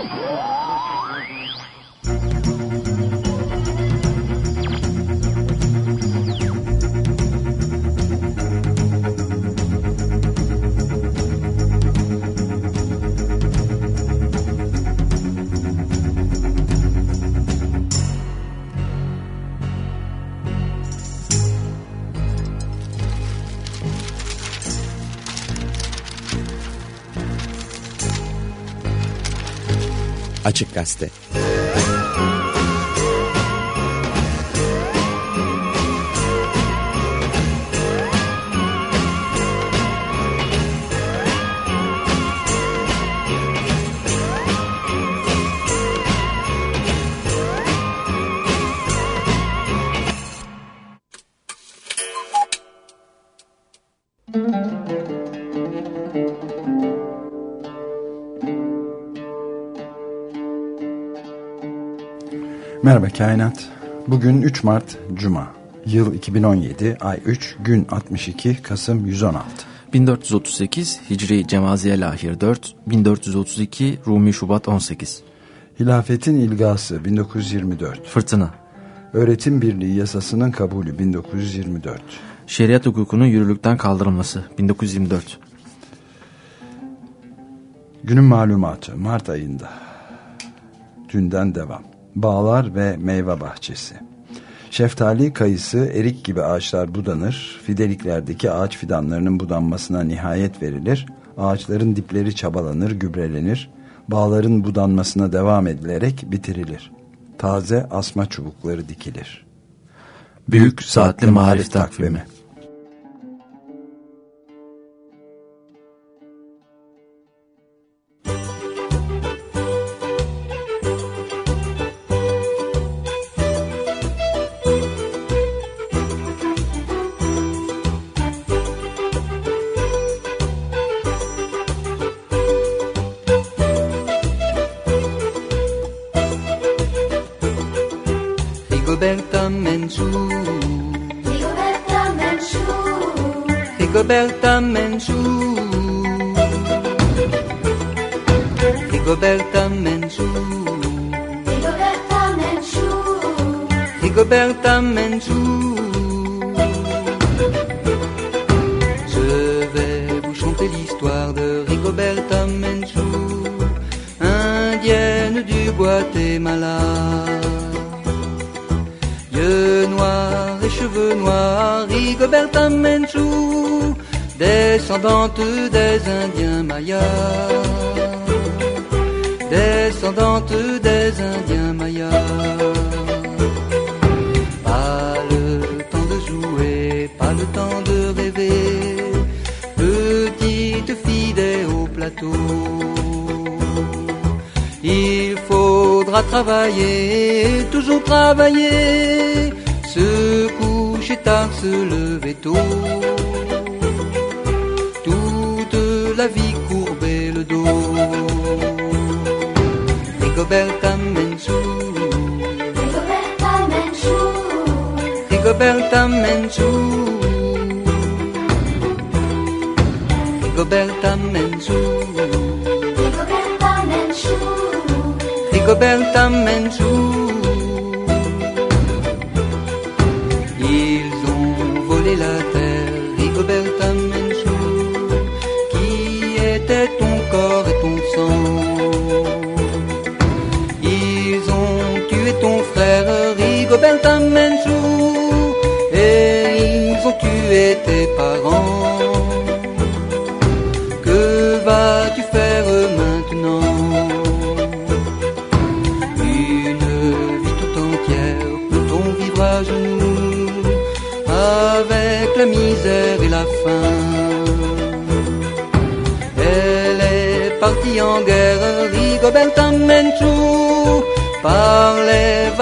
Oh! Açık Merhaba Kainat. Bugün 3 Mart Cuma. Yıl 2017, ay 3, gün 62, Kasım 116. 1438 Hicri Cemaziye Lahir 4, 1432 Rumi Şubat 18. Hilafetin ilgası 1924. Fırtına. Öğretim Birliği yasasının kabulü 1924. Şeriat hukukunun yürürlükten kaldırılması 1924. Günün malumatı Mart ayında. Dünden devam. Bağlar ve meyve bahçesi. Şeftali, kayısı, erik gibi ağaçlar budanır. Fideliklerdeki ağaç fidanlarının budanmasına nihayet verilir. Ağaçların dipleri çabalanır, gübrelenir. Bağların budanmasına devam edilerek bitirilir. Taze asma çubukları dikilir. Büyük Saatli Marif Takvimi Rigoberta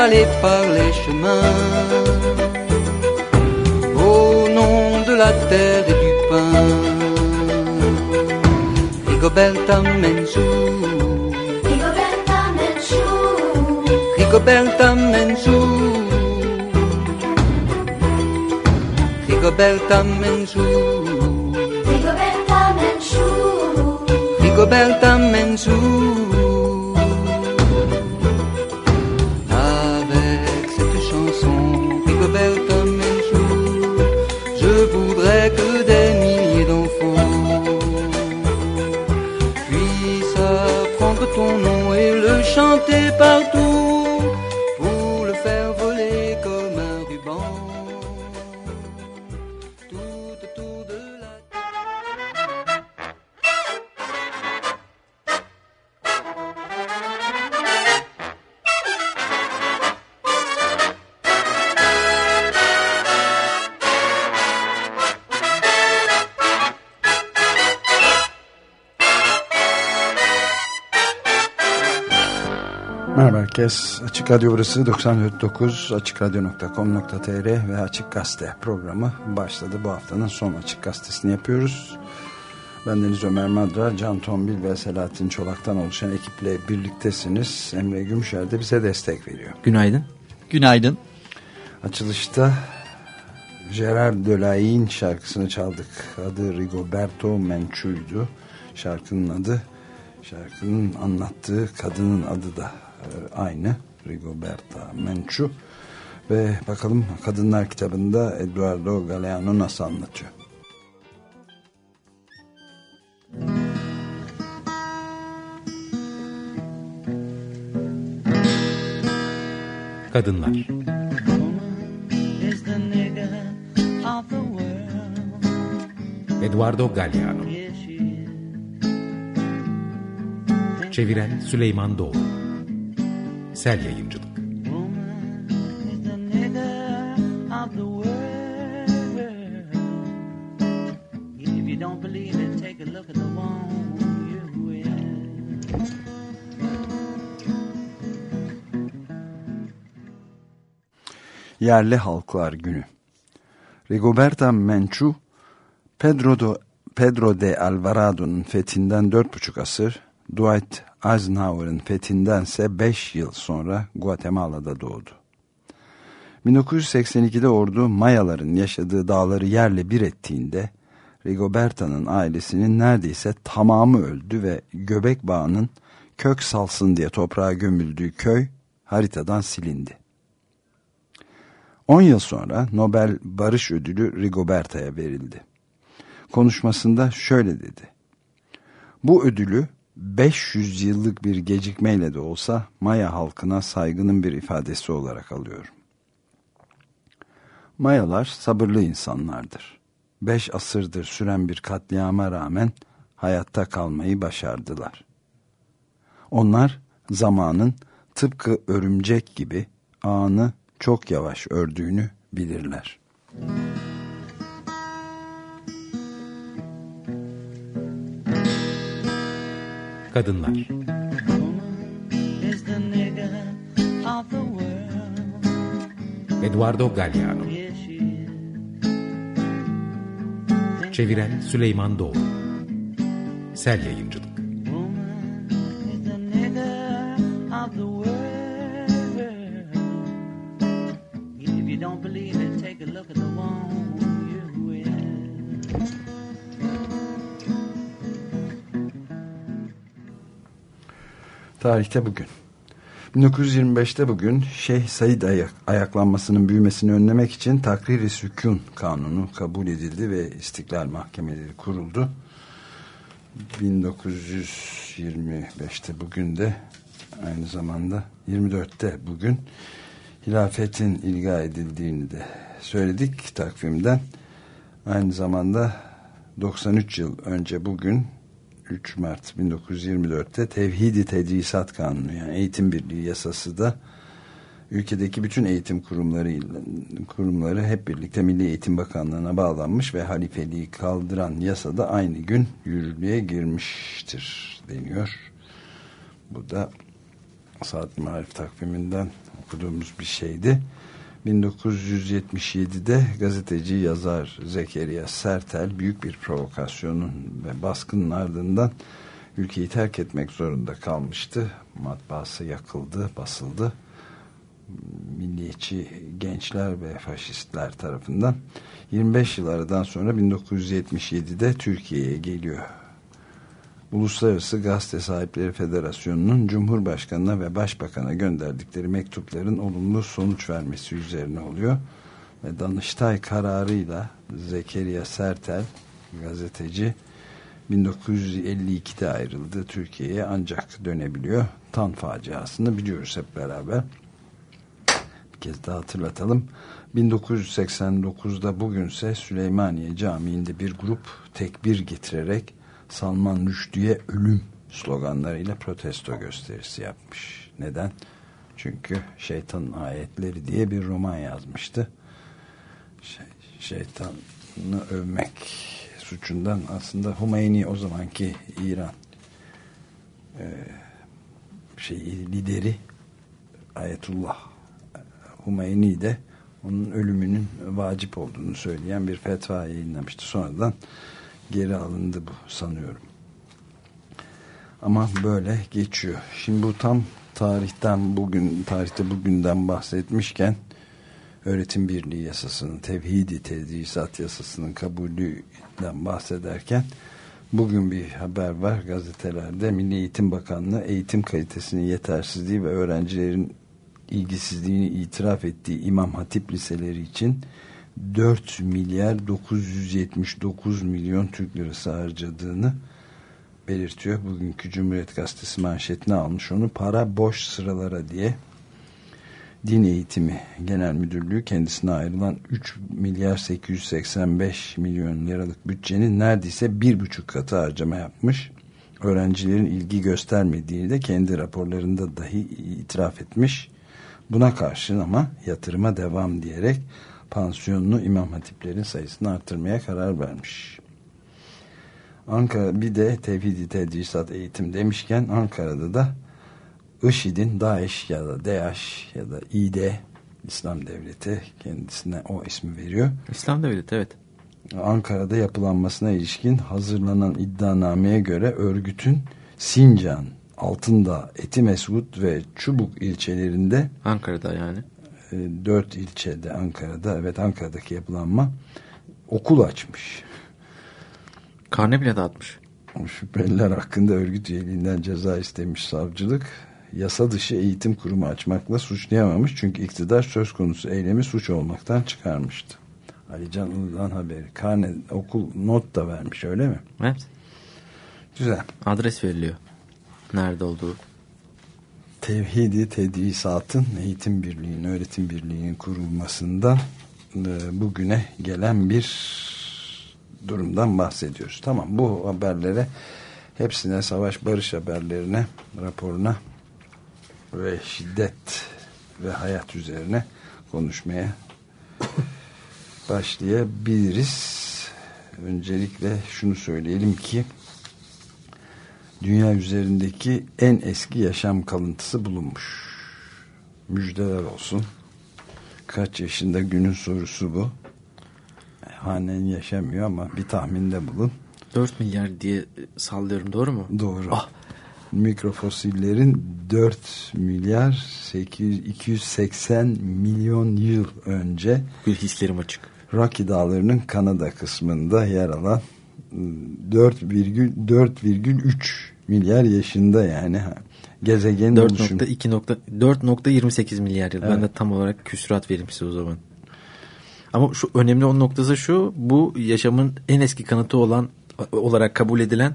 vallées, par les chemins. Au nom de la terre et du pain. Rigoberta Menchou Rigoberta Menchou Rigoberta Menchou Rigoberta Menchou about Açık Radyo burası 94.9 açıkradyo.com.tr ve Açık Gazete programı başladı. Bu haftanın son Açık Gazetesini yapıyoruz. Ben Deniz Ömer Madra, Can Tombil ve Selahattin Çolak'tan oluşan ekiple birliktesiniz. Emre Gümüşer de bize destek veriyor. Günaydın. Günaydın. Açılışta Gerard Delay'in şarkısını çaldık. Adı Rigoberto Menchu'ydu. Şarkının adı, şarkının anlattığı kadının adı da e, aynı. Rigoberta Menchu. Ve bakalım Kadınlar kitabında Eduardo Galeano nasıl anlatıyor. Kadınlar. Eduardo is. Çeviren Süleyman Doğru Sel Yayıncılık. Yerli Halklar Günü. Rigoberta Menchu, Pedro, do, Pedro de Alvarado'nun fethinden dört buçuk asır, Dwight Eisenhower'ın fethindense beş yıl sonra Guatemala'da doğdu. 1982'de ordu Mayaların yaşadığı dağları yerle bir ettiğinde Rigoberta'nın ailesinin neredeyse tamamı öldü ve Göbek Bağı'nın kök salsın diye toprağa gömüldüğü köy haritadan silindi. 10 yıl sonra Nobel Barış Ödülü Rigoberta'ya verildi. Konuşmasında şöyle dedi. Bu ödülü 500 yıllık bir gecikmeyle de olsa Maya halkına saygının bir ifadesi olarak alıyorum. Mayalar sabırlı insanlardır. Beş asırdır süren bir katliama rağmen hayatta kalmayı başardılar. Onlar zamanın tıpkı örümcek gibi ağını çok yavaş ördüğünü bilirler. Kadınlar. Eduardo Galliano. Çeviren Süleyman Doğru Sel Yayıncılık Tarihte bugün. 1925'te bugün Şeyh Said ayak, ayaklanmasının büyümesini önlemek için Takrir-i Sükun kanunu kabul edildi ve İstiklal Mahkemeleri kuruldu. 1925'te bugün de aynı zamanda 24'te bugün hilafetin ilga edildiğini de söyledik takvimden. Aynı zamanda 93 yıl önce bugün 3 Mart 1924'te Tevhidi Tedrisat Kanunu yani eğitim birliği yasası da ülkedeki bütün eğitim kurumları kurumları hep birlikte Milli Eğitim Bakanlığı'na bağlanmış ve halifeliği kaldıran yasa da aynı gün yürürlüğe girmiştir deniyor. Bu da Saat Marif takviminden okuduğumuz bir şeydi. 1977'de gazeteci yazar Zekeriya Sertel büyük bir provokasyonun ve baskının ardından ülkeyi terk etmek zorunda kalmıştı. Matbaası yakıldı, basıldı. Milliyetçi gençler ve faşistler tarafından 25 yıl aradan sonra 1977'de Türkiye'ye geliyor. Uluslararası Gazete Sahipleri Federasyonu'nun Cumhurbaşkanı'na ve Başbakan'a gönderdikleri mektupların olumlu sonuç vermesi üzerine oluyor. Ve Danıştay kararıyla Zekeriya Sertel gazeteci 1952'de ayrıldı Türkiye'ye ancak dönebiliyor. Tan faciasını biliyoruz hep beraber. Bir kez daha hatırlatalım. 1989'da bugünse Süleymaniye Camii'nde bir grup tekbir getirerek Salman Rushdie'ye ölüm sloganlarıyla protesto gösterisi yapmış. Neden? Çünkü şeytanın ayetleri diye bir roman yazmıştı. Şey, şeytanı övmek suçundan aslında Hümeyni o zamanki İran e, şey lideri Ayetullah Hümeyni de onun ölümünün vacip olduğunu söyleyen bir fetva yayınlamıştı. Sonradan geri alındı bu sanıyorum. Ama böyle geçiyor. Şimdi bu tam tarihten bugün tarihte bugünden bahsetmişken öğretim birliği yasasının tevhidi tedrisat yasasının kabulünden bahsederken bugün bir haber var gazetelerde Milli Eğitim Bakanlığı eğitim kalitesinin yetersizliği ve öğrencilerin ilgisizliğini itiraf ettiği İmam Hatip liseleri için 4 milyar 979 milyon Türk lirası harcadığını belirtiyor. Bugünkü Cumhuriyet Gazetesi manşetine almış onu para boş sıralara diye Din Eğitimi Genel Müdürlüğü kendisine ayrılan 3 milyar 885 milyon liralık bütçenin neredeyse bir buçuk katı harcama yapmış. Öğrencilerin ilgi göstermediğini de kendi raporlarında dahi itiraf etmiş. Buna karşın ama yatırıma devam diyerek pansiyonlu imam hatiplerin sayısını artırmaya karar vermiş. Ankara bir de tevhidi tedrisat eğitim demişken Ankara'da da IŞİD'in DAEŞ ya da DAEŞ ya da İD İslam Devleti kendisine o ismi veriyor. İslam Devleti evet. Ankara'da yapılanmasına ilişkin hazırlanan iddianameye göre örgütün Sincan, Altındağ, Etimesgut ve Çubuk ilçelerinde Ankara'da yani. E, dört ilçede Ankara'da evet Ankara'daki yapılanma okul açmış. Karne bile dağıtmış. Şüpheliler hakkında örgüt üyeliğinden ceza istemiş savcılık. Yasa dışı eğitim kurumu açmakla suçlayamamış. Çünkü iktidar söz konusu eylemi suç olmaktan çıkarmıştı. Ali Can Ilı'dan haberi. Karne okul not da vermiş öyle mi? Evet. Güzel. Adres veriliyor. Nerede olduğu. Tevhidi tedrisatın eğitim birliğinin, öğretim birliğinin kurulmasından e, bugüne gelen bir durumdan bahsediyoruz. Tamam bu haberlere hepsine savaş barış haberlerine raporuna ve şiddet ve hayat üzerine konuşmaya başlayabiliriz. Öncelikle şunu söyleyelim ki dünya üzerindeki en eski yaşam kalıntısı bulunmuş. Müjdeler olsun. Kaç yaşında günün sorusu bu. Hanen yaşamıyor ama bir tahminde bulun. 4 milyar diye sallıyorum doğru mu? Doğru. Ah. Mikrofosillerin 4 milyar 800, 280 milyon yıl önce Bir hislerim açık. Rocky Dağları'nın Kanada kısmında yer alan 4,4,3 milyar yaşında yani gezegenin oluşumu. 4.28 milyar yıl. Evet. Ben de tam olarak küsurat vereyim size o zaman. Ama şu önemli olan noktası şu. Bu yaşamın en eski kanıtı olan olarak kabul edilen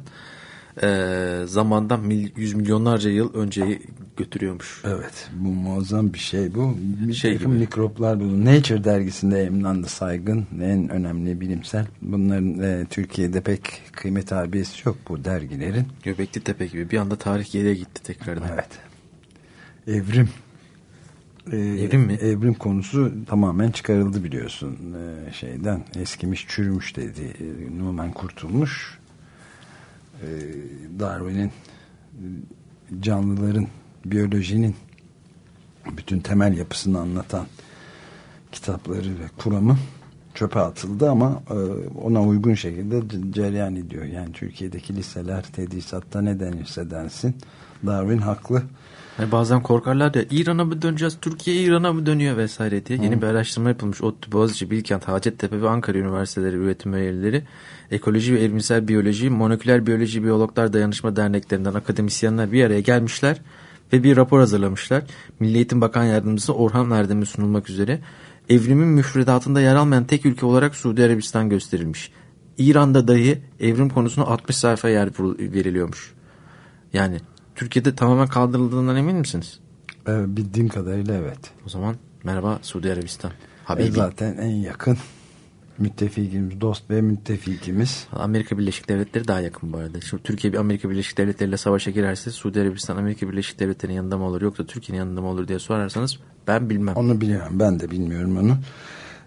e, zamandan mil, yüz milyonlarca yıl önceyi götürüyormuş. Evet bu muazzam bir şey bu. Bir Şey gibi. mikroplar bu. Nature dergisinde yayınlandı saygın en önemli bilimsel. Bunların e, Türkiye'de pek kıymet harbiyesi yok bu dergilerin. Göbekli Tepe gibi bir anda tarih geriye gitti tekrardan. Evet. Evrim. Ee, Evrim mi? Evrim konusu tamamen çıkarıldı biliyorsun ee, şeyden. Eskimiş çürümüş dedi. Ee, Numan kurtulmuş. Ee, Darwin'in canlıların biyolojinin bütün temel yapısını anlatan kitapları ve kuramı çöpe atıldı ama e, ona uygun şekilde cereyan ediyor. Yani Türkiye'deki liseler tedrisatta ne denirse densin. Darwin haklı. Hani bazen korkarlar ya İran'a mı döneceğiz, Türkiye İran'a mı dönüyor vesaire diye. Yeni bir araştırma yapılmış. ODTÜ, Boğaziçi, Bilkent, Hacettepe ve Ankara Üniversiteleri üretim üyeleri ekoloji ve evrimsel biyoloji, moleküler biyoloji biyologlar dayanışma derneklerinden akademisyenler bir araya gelmişler ve bir rapor hazırlamışlar. Milli Eğitim Bakan Yardımcısı Orhan Erdem'e sunulmak üzere evrimin müfredatında yer almayan tek ülke olarak Suudi Arabistan gösterilmiş. İran'da dahi evrim konusuna 60 sayfa yer veriliyormuş. Yani Türkiye'de tamamen kaldırıldığından emin misiniz? Evet, bildiğim kadarıyla evet. O zaman merhaba Suudi Arabistan. E Habibi. zaten en yakın müttefikimiz, dost ve müttefikimiz. Amerika Birleşik Devletleri daha yakın bu arada. Şimdi Türkiye bir Amerika Birleşik Devletleri ile savaşa girerse Suudi Arabistan Amerika Birleşik Devletleri'nin yanında mı olur yoksa Türkiye'nin yanında mı olur diye sorarsanız ben bilmem. Onu biliyorum. Ben de bilmiyorum onu.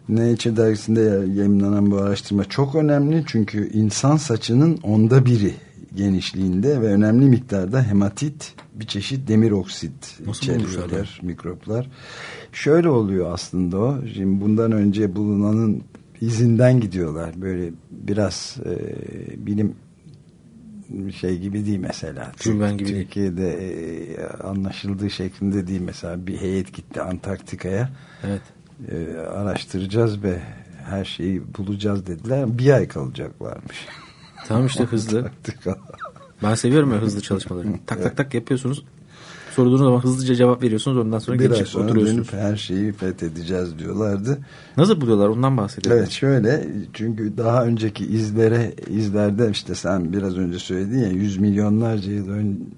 Nature dergisinde yayınlanan bu araştırma çok önemli. Çünkü insan saçının onda biri genişliğinde ve önemli miktarda hematit bir çeşit demir oksit Nasıl içeriyorlar mikroplar. Şöyle oluyor aslında o. Şimdi bundan önce bulunanın izinden gidiyorlar. Böyle biraz e, bilim şey gibi değil mesela. Güven gibi değil. Türkiye'de e, anlaşıldığı şeklinde değil mesela bir heyet gitti Antarktika'ya. Evet. E, araştıracağız ve her şeyi bulacağız dediler. Bir ay kalacaklarmış. Tamam işte hızlı. Ben seviyorum ya hızlı çalışmaları. Tak tak tak yapıyorsunuz. Sorduğunuz zaman hızlıca cevap veriyorsunuz. Ondan sonra Biraz geçip sonra oturuyorsunuz. dönüp her şeyi fethedeceğiz diyorlardı. Nasıl buluyorlar ondan bahsedelim. Evet şöyle çünkü daha önceki izlere izlerde işte sen biraz önce söyledin ya yüz milyonlarca yıl ön,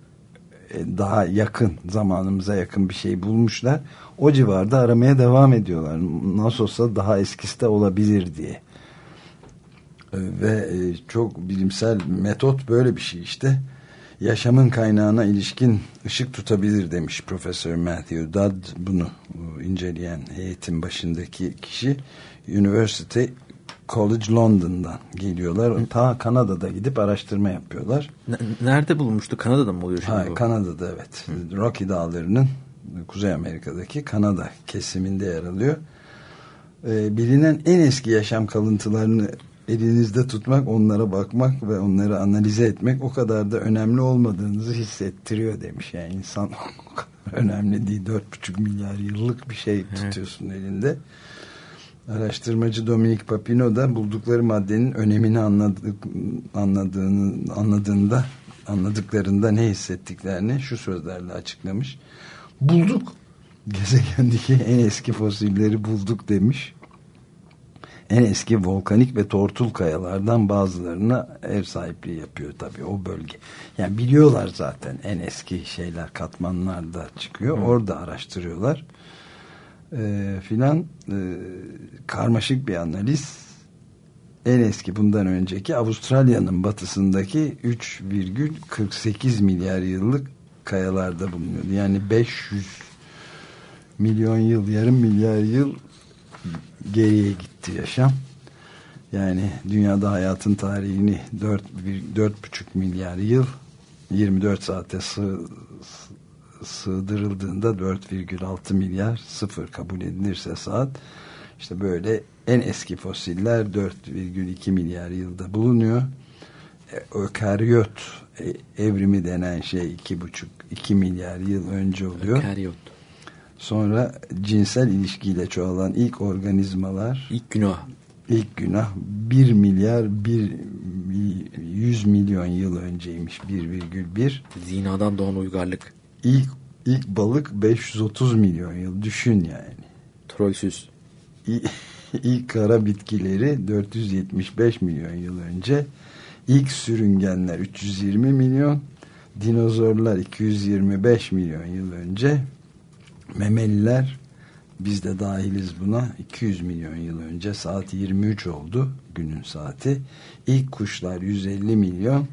e, daha yakın zamanımıza yakın bir şey bulmuşlar. O civarda aramaya devam ediyorlar. Nasıl olsa daha eskisi de olabilir diye. E, Ve e, çok bilimsel metot böyle bir şey işte. Yaşamın kaynağına ilişkin ışık tutabilir demiş Profesör Matthew Dodd bunu e, inceleyen heyetin başındaki kişi University College London'dan geliyorlar. Ta Kanada'da gidip araştırma yapıyorlar. Nerede bulunmuştu? Kanada'da mı oluyor şimdi Ha, bu? Kanada'da evet. Rocky Dağları'nın Kuzey Amerika'daki Kanada kesiminde yer alıyor. Ee, bilinen en eski yaşam kalıntılarını elinizde tutmak, onlara bakmak ve onları analize etmek o kadar da önemli olmadığınızı hissettiriyor demiş. Yani insan o kadar önemli değil. 4,5 milyar yıllık bir şey tutuyorsun elinde. Araştırmacı Dominic Papino da buldukları maddenin önemini anladık, anladığını, anladığında anladıklarında ne hissettiklerini şu sözlerle açıklamış. Bulduk. Gezegendeki en eski fosilleri bulduk demiş. En eski volkanik ve tortul kayalardan bazılarına ev sahipliği yapıyor tabii o bölge. Yani biliyorlar zaten en eski şeyler katmanlar da çıkıyor. Orada araştırıyorlar e, filan e, karmaşık bir analiz en eski bundan önceki Avustralya'nın batısındaki 3,48 milyar yıllık kayalarda bulunuyordu. Yani 500 milyon yıl, yarım milyar yıl geriye gitti yaşam. Yani dünyada hayatın tarihini 4, 4,5 milyar yıl 24 saate sığ, sığdırıldığında 4,6 milyar sıfır kabul edilirse saat işte böyle en eski fosiller 4,2 milyar yılda bulunuyor. E, Ökaryot e, evrimi denen şey 2,5 2 milyar yıl önce oluyor. Karyot. Sonra cinsel ilişkiyle çoğalan ilk organizmalar İlk günah. ilk günah 1 milyar 1 100 milyon yıl önceymiş 1,1 Zinadan doğan uygarlık. İlk, ilk balık 530 milyon yıl düşün yani. Trollsüz. İ- İlk kara bitkileri 475 milyon yıl önce. İlk sürüngenler 320 milyon. Dinozorlar 225 milyon yıl önce. Memeliler biz de dahiliz buna 200 milyon yıl önce saat 23 oldu günün saati. İlk kuşlar 150 milyon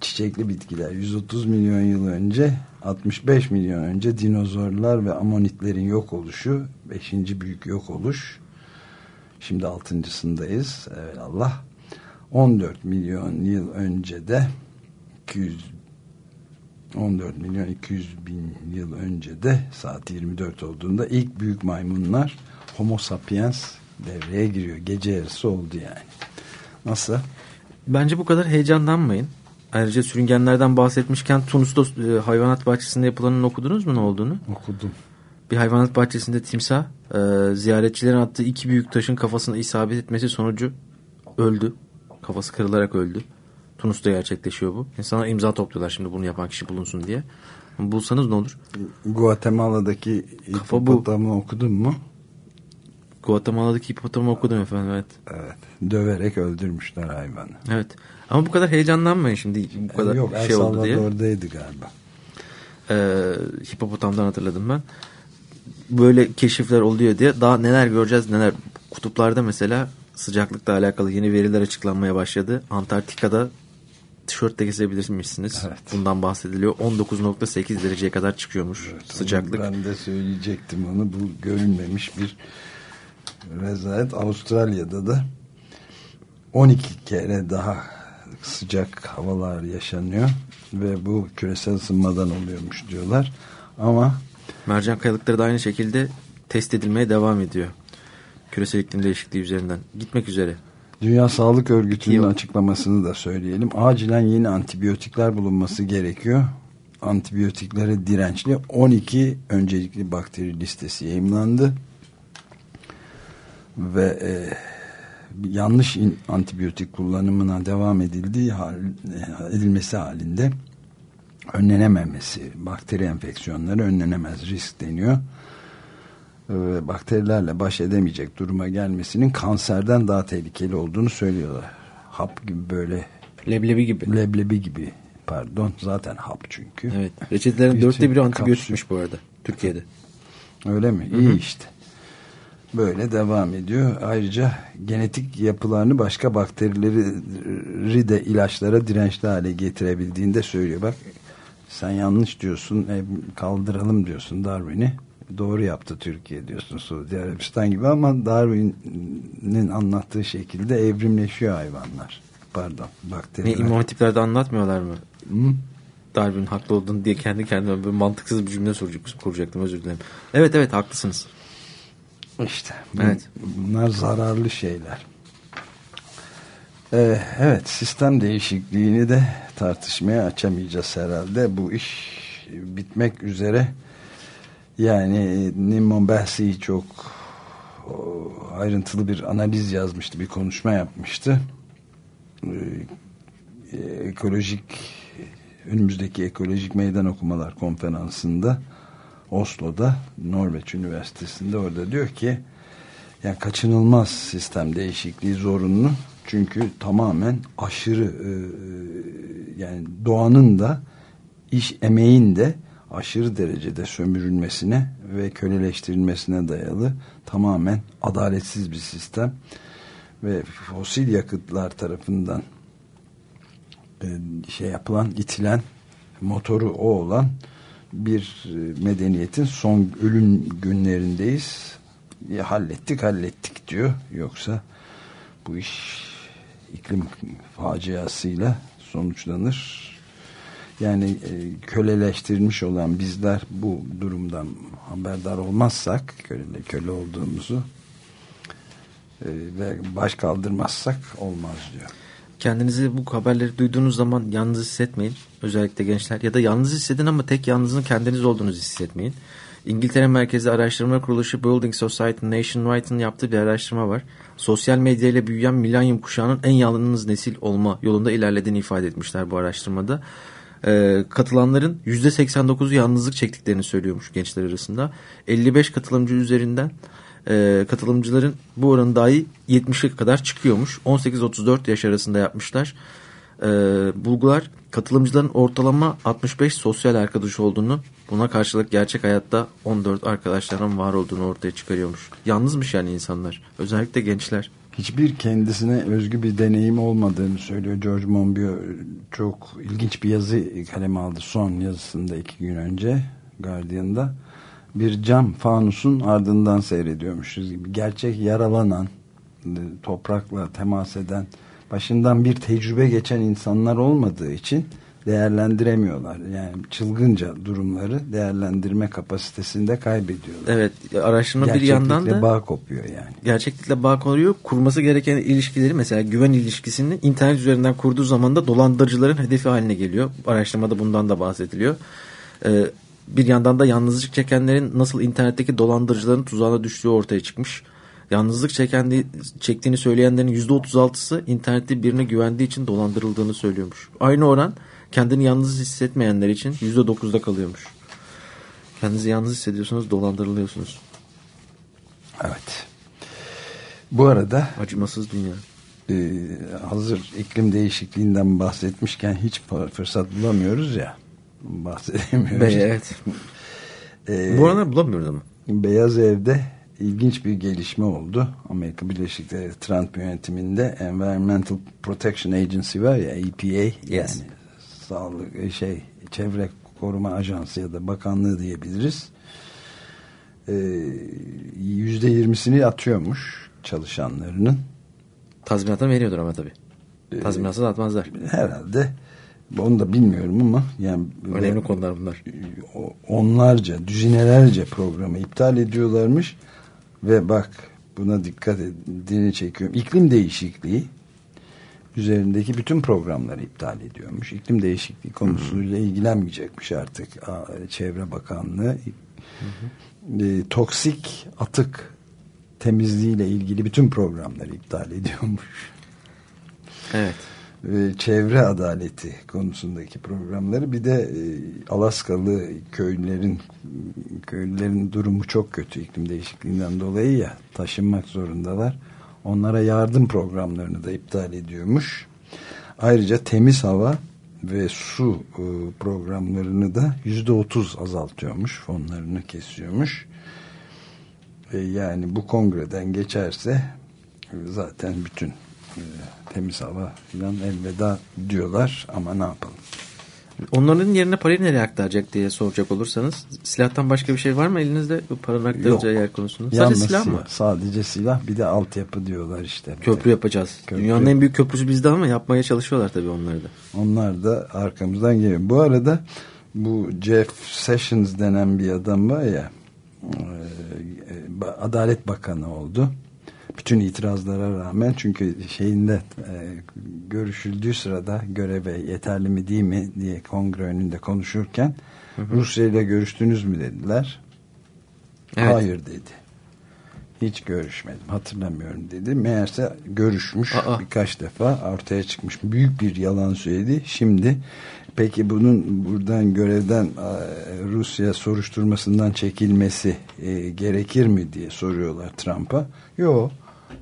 çiçekli bitkiler 130 milyon yıl önce 65 milyon önce dinozorlar ve amonitlerin yok oluşu 5. büyük yok oluş şimdi altıncısındayız evet Allah 14 milyon yıl önce de 200 14 milyon 200 bin yıl önce de saat 24 olduğunda ilk büyük maymunlar Homo sapiens devreye giriyor. Gece yarısı oldu yani. Nasıl? Bence bu kadar heyecanlanmayın. Ayrıca sürüngenlerden bahsetmişken Tunus'ta e, hayvanat bahçesinde yapılanın okudunuz mu ne olduğunu? Okudum. Bir hayvanat bahçesinde timsah e, ziyaretçilerin attığı iki büyük taşın kafasına isabet etmesi sonucu öldü. Kafası kırılarak öldü. Tunus'ta gerçekleşiyor bu. İnsanlar imza topluyorlar şimdi bunu yapan kişi bulunsun diye. Bulsanız ne olur? Guatemala'daki hipopotamı okudun mu? Guatemala'daki hipopotamı okudum efendim evet. Evet. Döverek öldürmüşler hayvanı. Evet. Ama bu kadar heyecanlanmayın şimdi bu kadar Yok şey oldu diye. Salvador'daydı galiba. Ee, hipopotamdan hatırladım ben. Böyle keşifler oluyor diye daha neler göreceğiz neler. Kutuplarda mesela sıcaklıkla alakalı yeni veriler açıklanmaya başladı. Antarktika'da tişörtle gezebilirsiniz. Evet. Bundan bahsediliyor. 19.8 dereceye kadar çıkıyormuş sıcaklık. Ben de söyleyecektim onu. Bu görülmemiş bir rezalet. Avustralya'da da 12 kere daha sıcak havalar yaşanıyor ve bu küresel ısınmadan oluyormuş diyorlar. Ama Mercan kayalıkları da aynı şekilde test edilmeye devam ediyor. Küresel iklim değişikliği üzerinden. Gitmek üzere. Dünya Sağlık Örgütü'nün açıklamasını da söyleyelim. Acilen yeni antibiyotikler bulunması gerekiyor. Antibiyotiklere dirençli 12 öncelikli bakteri listesi yayımlandı. Ve e, yanlış antibiyotik kullanımına devam edildiği hal, e, edilmesi halinde önlenememesi, bakteri enfeksiyonları önlenemez risk deniyor ve bakterilerle baş edemeyecek duruma gelmesinin kanserden daha tehlikeli olduğunu söylüyorlar. Hap gibi böyle Leblebi gibi. leblebi gibi pardon zaten hap çünkü. Evet. Reçetelerin dörtte biri antibiyotikmiş bu arada. Türkiye'de. Öyle mi? İyi işte. Böyle devam ediyor. Ayrıca genetik yapılarını başka bakterileri de ilaçlara dirençli hale getirebildiğini de söylüyor. Bak sen yanlış diyorsun, e, kaldıralım diyorsun Darwin'i. Doğru yaptı Türkiye diyorsun Suudi Arabistan gibi ama Darwin'in anlattığı şekilde evrimleşiyor hayvanlar. Pardon, Ne bakteriler. imam hatiplerde anlatmıyorlar mı? Hı? Darwin haklı olduğunu diye kendi kendime böyle mantıksız bir cümle soracak, kuracaktım özür dilerim. Evet evet haklısınız. İşte bu- Evet. bunlar zararlı şeyler. Ee, evet sistem değişikliğini de tartışmaya açamayacağız herhalde. Bu iş bitmek üzere. Yani Nimon Bahsi çok ayrıntılı bir analiz yazmıştı, bir konuşma yapmıştı. Ee, ekolojik önümüzdeki ekolojik meydan okumalar konferansında Oslo'da Norveç Üniversitesi'nde orada diyor ki yani kaçınılmaz sistem değişikliği zorunlu çünkü tamamen aşırı e, yani doğanın da iş emeğin de aşırı derecede sömürülmesine ve köleleştirilmesine dayalı tamamen adaletsiz bir sistem ve fosil yakıtlar tarafından e, şey yapılan itilen motoru o olan bir e, medeniyetin son ölüm günlerindeyiz. Ya hallettik hallettik diyor. Yoksa bu iş iklim faciasıyla sonuçlanır. Yani e, köleleştirilmiş olan bizler bu durumdan haberdar olmazsak köle, köle olduğumuzu e, ve baş kaldırmazsak olmaz diyor. Kendinizi bu haberleri duyduğunuz zaman yalnız hissetmeyin. Özellikle gençler. Ya da yalnız hissedin ama tek yalnızın kendiniz olduğunuzu hissetmeyin. İngiltere merkezli araştırma kuruluşu Building Society Nationwide'ın yaptığı bir araştırma var. Sosyal medyayla büyüyen milenyum kuşağının en yalnız nesil olma yolunda ilerlediğini ifade etmişler bu araştırmada. Ee, katılanların %89'u yalnızlık çektiklerini söylüyormuş gençler arasında. 55 katılımcı üzerinden e, katılımcıların bu oranı dahi 70'e kadar çıkıyormuş. 18-34 yaş arasında yapmışlar. E, bulgular katılımcıların ortalama 65 sosyal arkadaş olduğunu buna karşılık gerçek hayatta 14 arkadaşların var olduğunu ortaya çıkarıyormuş. Yalnızmış yani insanlar. Özellikle gençler. Hiçbir kendisine özgü bir deneyim olmadığını söylüyor. George Monbiot çok ilginç bir yazı kaleme aldı son yazısında iki gün önce Guardian'da. Bir cam fanusun ardından seyrediyormuşuz gibi. Gerçek yaralanan, toprakla temas eden, başından bir tecrübe geçen insanlar olmadığı için değerlendiremiyorlar. Yani çılgınca durumları değerlendirme kapasitesinde kaybediyorlar. Evet araştırma bir yandan da bağ kopuyor yani. gerçeklikle bağ konuyor. Kurması gereken ilişkileri mesela güven ilişkisini internet üzerinden kurduğu zaman da dolandırıcıların hedefi haline geliyor. Araştırmada bundan da bahsediliyor. Ee, bir yandan da yalnızlık çekenlerin nasıl internetteki dolandırıcıların tuzağına düştüğü ortaya çıkmış. Yalnızlık çeken, çektiğini söyleyenlerin %36'sı internette birine güvendiği için dolandırıldığını söylüyormuş. Aynı oran kendini yalnız hissetmeyenler için %9'da kalıyormuş. Kendinizi yalnız hissediyorsunuz, dolandırılıyorsunuz. Evet. Bu arada Acımasız dünya. e, hazır iklim değişikliğinden bahsetmişken hiç fırsat bulamıyoruz ya. Bahsedemiyoruz. Be, evet. E, Bu aralar bulamıyoruz ama. Beyaz Ev'de ilginç bir gelişme oldu. Amerika Birleşik Devletleri Trump yönetiminde Environmental Protection Agency var ya EPA yani sağlık şey çevre koruma ajansı ya da bakanlığı diyebiliriz. Ee, Yüzde yirmisini atıyormuş çalışanlarının. Tazminatını veriyordur ama tabii. Tazminatsız atmazlar. Herhalde onu da bilmiyorum ama yani Önemli konular bunlar. onlarca, düzinelerce programı iptal ediyorlarmış ve bak buna dikkat edildiğini çekiyorum. İklim değişikliği üzerindeki bütün programları iptal ediyormuş. İklim değişikliği konusuyla ilgilenmeyecekmiş artık Çevre Bakanlığı. E, toksik atık temizliğiyle ilgili bütün programları iptal ediyormuş Evet. ve çevre adaleti konusundaki programları bir de e, Alaskalı köylülerin köylülerin durumu çok kötü iklim değişikliğinden dolayı ya taşınmak zorundalar. Onlara yardım programlarını da iptal ediyormuş. Ayrıca temiz hava ve su e, programlarını da yüzde otuz azaltıyormuş. Fonlarını kesiyormuş. E, yani bu kongreden geçerse e, zaten bütün temiz hava filan elveda diyorlar ama ne yapalım. Onların yerine parayı nereye aktaracak diye soracak olursanız silahtan başka bir şey var mı elinizde bu paranın aktaracağı Yok. yer konusunda? Sadece silah mı? Sadece silah bir de altyapı diyorlar işte. Köprü yapacağız. Köprü. Dünyanın en büyük köprüsü bizde ama yapmaya çalışıyorlar tabii onları da. Onlar da arkamızdan geliyor. Bu arada bu Jeff Sessions denen bir adam var ya e, Adalet Bakanı oldu. Bütün itirazlara rağmen çünkü şeyinde e, görüşüldüğü sırada göreve yeterli mi değil mi diye kongre önünde konuşurken Rusya ile görüştünüz mü dediler. Evet. Hayır dedi. Hiç görüşmedim hatırlamıyorum dedi. Meğerse görüşmüş Aa. birkaç defa ortaya çıkmış. Büyük bir yalan söyledi. Şimdi peki bunun buradan görevden e, Rusya soruşturmasından çekilmesi e, gerekir mi diye soruyorlar Trump'a. Yok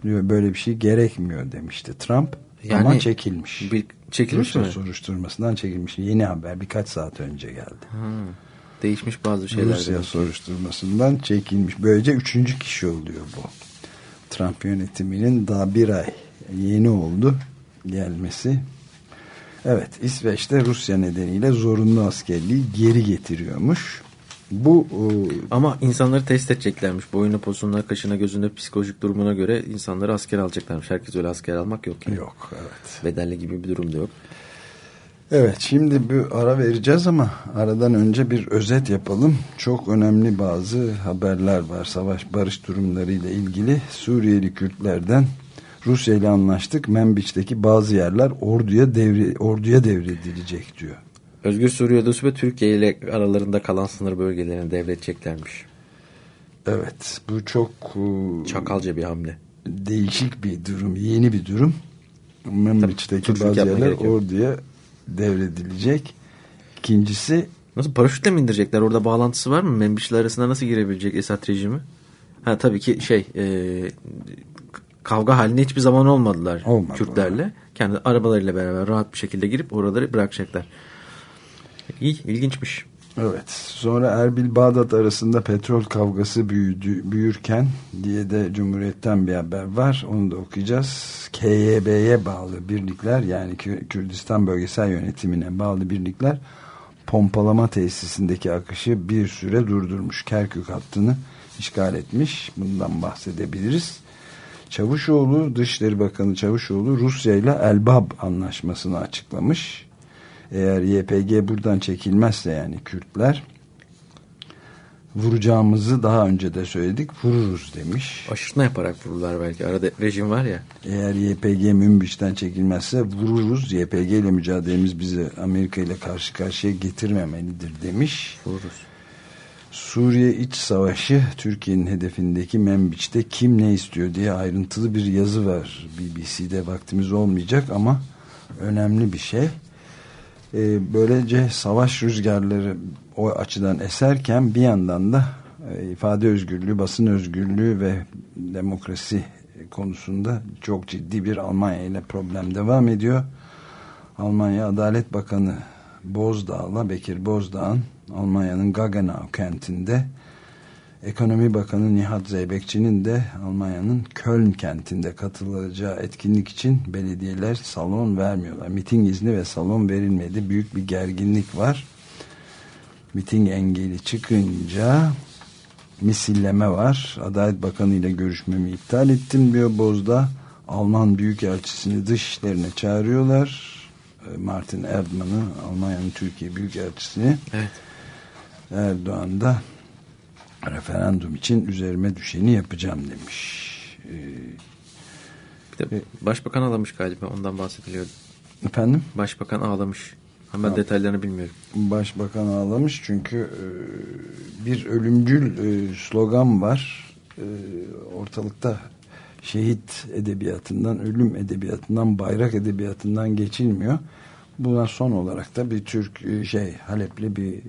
diyor böyle bir şey gerekmiyor demişti Trump. Yani Ama çekilmiş. Bir, çekilmiş Rusya mi? soruşturmasından çekilmiş. Yeni haber birkaç saat önce geldi. Değişmiş bazı şeyler. Rusya soruşturmasından çekilmiş. Böylece üçüncü kişi oluyor bu. Trump yönetiminin daha bir ay yeni oldu gelmesi. Evet İsveç'te Rusya nedeniyle zorunlu askerliği geri getiriyormuş. Bu e, Ama insanları test edeceklermiş. Boyuna, posuna, kaşına, gözüne, psikolojik durumuna göre insanları asker alacaklarmış. Herkes öyle asker almak yok. Yani. yok evet. Bedelli gibi bir durum da yok. Evet şimdi bir ara vereceğiz ama aradan önce bir özet yapalım. Çok önemli bazı haberler var savaş barış durumlarıyla ilgili. Suriyeli Kürtlerden Rusya ile anlaştık. Menbiç'teki bazı yerler orduya devre, orduya devredilecek diyor. Özgür Suriye Ordusu ve Türkiye ile aralarında kalan sınır bölgelerini devredeceklermiş. Evet bu çok e, Çakalca bir hamle. değişik bir durum, yeni bir durum. Türkçülük bazı yerler orduya devredilecek. İkincisi Nasıl paraşütle mi indirecekler? Orada bağlantısı var mı? Menbişler arasında nasıl girebilecek Esad rejimi? Ha tabii ki şey e, kavga halinde hiçbir zaman olmadılar Olmadı. Kürtlerle. Kendi arabalarıyla beraber rahat bir şekilde girip oraları bırakacaklar. İyi, ilginçmiş. Evet. Sonra Erbil Bağdat arasında petrol kavgası büyüdü, büyürken diye de Cumhuriyet'ten bir haber var. Onu da okuyacağız. KYB'ye bağlı birlikler yani Kü- Kürdistan Bölgesel Yönetimine bağlı birlikler pompalama tesisindeki akışı bir süre durdurmuş. Kerkük hattını işgal etmiş. Bundan bahsedebiliriz. Çavuşoğlu, Dışişleri Bakanı Çavuşoğlu Rusya ile Elbab anlaşmasını açıklamış. Eğer YPG buradan çekilmezse yani Kürtler vuracağımızı daha önce de söyledik vururuz demiş. Aşırtma yaparak vururlar belki. Arada rejim var ya. Eğer YPG Münbiç'ten çekilmezse vururuz. YPG ile mücadelemiz bizi Amerika ile karşı karşıya getirmemelidir demiş. Vururuz. Suriye iç savaşı Türkiye'nin hedefindeki Menbiç'te kim ne istiyor diye ayrıntılı bir yazı var. BBC'de vaktimiz olmayacak ama önemli bir şey. Ee, böylece savaş rüzgarları o açıdan eserken bir yandan da e, ifade özgürlüğü, basın özgürlüğü ve demokrasi konusunda çok ciddi bir Almanya ile problem devam ediyor. Almanya Adalet Bakanı Bozdağ'la Bekir Bozdağ'ın Almanya'nın Gaggenau kentinde Ekonomi Bakanı Nihat Zeybekçi'nin de Almanya'nın Köln kentinde katılacağı etkinlik için belediyeler salon vermiyorlar. Miting izni ve salon verilmedi. Büyük bir gerginlik var. Miting engeli çıkınca misilleme var. Adalet Bakanı ile görüşmemi iptal ettim diyor Bozda. Alman Büyükelçisini dışişlerine çağırıyorlar. E, Martin Erdman'ı Almanya'nın Türkiye Büyükelçisini Evet. Erdoğan da referandum için üzerime düşeni yapacağım demiş. Ee, Bir de başbakan ağlamış galiba ondan bahsediliyordu. efendim Başbakan ağlamış. Ama ben detaylarını bilmiyorum. başbakan ağlamış çünkü e, bir ölümcül e, slogan var. E, ortalıkta şehit edebiyatından, ölüm edebiyatından, bayrak edebiyatından geçilmiyor. Buna son olarak da bir Türk e, şey Halepli bir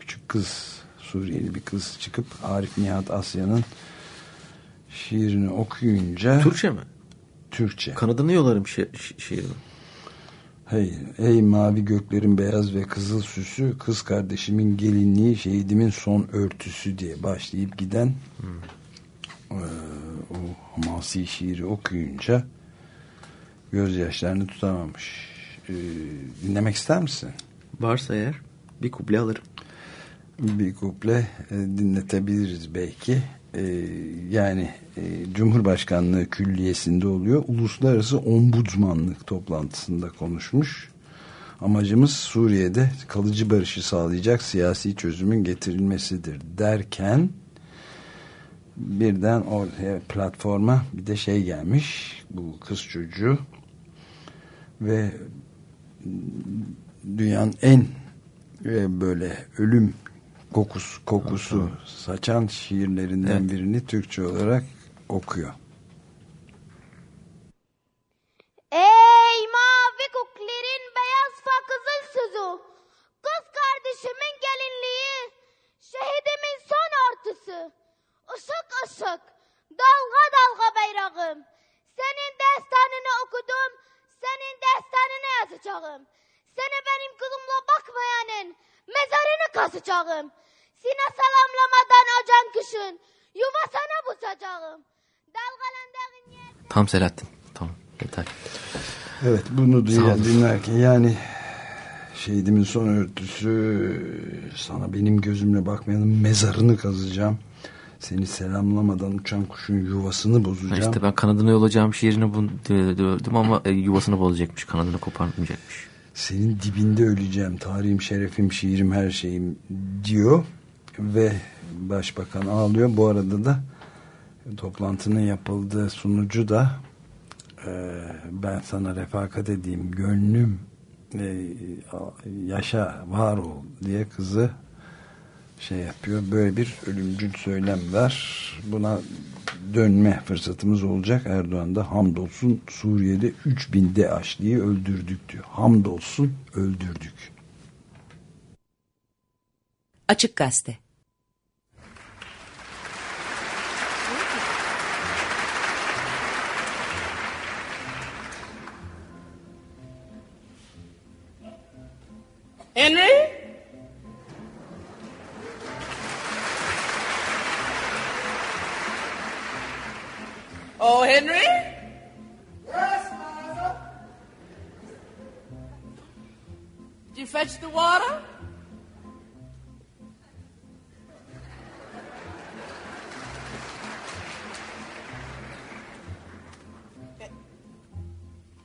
küçük kız Suriyeli bir kız çıkıp Arif Nihat Asya'nın şiirini okuyunca Türkçe mi? Türkçe. Kanadını yolarım şi şi şiirini. Hey, ey mavi göklerin beyaz ve kızıl süsü, kız kardeşimin gelinliği, şehidimin son örtüsü diye başlayıp giden eee, o hamasi şiiri okuyunca gözyaşlarını tutamamış. Eee, dinlemek ister misin? Varsa eğer bir kuble alırım. Bir kuple e, dinletebiliriz belki. E, yani e, Cumhurbaşkanlığı Külliyesi'nde oluyor. Uluslararası Ombudsmanlık toplantısında konuşmuş. Amacımız Suriye'de kalıcı barışı sağlayacak siyasi çözümün getirilmesidir derken birden ortaya platforma bir de şey gelmiş bu kız çocuğu ve dünyanın en böyle ölüm kokusu, kokusu saçan şiirlerinden Evet. birini Türkçe olarak okuyor. Ey mavi kuklerin beyaz fa kızıl sözü. Kız kardeşimin gelinliği. Şehidimin son örtüsü. Işık ışık. Dalga dalga bayrağım. Senin destanını okudum. Senin destanını yazacağım. Seni benim kızımla bakmayanın mezarını kazacağım. Sine salamlamadan acan kışın yuvasına busacağım. Dalgalandığın yer... Tam Selahattin. Tamam. Yeter. Evet bunu duyan dinlerken yani şehidimin son örtüsü sana benim gözümle bakmayanın mezarını kazacağım. Seni selamlamadan uçan kuşun yuvasını bozacağım. İşte ben kanadını yolacağım şiirini bunu dövdüm ama e, yuvasını bozacakmış. Kanadını koparmayacakmış. Senin dibinde öleceğim tarihim şerefim şiirim her şeyim diyor ve başbakan ağlıyor. Bu arada da toplantının yapıldığı sunucu da e, ben sana refakat edeyim gönlüm e, yaşa var ol diye kızı şey yapıyor. Böyle bir ölümcül söylem var. Buna dönme fırsatımız olacak. Erdoğan da hamdolsun Suriye'de 3000 DAEŞ'liyi öldürdük diyor. Hamdolsun öldürdük. Açık Gazete. Henry? Did you fetch the water?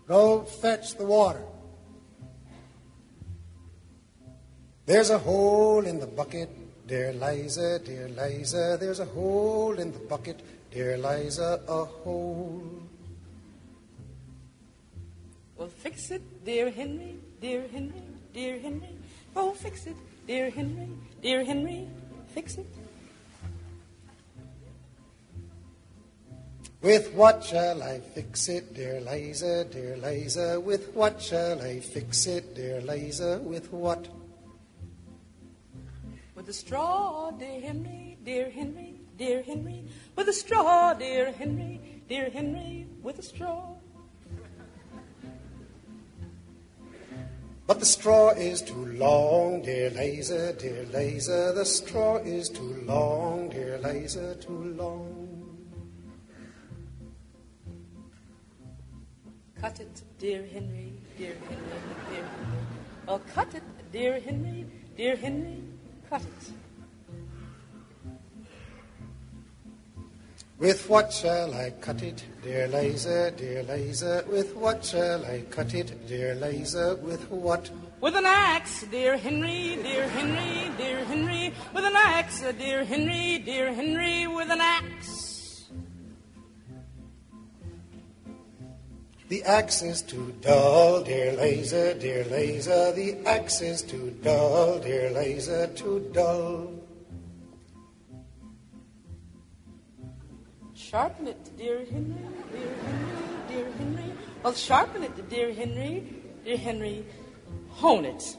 Go fetch the water. There's a hole in the bucket, dear Liza, dear Liza. There's a hole in the bucket, dear Liza, a hole. Well, fix it, dear Henry, dear Henry, dear Henry. Oh, fix it, dear Henry, dear Henry, fix it. With what shall I fix it, dear Liza, dear Liza? With what shall I fix it, dear Liza? With what? With a straw, dear Henry, dear Henry, dear Henry. With a straw, dear Henry, dear Henry, with a straw. But the straw is too long, dear Liza, dear Liza. The straw is too long, dear Liza, too long. Cut it, dear Henry, dear Henry, dear Henry. Oh, cut it, dear Henry, dear Henry, cut it. With what shall I cut it, dear Liza, dear Liza? With what shall I cut it, dear Liza? With what? With an axe, dear Henry, dear Henry, dear Henry. With an axe, dear Henry, dear Henry, with an axe. The axe is too dull, dear Liza, dear Liza. The axe is too dull, dear Liza, too dull. Sharpen it, dear Henry, dear Henry, dear Henry. Well, sharpen it, dear Henry, dear Henry. Hone it.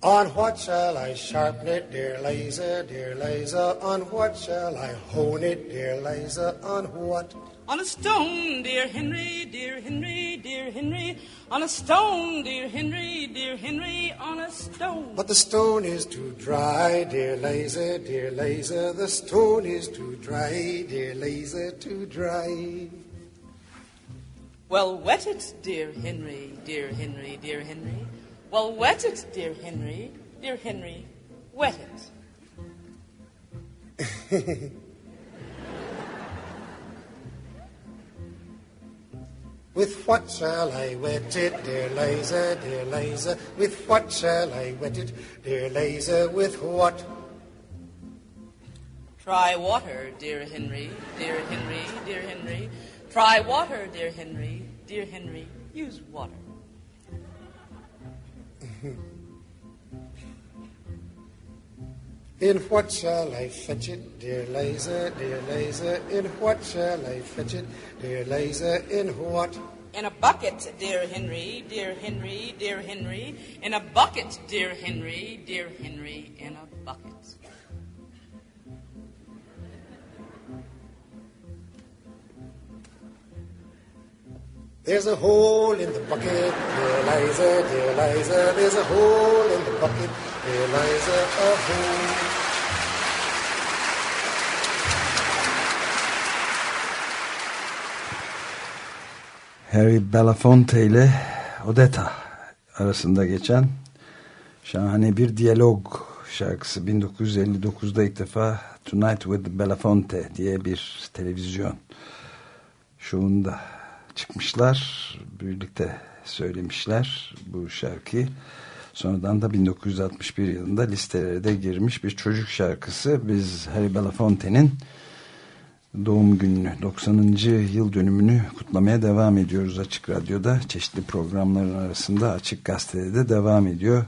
On what shall I sharpen it, dear Liza, dear Liza? On what shall I hone it, dear Liza? On what? On a stone, dear Henry, dear Henry, dear Henry. On a stone, dear Henry, dear Henry, on a stone. But the stone is too dry, dear Liza, dear Liza. The stone is too dry, dear Liza, too dry. Well, wet it, dear Henry, dear Henry, dear Henry. Well, wet it, dear Henry, dear Henry, wet it. With what shall I wet it, dear Liza, dear Liza? With what shall I wet it, dear Liza? With what? Try water, dear Henry, dear Henry, dear Henry. Try water, dear Henry, dear Henry. Use water. In what shall I fetch it, dear Liza, dear Liza? In what shall I fetch it, dear Liza? In what? In a bucket, dear Henry, dear Henry, dear Henry. In a bucket, dear Henry, dear Henry, in a bucket. There's a hole in the bucket, dear Liza, dear Liza. There's a hole in the bucket, a hole. Harry Belafonte ile Odetta arasında geçen şahane bir diyalog şarkısı. 1959'da ilk defa Tonight with Belafonte diye bir televizyon şovunda çıkmışlar. Birlikte söylemişler bu şarkıyı sonradan da 1961 yılında listelere de girmiş bir çocuk şarkısı biz Harry Belafonte'nin doğum gününü 90. yıl dönümünü kutlamaya devam ediyoruz Açık Radyo'da çeşitli programların arasında Açık Gazete'de de devam ediyor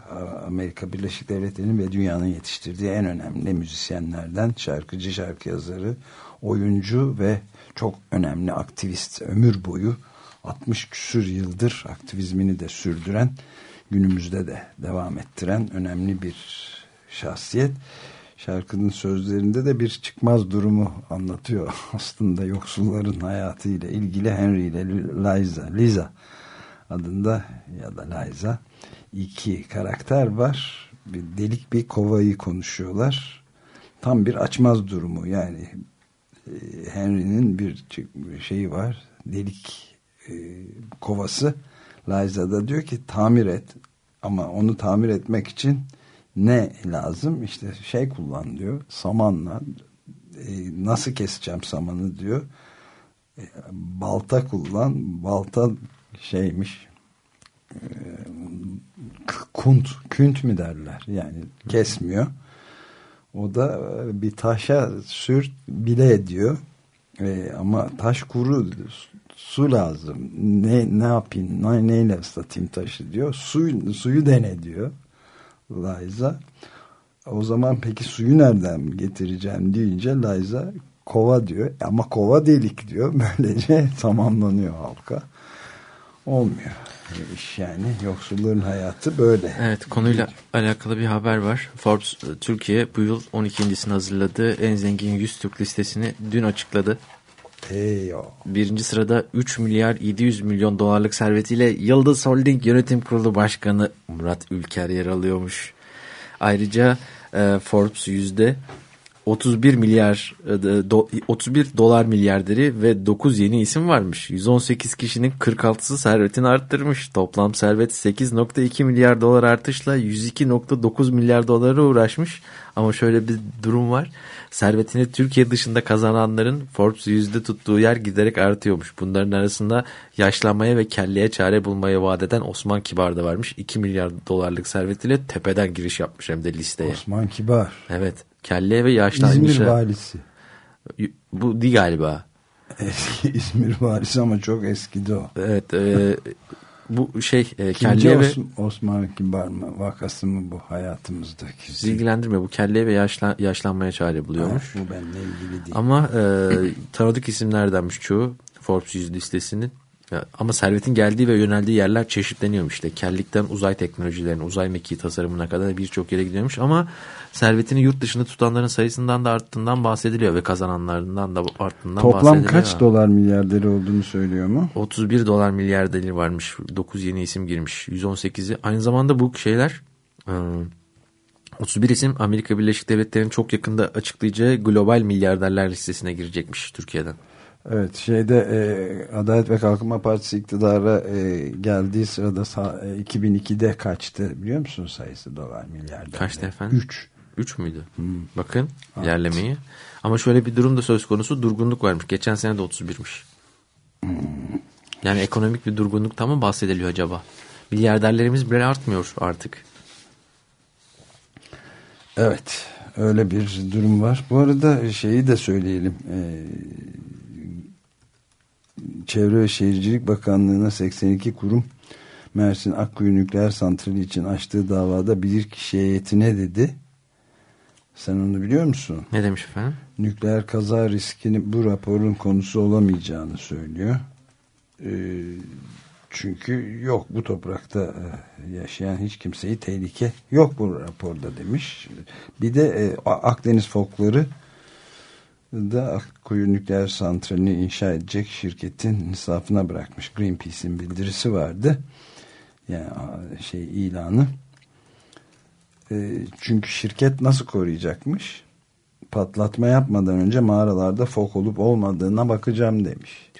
Amerika Birleşik Devletleri'nin ve dünyanın yetiştirdiği en önemli müzisyenlerden şarkıcı şarkı yazarı oyuncu ve çok önemli aktivist ömür boyu 60 küsür yıldır aktivizmini de sürdüren günümüzde de devam ettiren önemli bir şahsiyet şarkının sözlerinde de bir çıkmaz durumu anlatıyor. Aslında yoksulların hayatıyla ilgili Henry ile Liza, Liza adında ya da Liza iki karakter var. Bir delik bir kovayı konuşuyorlar. Tam bir açmaz durumu yani Henry'nin bir şeyi var. Delik e, kovası. Liza da diyor ki tamir et ama onu tamir etmek için ne lazım? İşte şey kullan diyor. Samanla e, nasıl keseceğim samanı diyor. E, balta kullan. Balta şeymiş e, kunt, künt mi derler? Yani kesmiyor. O da bir taşa sür bile ediyor. E, ama taş kuru su lazım. Ne ne yapayım? Ne, neyle ıslatayım taşı diyor. Suyu, suyu dene diyor. Liza. O zaman peki suyu nereden getireceğim deyince Liza kova diyor. Ama kova delik diyor. Böylece tamamlanıyor halka. olmuyor. İş yani yoksulların hayatı böyle. Evet konuyla alakalı bir haber var. Forbes e, Türkiye bu yıl 12.sini hazırladığı en zengin 100 Türk listesini dün açıkladı. Hey o. Birinci sırada 3 milyar 700 milyon dolarlık servetiyle Yıldız Holding Yönetim Kurulu Başkanı Murat Ülker yer alıyormuş. Ayrıca e, Forbes yüzde 31 milyar e, do, 31 dolar milyarderi ve 9 yeni isim varmış. 118 kişinin 46'sı servetini arttırmış. Toplam servet 8.2 milyar dolar artışla 102.9 milyar dolara uğraşmış. Ama şöyle bir durum var. Servetini Türkiye dışında kazananların Forbes yüzde tuttuğu yer giderek artıyormuş. Bunların arasında yaşlanmaya ve kelleye çare bulmaya vaat eden Osman Kibar da varmış. 2 milyar dolarlık servetiyle tepeden giriş yapmış hem de listeye. Osman Kibar. Evet. Kelle ve yaşlanmış. İzmir valisi. Bu değil galiba. Eski İzmir valisi ama çok eskidi o. Evet. E, bu şey e, kelle ve... Os Osman Kibar mı? Vakası mı bu hayatımızdaki? Sizi ilgilendirmiyor. Bu kelle ve yaşlan yaşlanmaya çare buluyormuş. Ha, bu benimle ilgili değil. Ama e, tanıdık isimlerdenmiş çoğu. Forbes 100 listesinin. Ya, ama servetin geldiği ve yöneldiği yerler çeşitleniyormuş işte. Kellikten uzay teknolojilerine, uzay mekiği tasarımına kadar birçok yere gidiyormuş. Ama servetini yurt dışında tutanların sayısından da arttığından bahsediliyor ve kazananlarından da arttığından Toplam bahsediliyor. kaç dolar milyarderi olduğunu söylüyor mu? 31 dolar milyarderi varmış. 9 yeni isim girmiş. 118'i. Aynı zamanda bu şeyler... ıı, 31 isim Amerika Birleşik Devletleri'nin çok yakında açıklayacağı global milyarderler listesine girecekmiş Türkiye'den. Evet şeyde e, Adalet ve Kalkınma Partisi iktidara e, geldiği sırada e, 2002'de kaçtı biliyor musun sayısı dolar milyarder? Kaçtı efendim? 3. 3 müydü? Hmm. Bakın Evet. ilerlemeyi. Ama şöyle bir durum da söz konusu durgunluk varmış. Geçen sene de 31'miş. Hmm. Yani ekonomik bir durgunluktan mı bahsediliyor acaba? Milyarderlerimiz bile artmıyor artık. Evet öyle bir durum var. Bu arada şeyi de söyleyelim. E, Çevre ve Şehircilik Bakanlığı'na 82 kurum Mersin Akkuyu Nükleer Santrali için açtığı davada bilirkişi heyeti ne dedi? Sen onu biliyor musun? Ne demiş efendim? Nükleer kaza riskini bu raporun konusu olamayacağını söylüyor. Ee, çünkü yok bu toprakta e, yaşayan hiç kimseyi tehlike yok bu raporda demiş. Bir de e, Akdeniz fokları da Akkuyu Nükleer Santrali'ni inşa edecek şirketin insafına bırakmış. Greenpeace'in bildirisi vardı. Yani şey ilanı. E, çünkü şirket nasıl koruyacakmış? Patlatma yapmadan önce mağaralarda fok olup olmadığına bakacağım demiş.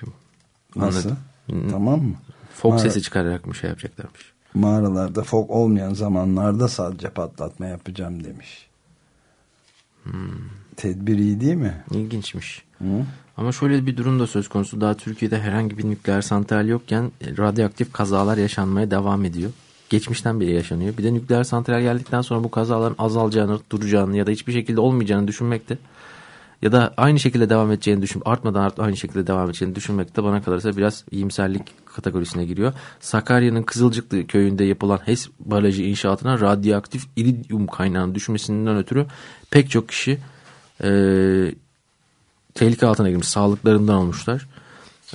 Nasıl? Anladım. Tamam mı? Fok Mağara- sesi çıkararak bir şey yapacaklarmış. Mağaralarda fok olmayan zamanlarda sadece patlatma yapacağım demiş. Tedbir iyi değil mi? İlginçmiş. Hı? Ama şöyle bir durum da söz konusu. Daha Türkiye'de herhangi bir nükleer santral yokken e, radyoaktif kazalar yaşanmaya devam ediyor. Geçmişten beri yaşanıyor. Bir de nükleer santral geldikten sonra bu kazaların azalacağını, duracağını ya da hiçbir şekilde olmayacağını düşünmekte ya da aynı şekilde devam edeceğini düşün, artmadan art, aynı şekilde devam edeceğini düşünmek de bana kalırsa biraz iyimserlik kategorisine giriyor. Sakarya'nın Kızılcıklı köyünde yapılan HES barajı inşaatına radyoaktif iridyum kaynağının düşmesinden ötürü pek çok kişi e, tehlike altına girmiş. Sağlıklarından olmuşlar.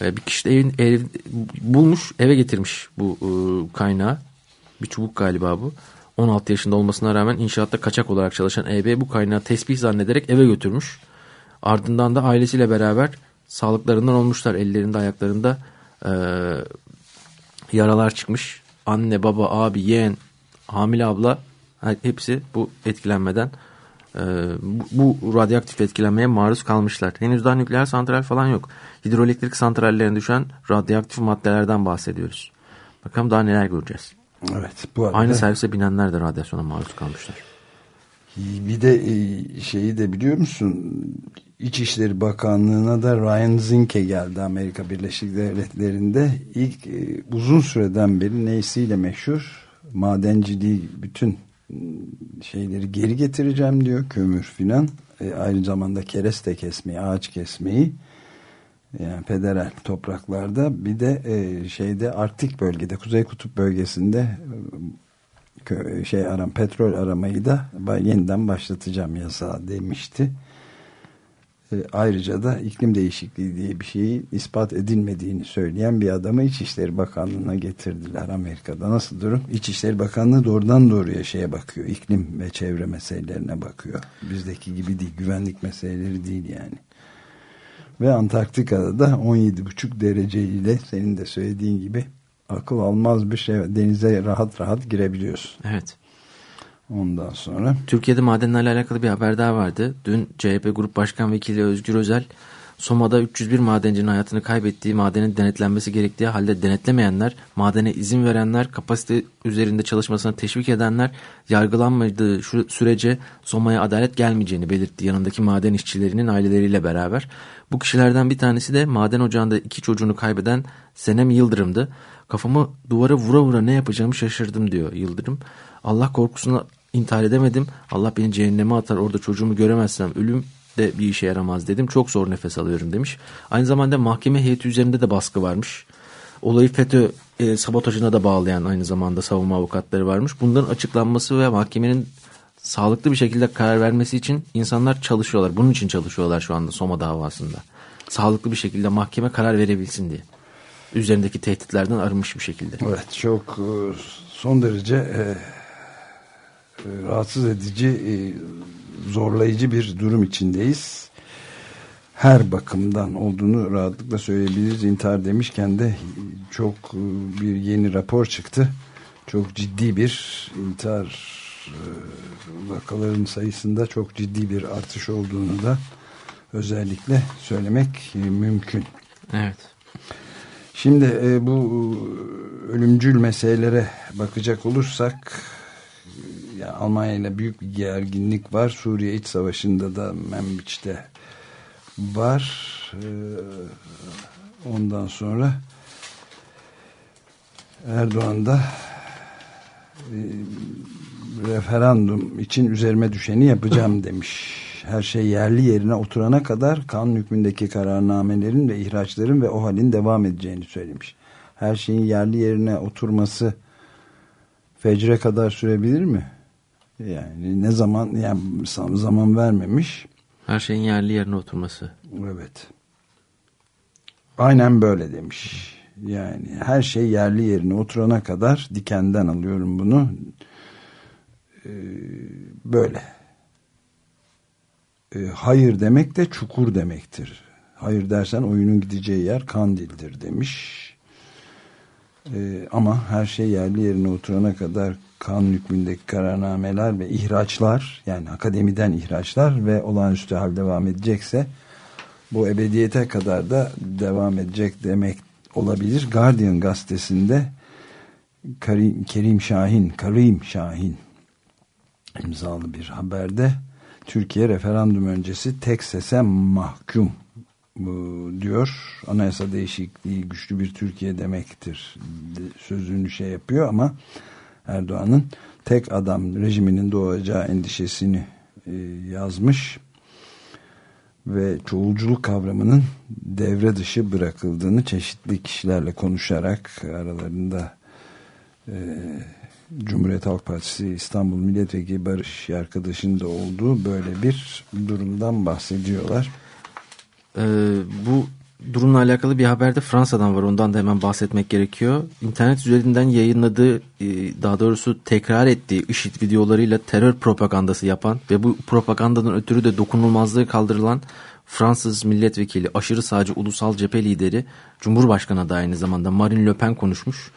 E, bir kişi de evin, ev, bulmuş eve getirmiş bu e, kaynağı. Bir çubuk galiba bu. 16 yaşında olmasına rağmen inşaatta kaçak olarak çalışan EB bu kaynağı tespih zannederek eve götürmüş. Ardından da ailesiyle beraber sağlıklarından olmuşlar. Ellerinde ayaklarında e, yaralar çıkmış. Anne, baba, abi, yeğen, hamile abla hepsi bu etkilenmeden bu, bu radyoaktif etkilenmeye maruz kalmışlar. Henüz daha nükleer santral falan yok. Hidroelektrik santrallerine düşen radyoaktif maddelerden bahsediyoruz. Bakalım daha neler göreceğiz. Evet. Bu arada Aynı servise binenler de radyasyona maruz kalmışlar. bir de e, şeyi de biliyor musun? İçişleri Bakanlığı'na da Ryan Zinke geldi Amerika Birleşik Devletleri'nde. ilk e, uzun süreden beri neysiyle meşhur madenciliği bütün şeyleri geri getireceğim diyor. Kömür filan. E, aynı zamanda kereste kesmeyi, ağaç kesmeyi yani federal topraklarda bir de e, şeyde Arktik bölgede Kuzey Kutup bölgesinde e, şey aram petrol aramayı da yeniden başlatacağım yasağı demişti. Ayrıca da iklim değişikliği diye bir şeyi ispat edilmediğini söyleyen bir adamı İçişleri Bakanlığı'na getirdiler Amerika'da. Nasıl durum? İçişleri Bakanlığı doğrudan doğruya şeye bakıyor. iklim ve çevre meselelerine bakıyor. Bizdeki gibi değil. Güvenlik meseleleri değil yani. Ve Antarktika'da da 17,5 derece ile senin de söylediğin gibi akıl almaz bir şey. Denize rahat rahat girebiliyorsun. Evet. Ondan sonra Türkiye'de madenlerle alakalı bir haber daha vardı. Dün CHP Grup Başkan Vekili Özgür Özel, Soma'da 301 madencinin hayatını kaybettiği madenin denetlenmesi gerektiği halde denetlemeyenler, madene izin verenler, kapasite üzerinde çalışmasına teşvik edenler yargılanmadığı şu sürece Soma'ya adalet gelmeyeceğini belirtti yanındaki maden işçilerinin aileleriyle beraber. Bu kişilerden bir tanesi de maden ocağında iki çocuğunu kaybeden Senem Yıldırım'dı. Kafamı duvara vura vura ne yapacağımı şaşırdım diyor Yıldırım. Allah korkusuna intihar edemedim. Allah beni cehenneme atar orada çocuğumu göremezsem ölüm de bir işe yaramaz dedim. Çok zor nefes alıyorum demiş. Aynı zamanda mahkeme heyeti üzerinde de baskı varmış. Olayı FETÖ e, sabotajına da bağlayan aynı zamanda savunma avukatları varmış. Bunların açıklanması ve mahkemenin sağlıklı bir şekilde karar vermesi için insanlar çalışıyorlar. Bunun için çalışıyorlar şu anda Soma davasında. Sağlıklı bir şekilde mahkeme karar verebilsin diye. Üzerindeki tehditlerden arınmış bir şekilde. Evet çok e, son derece e, e, rahatsız edici, e, zorlayıcı bir durum içindeyiz. Her bakımdan olduğunu rahatlıkla söyleyebiliriz. İntihar demişken de çok e, bir yeni rapor çıktı. Çok ciddi bir intihar e, vakaların sayısında çok ciddi bir artış olduğunu da özellikle söylemek e, mümkün. Evet. Şimdi bu ölümcül meselelere bakacak olursak ya Almanya ile büyük bir gerginlik var. Suriye iç savaşında da Membiç'te var. E, ondan sonra Erdoğan da e, referandum için üzerime düşeni yapacağım demiş. Her şey yerli yerine oturana kadar kanun hükmündeki kararnamelerin ve ihraçların ve o halin devam edeceğini söylemiş. Her şeyin yerli yerine oturması fecre kadar sürebilir mi? Yani ne zaman yani zaman vermemiş. Her şeyin yerli yerine oturması. Evet. Aynen böyle demiş. Yani her şey yerli yerine oturana kadar dikenden alıyorum bunu. Ee, böyle. Ee, hayır demek de çukur demektir. Hayır dersen oyunun gideceği yer Kandil'dir demiş. Ee, ama her şey yerli yerine oturana kadar kanun hükmündeki kararnameler ve ihraçlar yani akademiden ihraçlar ve olağanüstü hal devam edecekse bu ebediyete kadar da devam edecek demek olabilir. Guardian gazetesinde Karim, Kerim Şahin, Karim Şahin imzalı bir haberde Türkiye referandum öncesi tek sese mahkum diyor. Anayasa değişikliği güçlü bir Türkiye demektir sözünü şey yapıyor ama Erdoğan'ın tek adam rejiminin doğacağı endişesini e, yazmış ve çoğulculuk kavramının devre dışı bırakıldığını çeşitli kişilerle konuşarak aralarında e, Cumhuriyet Halk Partisi İstanbul Milletvekili Barış arkadaşın da olduğu böyle bir durumdan bahsediyorlar. Ee, bu durumla alakalı bir haber de Fransa'dan var. Ondan da hemen bahsetmek gerekiyor. İnternet üzerinden yayınladığı, e, daha doğrusu tekrar ettiği IŞİD videolarıyla terör propagandası yapan ve bu propagandadan ötürü de dokunulmazlığı kaldırılan Fransız milletvekili, aşırı sağcı ulusal cephe lideri, Cumhurbaşkanı da aynı zamanda Marine Le Pen konuşmuş.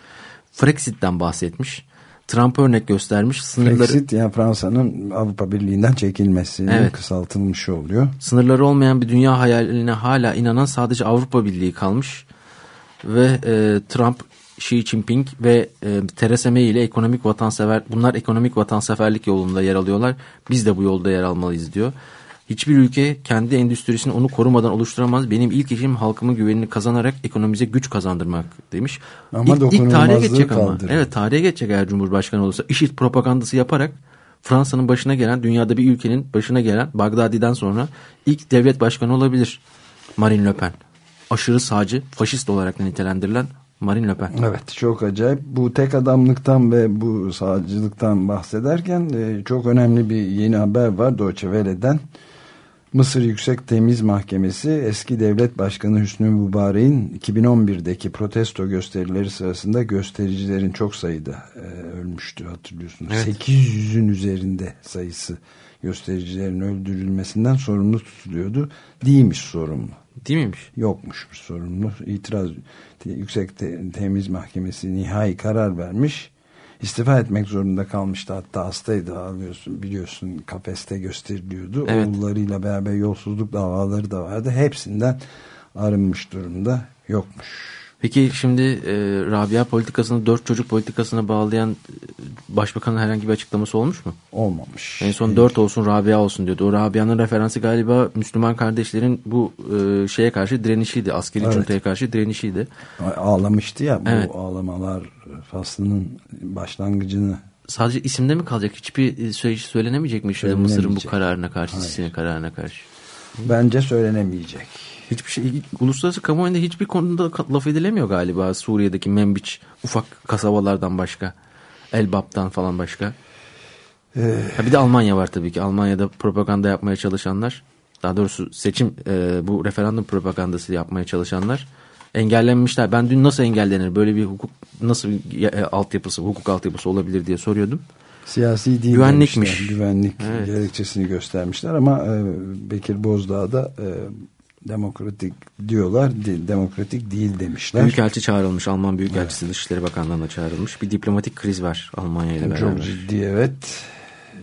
Frexit'ten bahsetmiş. Trump örnek göstermiş. Sınırları... Brexit yani Fransa'nın Avrupa Birliği'nden çekilmesi evet. kısaltılmış oluyor. Sınırları olmayan bir dünya hayaline hala inanan sadece Avrupa Birliği kalmış. Ve e, Trump, Xi Jinping ve e, Theresa May ile ekonomik vatansever, bunlar ekonomik vatanseverlik yolunda yer alıyorlar. Biz de bu yolda yer almalıyız diyor. Hiçbir ülke kendi endüstrisini onu korumadan oluşturamaz. Benim ilk işim halkımın güvenini kazanarak ekonomize güç kazandırmak demiş. Ama ilk, ilk tarihe geçecek ama. Evet tarihe geçecek eğer Cumhurbaşkanı olursa. IŞİD propagandası yaparak Fransa'nın başına gelen, dünyada bir ülkenin başına gelen Bagdadi'den sonra ilk devlet başkanı olabilir Marine Le Pen. Aşırı sağcı, faşist olarak nitelendirilen Marine Le Pen. Evet çok acayip. Bu tek adamlıktan ve bu sağcılıktan bahsederken e, çok önemli bir yeni haber var Deutsche Welle'den. Mısır Yüksek Temiz Mahkemesi eski devlet başkanı Hüsnü Mübarek'in 2011'deki protesto gösterileri sırasında göstericilerin çok sayıda e, ölmüştü hatırlıyorsunuz. Evet. 800'ün üzerinde sayısı göstericilerin öldürülmesinden sorumlu tutuluyordu. Değilmiş sorumlu. Değil miymiş? Yokmuş sorumlu. İtiraz Yüksek Te- Temiz Mahkemesi nihai karar vermiş. İstifa etmek zorunda kalmıştı. Hatta hastaydı alıyorsun biliyorsun kafeste gösteriliyordu. Evet. Oğullarıyla beraber yolsuzluk davaları da vardı. Hepsinden arınmış durumda yokmuş. Peki şimdi e, Rabia politikasını dört çocuk politikasına bağlayan e, başbakanın herhangi bir açıklaması olmuş mu? Olmamış. En son dört olsun Rabia olsun diyordu. O Rabia'nın referansı galiba Müslüman kardeşlerin bu e, şeye karşı direnişiydi. Askeri Evet. cuntaya karşı direnişiydi. Ağlamıştı ya bu Evet. ağlamalar faslının başlangıcını Sadece isimde mi kalacak? Hiçbir e, söyle- söylenemeyecek mi şimdi Mısır'ın bu kararına karşı. Sisi'nin kararına karşı? bence söylenemeyecek. Hiçbir şey, uluslararası kamuoyunda hiçbir konuda laf edilemiyor galiba Suriye'deki Membiç ufak kasabalardan başka. Elbap'tan falan başka. Ha bir de Almanya var tabii ki. Almanya'da propaganda yapmaya çalışanlar, daha doğrusu seçim e, bu referandum propagandası yapmaya çalışanlar engellenmişler. Ben dün nasıl engellenir? Böyle bir hukuk nasıl bir e, altyapısı, hukuk altyapısı olabilir diye soruyordum. Siyasi değil Güvenlikmiş. demişler. Güvenlik Evet. gerekçesini göstermişler ama e, Bekir Bozdağ da e, demokratik diyorlar. de- demokratik değil demişler. Büyükelçi çağrılmış. Alman Büyükelçisi Dışişleri Bakanlığı'na çağrılmış. Bir diplomatik kriz var Almanya ile beraber. Çok ciddi evet.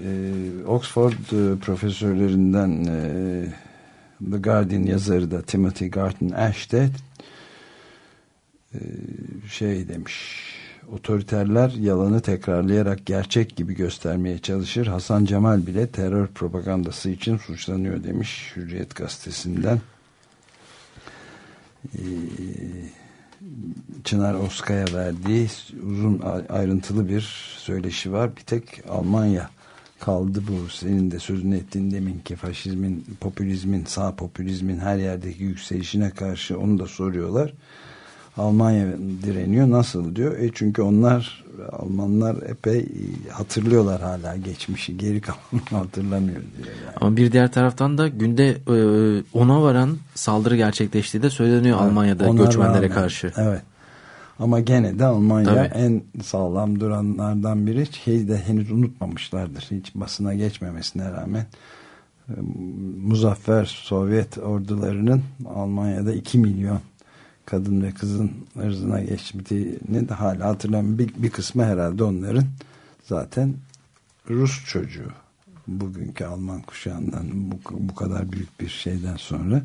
E, Oxford e, profesörlerinden e, The Guardian yazarı da Timothy Garton Ash de e, şey demiş otoriterler yalanı tekrarlayarak gerçek gibi göstermeye çalışır. Hasan Cemal bile terör propagandası için suçlanıyor demiş Hürriyet gazetesinden. Ee, Çınar Oska'ya verdiği uzun ayrıntılı bir söyleşi var. Bir tek Almanya kaldı bu senin de sözünü ettiğin deminki faşizmin, popülizmin, sağ popülizmin her yerdeki yükselişine karşı onu da soruyorlar. Almanya direniyor. Nasıl diyor? E çünkü onlar Almanlar epey hatırlıyorlar hala geçmişi. Geri kalanı hatırlamıyor diyor. Yani. Ama bir diğer taraftan da günde e, ona varan saldırı gerçekleştiği de söyleniyor Almanya'da Ona göçmenlere rağmen, karşı. Evet. Ama gene de Almanya Tabii. en sağlam duranlardan biri. Şeyi de henüz unutmamışlardır. Hiç basına geçmemesine rağmen e, muzaffer Sovyet ordularının Almanya'da 2 milyon kadın ve kızın ırzına geçtiğini de hala hatırlamıyorum. Bir, bir kısmı herhalde onların zaten Rus çocuğu. Bugünkü Alman kuşağından bu, bu kadar büyük bir şeyden sonra.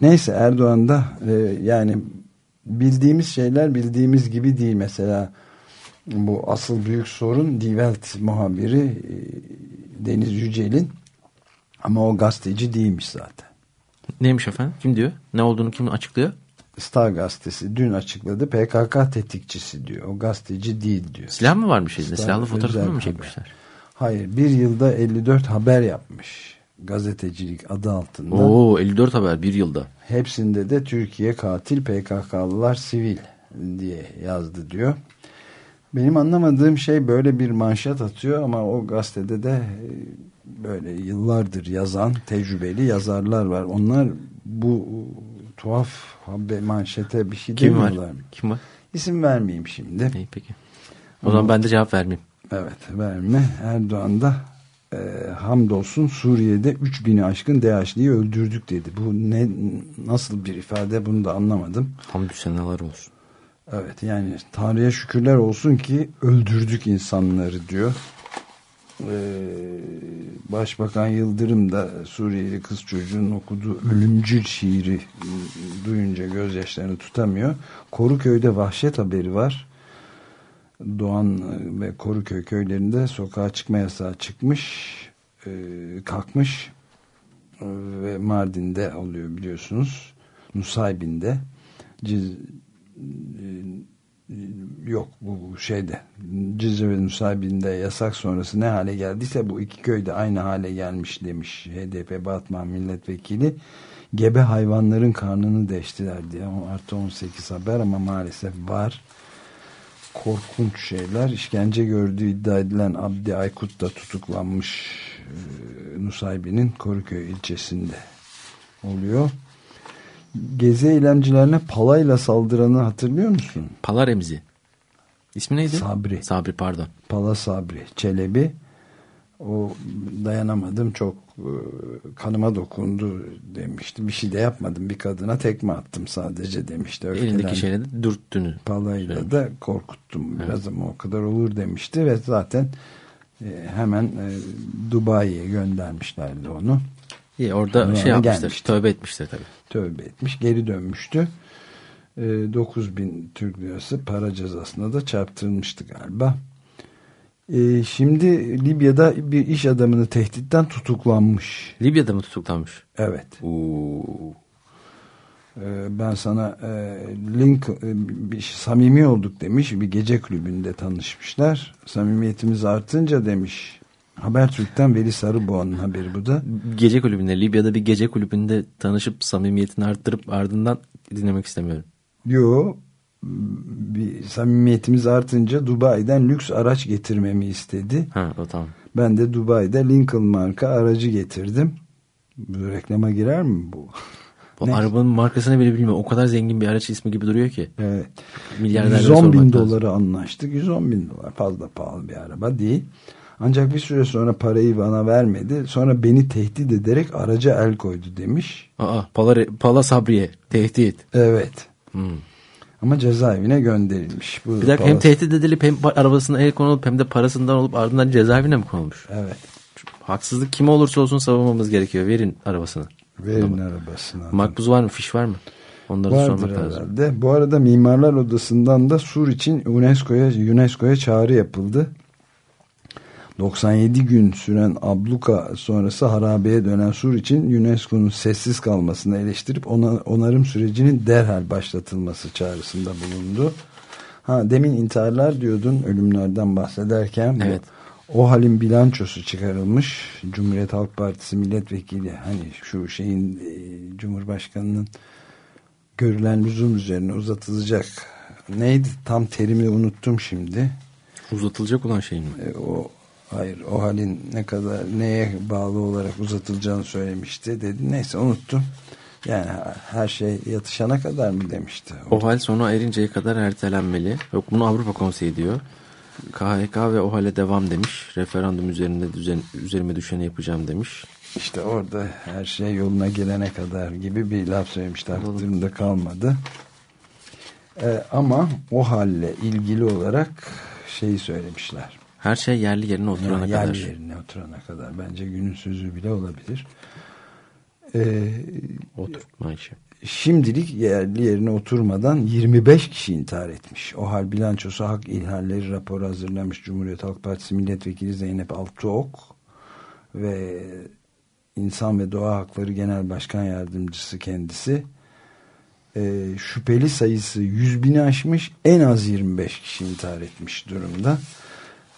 Neyse Erdoğan da e, yani bildiğimiz şeyler bildiğimiz gibi değil. Mesela bu asıl büyük sorun Die muhabiri e, Deniz Yücel'in ama o gazeteci değilmiş zaten. Neymiş efendim? Kim diyor? Ne olduğunu kim açıklıyor? Star gazetesi dün açıkladı. PKK tetikçisi diyor. O gazeteci değil diyor. Silah mı varmış elinde? Star Silahlı fotoğrafını mı haber. çekmişler? Hayır. Bir yılda 54 haber yapmış. Gazetecilik adı altında. Oo 54 haber bir yılda. Hepsinde de Türkiye katil PKK'lılar sivil diye yazdı diyor. Benim anlamadığım şey böyle bir manşet atıyor ama o gazetede de e, böyle yıllardır yazan tecrübeli yazarlar var. Onlar bu tuhaf haber manşete bir şey Kim var? demiyorlar. Kim var? İsim vermeyeyim şimdi. İyi peki. O zaman ben de cevap vermeyeyim. Evet verme. Erdoğan da e, hamdolsun Suriye'de 3000'i aşkın DAEŞ'liyi öldürdük dedi. Bu ne nasıl bir ifade bunu da anlamadım. Hamdü senalar olsun. Evet yani Tanrı'ya şükürler olsun ki öldürdük insanları diyor. Ee, Başbakan Yıldırım da Suriyeli kız çocuğunun okuduğu ölümcül şiiri e, duyunca gözyaşlarını tutamıyor. Koruköy'de vahşet haberi var. Doğan e, ve Koruköy köylerinde sokağa çıkma yasağı çıkmış, e, kalkmış ve Mardin'de oluyor biliyorsunuz. Nusaybin'de Ciz, yok bu şeyde Cizre ve Nusaybin'de yasak sonrası ne hale geldiyse bu iki köyde aynı hale gelmiş demiş HDP Batman milletvekili. Gebe hayvanların karnını deştiler diye. Artı 18 haber ama maalesef var. Korkunç şeyler. İşkence gördüğü iddia edilen Abdi Aykut da tutuklanmış e, Nusaybin'in Koruköy ilçesinde oluyor. Gezi eylemcilerine palayla saldıranı hatırlıyor musun? Pala Remzi. İsmi neydi? Sabri. Sabri pardon. Pala Sabri Çelebi o dayanamadım çok e, kanıma dokundu demişti. Bir şey de yapmadım bir kadına tekme attım sadece demişti. Elindeki Öfkelen- şeyle de dürttünü. Palayla da korkuttum biraz ama o kadar olur demişti ve zaten e, hemen e, Dubai'ye göndermişlerdi onu. İyi orada Sonra şey yapmışlar. gelmişti. Tövbe etmişler tabii. Tövbe etmiş geri dönmüştü. E, 9000 Türk lirası para cezasına da çarptırılmıştı galiba. E, şimdi Libya'da bir iş adamını tehditten tutuklanmış. Libya'da mı tutuklanmış? Evet. Oo. Ee, ben sana e, link e, bir samimi olduk demiş bir gece kulübünde tanışmışlar samimiyetimiz artınca demiş Habertürk'ten Veli Sarıboğa'nın haberi bu da Gece kulübünde Libya'da bir gece kulübünde tanışıp samimiyetini arttırıp ardından dinlemek istemiyorum. diyor bir samimiyetimiz artınca Dubai'den lüks araç getirmemi istedi Ha o tamam. ben de Dubai'de Lincoln marka aracı getirdim bu reklama girer mi bu? Bu Ne? arabanın markasını bile bilmiyorum. O kadar zengin bir araç ismi gibi duruyor ki. Evet. Milyarderlere 110 bin doları anlaştık. 110 bin dolar fazla pahalı bir araba değil. Ancak bir süre sonra parayı bana vermedi. Sonra beni tehdit ederek araca el koydu demiş. Aa, Pala, Pala Sabriye. Tehdit. Evet. Hmm. Ama cezaevine gönderilmiş. Bu Bir dakika hem tehdit edilip hem arabasına el konulup hem de parasından olup ardından cezaevine mi konulmuş? Evet. Haksızlık kim olursa olsun savunmamız gerekiyor. Verin arabasını. Verin arabasına. Makbuz var mı? Fiş var mı? Onları Vardır sormak lazım. herhalde. Bu arada Mimarlar Odası'ndan da Sur için UNESCO'ya UNESCO'ya çağrı yapıldı. 97 gün süren abluka sonrası harabeye dönen Sur için UNESCO'nun sessiz kalmasını eleştirip ona, onarım sürecinin derhal başlatılması çağrısında bulundu. Ha demin intiharlar diyordun ölümlerden bahsederken. Evet. O halin bilançosu çıkarılmış. Cumhuriyet Halk Partisi milletvekili hani şu şeyin e, Cumhurbaşkanının görülen lüzum üzerine uzatılacak. Neydi tam terimi unuttum şimdi. Uzatılacak olan şey mi? E, o hayır o halin ne kadar neye bağlı olarak uzatılacağını söylemişti dedi. Neyse unuttum. Yani her şey yatışana kadar mı demişti. O hal sona erinceye kadar ertelenmeli. Yok bunu Avrupa Konseyi diyor. KHK ve o hale devam demiş. Referandum üzerinde düzen, üzerime düşeni yapacağım demiş. İşte orada her şey yoluna gelene kadar gibi bir laf söylemişti. Aklımda kalmadı. Ee, ama o halle ilgili olarak şeyi söylemişler. Her şey yerli yerine oturana Yani kadar. yerli yerine oturana kadar. Bence günün sözü bile olabilir. Ee, Oturtma işi. şimdilik yerli yerine oturmadan 25 kişi intihar etmiş. O hal bilançosu hak ihlalleri raporu hazırlamış Cumhuriyet Halk Partisi Milletvekili Zeynep Altıok ve İnsan ve Doğa Hakları Genel Başkan Yardımcısı kendisi Ee, şüpheli sayısı 100 bini aşmış en az 25 kişi intihar etmiş durumda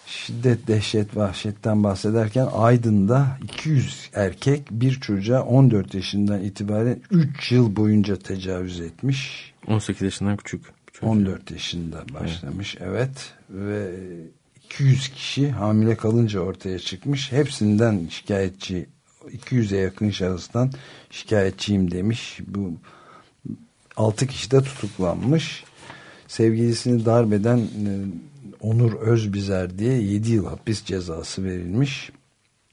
şiddet, dehşet, vahşetten bahsederken Aydın'da 200 erkek bir çocuğa 14 yaşından itibaren 3 yıl boyunca tecavüz etmiş. 18 yaşından küçük. Çocuk. 14 yaşında başlamış evet ve 200 kişi hamile kalınca ortaya çıkmış. Hepsinden şikayetçi 200'e yakın şahıstan şikayetçiyim demiş. Bu 6 kişi de tutuklanmış. Sevgilisini darbeden e, Onur Özbizer diye 7 yıl hapis cezası verilmiş.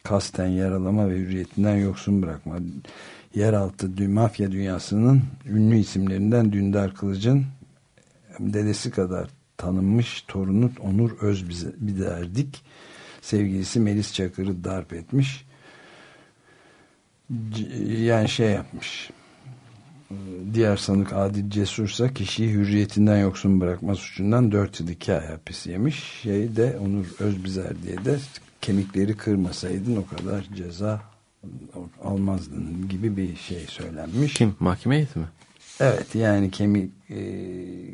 Kasten yaralama ve hürriyetinden yoksun bırakma. Yeraltı mafya dünyasının ünlü isimlerinden Dündar Kılıç'ın dedesi kadar tanınmış torunu Onur Özbiderdik. Sevgilisi Melis Çakır'ı darp etmiş. Yani şey yapmış diğer sanık Adil Cesursa kişiyi hürriyetinden yoksun bırakma suçundan 4 yıl 2 ay hapis yemiş. Şey de Onur Özbizer diye de kemikleri kırmasaydın o kadar ceza almazdın gibi bir şey söylenmiş. Kim? Mahkeme heyeti mi? Evet yani kemik e,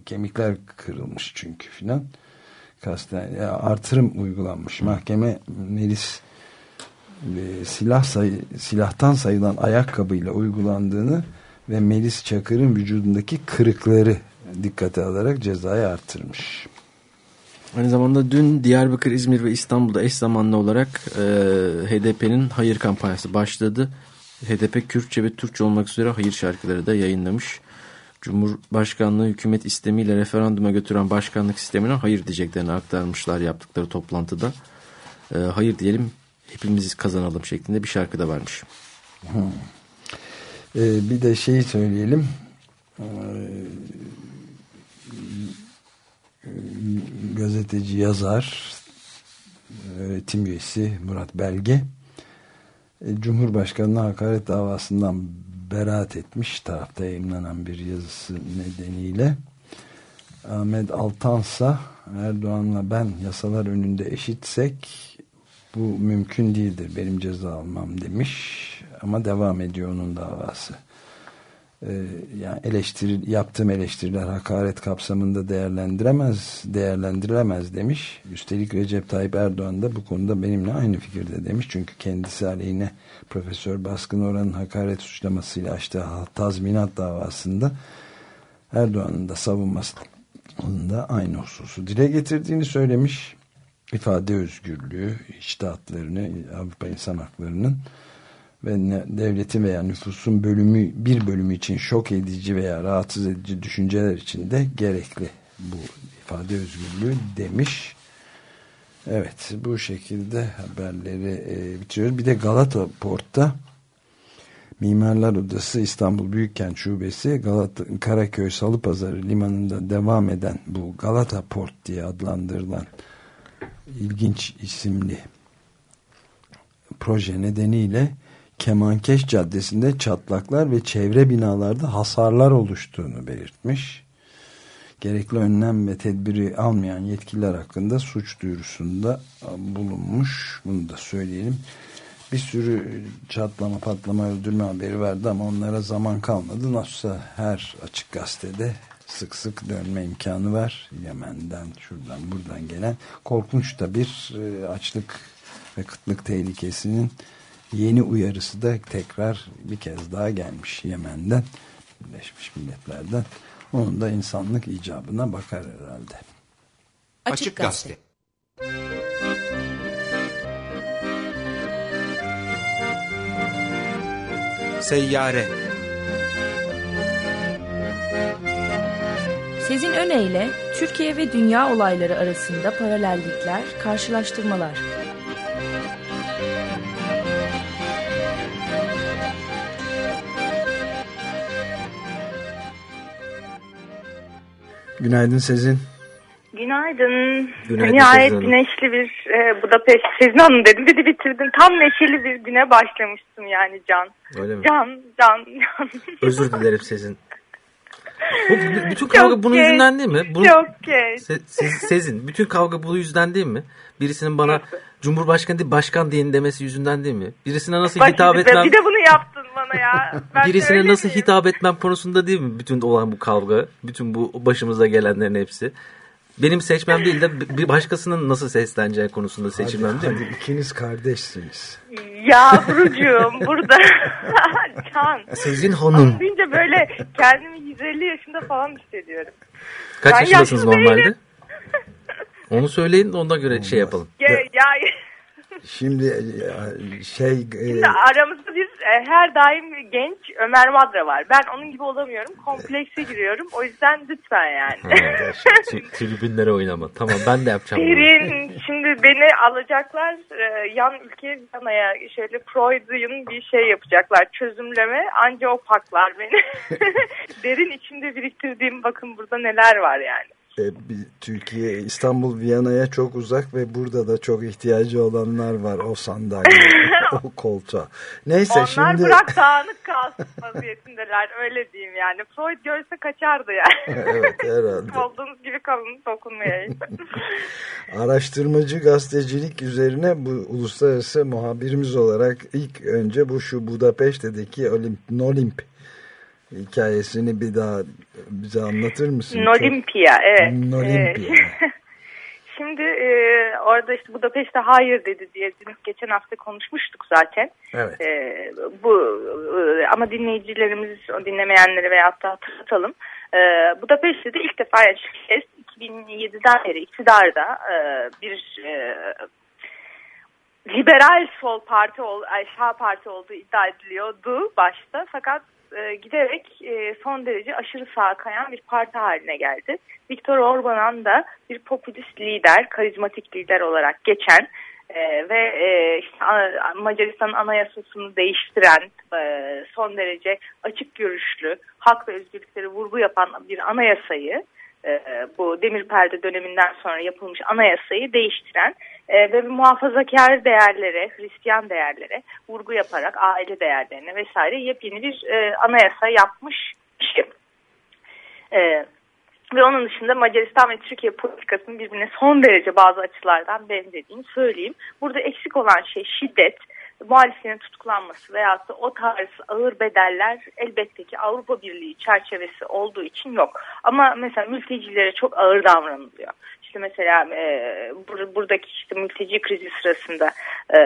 kemikler kırılmış çünkü filan. Kasten artırım uygulanmış. Mahkeme Melis e, silah sayı, silahtan sayılan ayakkabıyla uygulandığını ve Melis Çakır'ın vücudundaki kırıkları dikkate alarak cezayı artırmış. Aynı zamanda dün Diyarbakır, İzmir ve İstanbul'da eş zamanlı olarak e, HDP'nin hayır kampanyası başladı. HDP Kürtçe ve Türkçe olmak üzere hayır şarkıları da yayınlamış. Cumhurbaşkanlığı hükümet istemiyle referanduma götüren başkanlık sistemine hayır diyeceklerini aktarmışlar yaptıkları toplantıda. E, hayır diyelim hepimiz kazanalım şeklinde bir şarkı da varmış. Hmm. Ee, bir de şeyi söyleyelim. Ee, gazeteci yazar öğretim üyesi Murat Belge e, Cumhurbaşkanı'na hakaret davasından beraat etmiş tarafta yayınlanan bir yazısı nedeniyle Ahmet Altansa Erdoğan'la ben yasalar önünde eşitsek bu mümkün değildir benim ceza almam demiş ama devam ediyor onun davası ee, yani eleştiri, yaptığım eleştiriler hakaret kapsamında değerlendiremez değerlendirilemez demiş. Üstelik Recep Tayyip Erdoğan da bu konuda benimle aynı fikirde demiş. Çünkü kendisi aleyhine Profesör Baskın Oran'ın hakaret suçlamasıyla açtığı tazminat davasında Erdoğan'ın da savunmasında aynı hususu dile getirdiğini söylemiş. ifade özgürlüğü, içtihatlarını, Avrupa İnsan Hakları'nın ve devletin veya nüfusun bölümü bir bölümü için şok edici veya rahatsız edici düşünceler için de gerekli bu ifade özgürlüğü demiş. Evet bu şekilde haberleri e, bitiriyoruz. Bir de Galata Port'ta Mimarlar Odası İstanbul Büyükkent Şubesi Galata, Karaköy Salıpazarı limanında devam eden bu Galata Port diye adlandırılan ilginç isimli proje nedeniyle Kemankeş Caddesi'nde çatlaklar ve çevre binalarda hasarlar oluştuğunu belirtmiş. Gerekli önlem ve tedbiri almayan yetkililer hakkında suç duyurusunda bulunmuş. Bunu da söyleyelim. Bir sürü çatlama, patlama, öldürme haberi verdi ama onlara zaman kalmadı. Nasılsa her açık gazetede sık sık dönme imkanı var. Yemen'den, şuradan, buradan gelen. Korkunç da bir e, açlık ve kıtlık tehlikesinin yeni uyarısı da tekrar bir kez daha gelmiş Yemen'den Birleşmiş Milletler'den onun da insanlık icabına bakar herhalde. Açık Gazete Seyyare Sezin Öne Türkiye ve dünya olayları arasında paralellikler, karşılaştırmalar. Günaydın Sezin. Günaydın. Günaydın Nihayet Sezin güneşli bir e, Budapest Sezin Hanım dedim. Bir de bitirdim. Tam neşeli bir güne başlamıştım yani Can. Öyle mi? Can, Can, Can. Özür dilerim Sezin. Bu, bütün kavga Çok bunun geç, yüzünden değil mi? Bunu, Çok geç. Se- Se- Sezin, bütün kavga bu yüzden değil mi? Birisinin bana Cumhurbaşkanı değil başkan deyin demesi yüzünden değil mi? Birisine nasıl Bak hitap etmem... Bir de bunu yaptın bana ya. Ben de Birisine nasıl miyim? hitap etmem konusunda değil mi bütün olan bu kavga? Bütün bu başımıza gelenlerin hepsi. Benim seçmem değil de bir başkasının nasıl sesleneceği konusunda seçilmem hadi, değil mi? hadi ikiniz kardeşsiniz. Yavrucuğum burada. Can. Sezin Hanım. Deyince böyle kendimi 150 yaşında falan hissediyorum. Kaç Ben yaşındasınız normalde? değilim. Onu söyleyin ona göre şey yapalım. Ya, ya, Şimdi e, şey e, Şimdi aramızda bir e, her daim genç Ömer Madra var. Ben onun gibi olamıyorum. Komplekse giriyorum. O yüzden lütfen yani. Tri- Tribünlere oynama. Tamam ben de yapacağım. Derin. Şimdi beni alacaklar yan ülke yanaya şöyle Freud'un bir şey yapacaklar. Çözümleme. Anca o paklar beni. Derin içimde biriktirdiğim bakın burada neler var yani. E, bir- Türkiye İstanbul Viyana'ya çok uzak ve burada da çok ihtiyacı olanlar var o sandalye o koltuğa. Neyse Onlar şimdi bırak dağınık kalsın vaziyetindeler. Öyle diyeyim yani. Freud görse kaçardı yani. evet herhalde. Olduğunuz gibi kalın dokunmayayım. Araştırmacı gazetecilik üzerine bu uluslararası muhabirimiz olarak ilk önce bu şu Budapeşte'deki Olimp, Nolimp hikayesini bir daha bize anlatır mısın? Nolimpia evet. Nolimpia. Evet. Şimdi e, orada işte Budapeşte hayır dedi diye dün, geçen hafta konuşmuştuk zaten. Evet. E, bu e, ama dinleyicilerimiz o dinlemeyenleri veyahut da hatırlatalım. E, Budapeşte'de ilk defa yani şu kez 2007'den beri iktidarda e, bir e, liberal sol parti ol, aşağı parti olduğu iddia ediliyordu başta fakat e, giderek e, son derece aşırı sağa kayan bir parti haline geldi. Viktor Orban'ın da bir popülist lider, karizmatik lider olarak geçen e, ve e, işte, Macaristan'ın anayasasını değiştiren e, son derece açık görüşlü, hak ve özgürlükleri vurgu yapan bir anayasayı e, bu demir perde döneminden sonra yapılmış anayasayı değiştiren e, ve muhafazakar değerlere, Hristiyan değerlere vurgu yaparak aile değerlerine vesaire yepyeni bir e, anayasa yapmış kişi. E, ve onun dışında Macaristan ve Türkiye politikasının birbirine son derece bazı açılardan benzediğini söyleyeyim. Burada eksik olan şey şiddet, muhaliflerin tutuklanması veyahut da o tarz ağır bedeller elbette ki Avrupa Birliği çerçevesi olduğu için yok. Ama mesela mültecilere çok ağır davranılıyor. İşte mesela e, bur buradaki işte mülteci krizi sırasında e,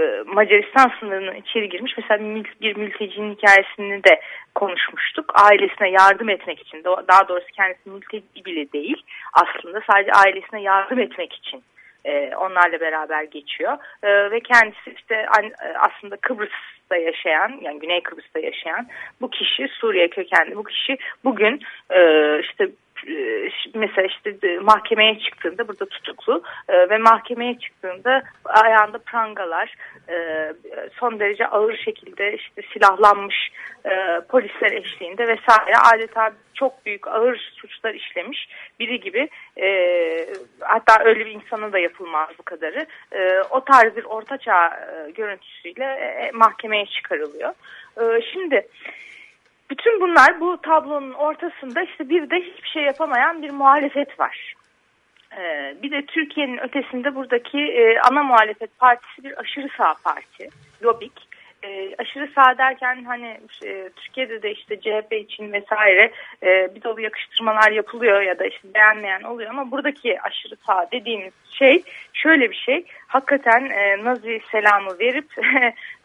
e, Macaristan sınırının içeri girmiş. Mesela bir mültecinin hikayesini de konuşmuştuk. Ailesine yardım etmek için, daha doğrusu kendisi mülteci bile değil. Aslında sadece ailesine yardım etmek için e, onlarla beraber geçiyor. E, ve kendisi işte aslında Kıbrıs'ta yaşayan, yani Güney Kıbrıs'ta yaşayan bu kişi Suriye kökenli bu kişi bugün işte mesela işte mahkemeye çıktığında burada tutuklu e, ve mahkemeye çıktığında ayağında prangalar e, son derece ağır şekilde işte silahlanmış e, polisler eşliğinde vesaire adeta çok büyük ağır suçlar işlemiş biri gibi e, hatta öyle bir insana da yapılmaz bu kadarı e, o tarz bir ortaçağ e, görüntüsüyle e, mahkemeye çıkarılıyor. E, şimdi bütün bunlar bu tablonun ortasında işte bir de hiçbir şey yapamayan bir muhalefet var. Ee, bir de Türkiye'nin ötesinde buradaki e, ana muhalefet partisi bir aşırı sağ parti, Lobik. E, aşırı sağ derken hani e, Türkiye'de de işte CHP için vesaire e, bir dolu yakıştırmalar yapılıyor ya da işte beğenmeyen oluyor ama buradaki aşırı sağ dediğimiz şey şöyle bir şey hakikaten e, Nazi selamı verip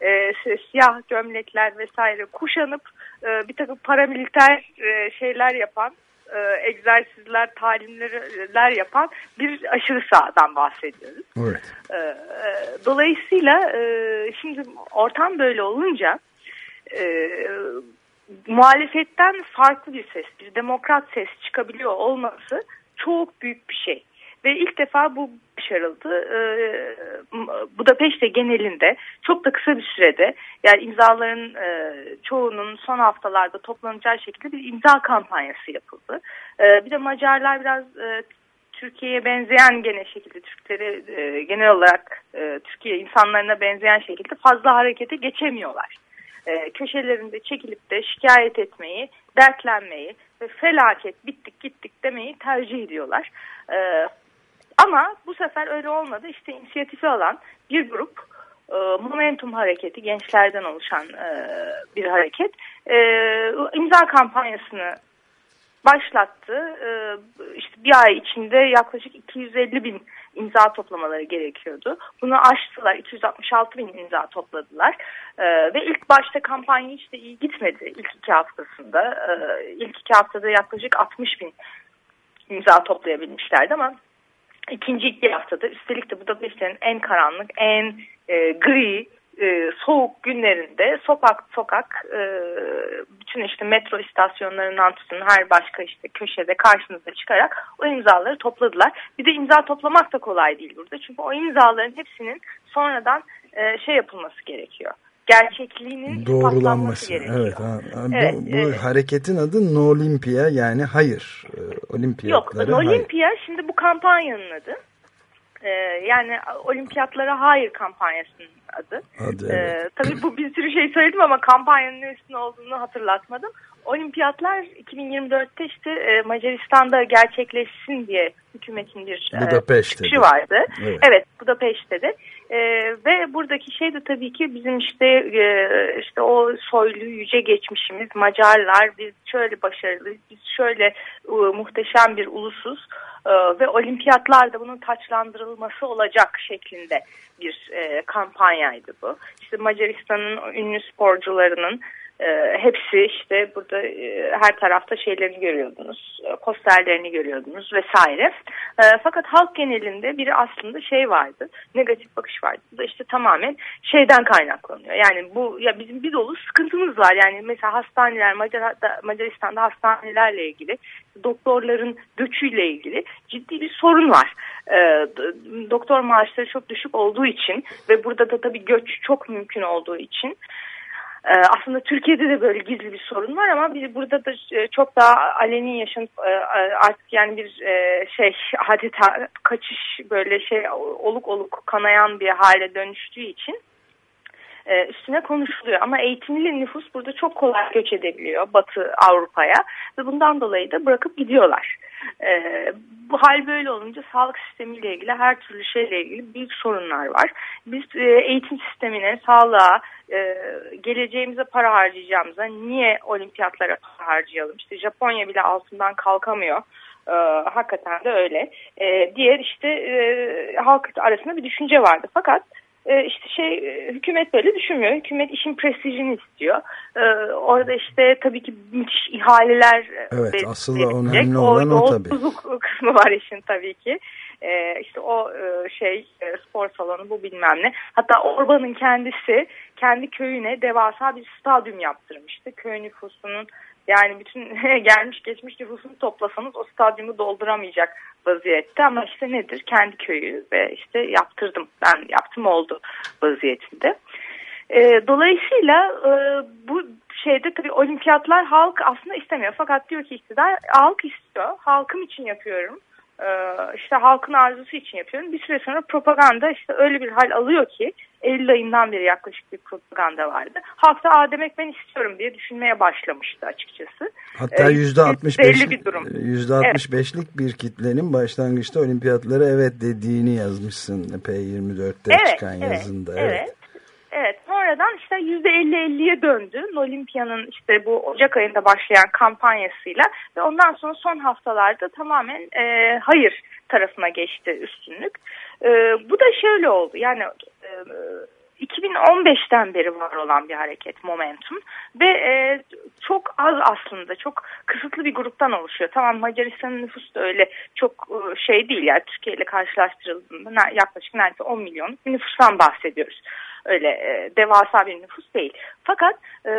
e, siyah gömlekler vesaire kuşanıp e, bir takım paramiliter e, şeyler yapan e, egzersizler, talimler yapan bir aşırı sağdan bahsediyoruz. Evet. E, e, dolayısıyla e, şimdi ortam böyle olunca e, muhalefetten farklı bir ses, bir demokrat ses çıkabiliyor olması çok büyük bir şey. Ve ilk defa bu başarıldı. Ee, Budapeşte genelinde çok da kısa bir sürede yani imzaların e, çoğunun son haftalarda toplanacağı şekilde bir imza kampanyası yapıldı. E, bir de Macarlar biraz e, Türkiye'ye benzeyen gene şekilde Türkleri e, genel olarak e, Türkiye insanlarına benzeyen şekilde fazla harekete geçemiyorlar. E, köşelerinde çekilip de şikayet etmeyi, dertlenmeyi ve felaket bittik gittik demeyi tercih ediyorlar. E, ama bu sefer öyle olmadı. İşte inisiyatifi alan bir grup e, Momentum hareketi, gençlerden oluşan e, bir hareket e, imza kampanyasını başlattı. E, işte bir ay içinde yaklaşık 250 bin imza toplamaları gerekiyordu. Bunu aştılar. 266 bin imza topladılar. E, ve ilk başta kampanya hiç de iyi gitmedi ilk iki haftasında. E, ilk iki haftada yaklaşık 60 bin imza toplayabilmişlerdi ama ikinci iki haftada üstelik de Budapeşte'nin en karanlık, en e, gri, e, soğuk günlerinde sokak sokak e, bütün işte metro istasyonlarından tutun her başka işte köşede karşınıza çıkarak o imzaları topladılar. Bir de imza toplamak da kolay değil burada. Çünkü o imzaların hepsinin sonradan e, şey yapılması gerekiyor gerçekliğinin doğrulanması gerekiyor. Evet, ha, evet, bu, bu evet. hareketin adı No Olympia yani hayır. E, olimpiyatlara Yok, Olimpia hayır. şimdi bu kampanyanın adı. Ee, yani olimpiyatlara hayır kampanyasının adı. adı ee, evet. ee, tabii bu bir sürü şey söyledim ama kampanyanın üstüne olduğunu hatırlatmadım. Olimpiyatlar 2024'te işte e, Macaristan'da gerçekleşsin diye hükümetin bir e, vardı. Evet, evet Budapeşte'de. E, ve buradaki şey de tabii ki bizim işte e, işte o soylu yüce geçmişimiz Macarlar biz şöyle başarılı biz şöyle e, muhteşem bir ulusuz e, ve olimpiyatlarda bunun taçlandırılması olacak şeklinde bir e, kampanyaydı bu. İşte Macaristan'ın ünlü sporcularının E, hepsi işte burada e, her tarafta şeylerini görüyordunuz, e, posterlerini görüyordunuz vesaire. E, fakat halk genelinde bir aslında şey vardı, negatif bakış vardı. Bu da işte tamamen şeyden kaynaklanıyor. Yani bu ya bizim bir dolu sıkıntımız var. Yani mesela hastaneler, Macar, Macaristan'da hastanelerle ilgili, doktorların göçüyle ilgili ciddi bir sorun var. E, doktor maaşları çok düşük olduğu için ve burada da tabii göç çok mümkün olduğu için aslında Türkiye'de de böyle gizli bir sorun var ama bir burada da e, çok daha aleni yaşanıp e, artık yani bir e, şey adeta kaçış böyle şey oluk oluk kanayan bir hale dönüştüğü için üstüne konuşuluyor. Ama eğitimli nüfus burada çok kolay göç edebiliyor Batı Avrupa'ya ve bundan dolayı da bırakıp gidiyorlar. Ee, bu hal böyle olunca sağlık sistemiyle ilgili her türlü şeyle ilgili büyük sorunlar var. Biz e, eğitim sistemine, sağlığa, e, geleceğimize para harcayacağımıza niye olimpiyatlara para harcayalım? İşte Japonya bile altından kalkamıyor. E, hakikaten de öyle. E, diğer işte e, halk arasında bir düşünce vardı. Fakat e, işte şey e, hükümet böyle düşünmüyor. Hükümet işin prestijini istiyor. E, orada işte tabii ki müthiş ihaleler Evet de, önemli olan o, o tabii. kısmı var işin tabii ki. E, işte o e, şey e, spor salonu bu bilmem ne. Hatta Orban'ın kendisi kendi köyüne devasa bir stadyum yaptırmıştı. Köy nüfusunun yani bütün gelmiş geçmiş nüfusunu toplasanız o stadyumu dolduramayacak vaziyette. Ama işte nedir? Kendi köyü ve işte yaptırdım. Ben yaptım oldu vaziyetinde. E, dolayısıyla e, bu şeyde tabii olimpiyatlar halk aslında istemiyor. Fakat diyor ki iktidar halk istiyor. Halkım için yapıyorum işte halkın arzusu için yapıyorum. Bir süre sonra propaganda işte öyle bir hal alıyor ki Eylül ayından beri yaklaşık bir propaganda vardı. Halk da Aa, demek ben istiyorum diye düşünmeye başlamıştı açıkçası. Hatta ee, yüzde 65'lik %65'lik bir kitlenin başlangıçta olimpiyatlara evet dediğini yazmışsın P24'te evet, çıkan evet, yazında. Evet. evet. Evet sonradan işte %50-50'ye döndü. Olimpiyanın işte bu Ocak ayında başlayan kampanyasıyla ve ondan sonra son haftalarda tamamen e, hayır tarafına geçti üstünlük. E, bu da şöyle oldu yani e, 2015'ten beri var olan bir hareket momentum ve e, çok az aslında çok kısıtlı bir gruptan oluşuyor. Tamam Macaristan'ın nüfusu da öyle çok e, şey değil yani Türkiye ile karşılaştırıldığında yaklaşık neredeyse 10 milyon nüfustan bahsediyoruz öyle e, devasa bir nüfus değil. Fakat e,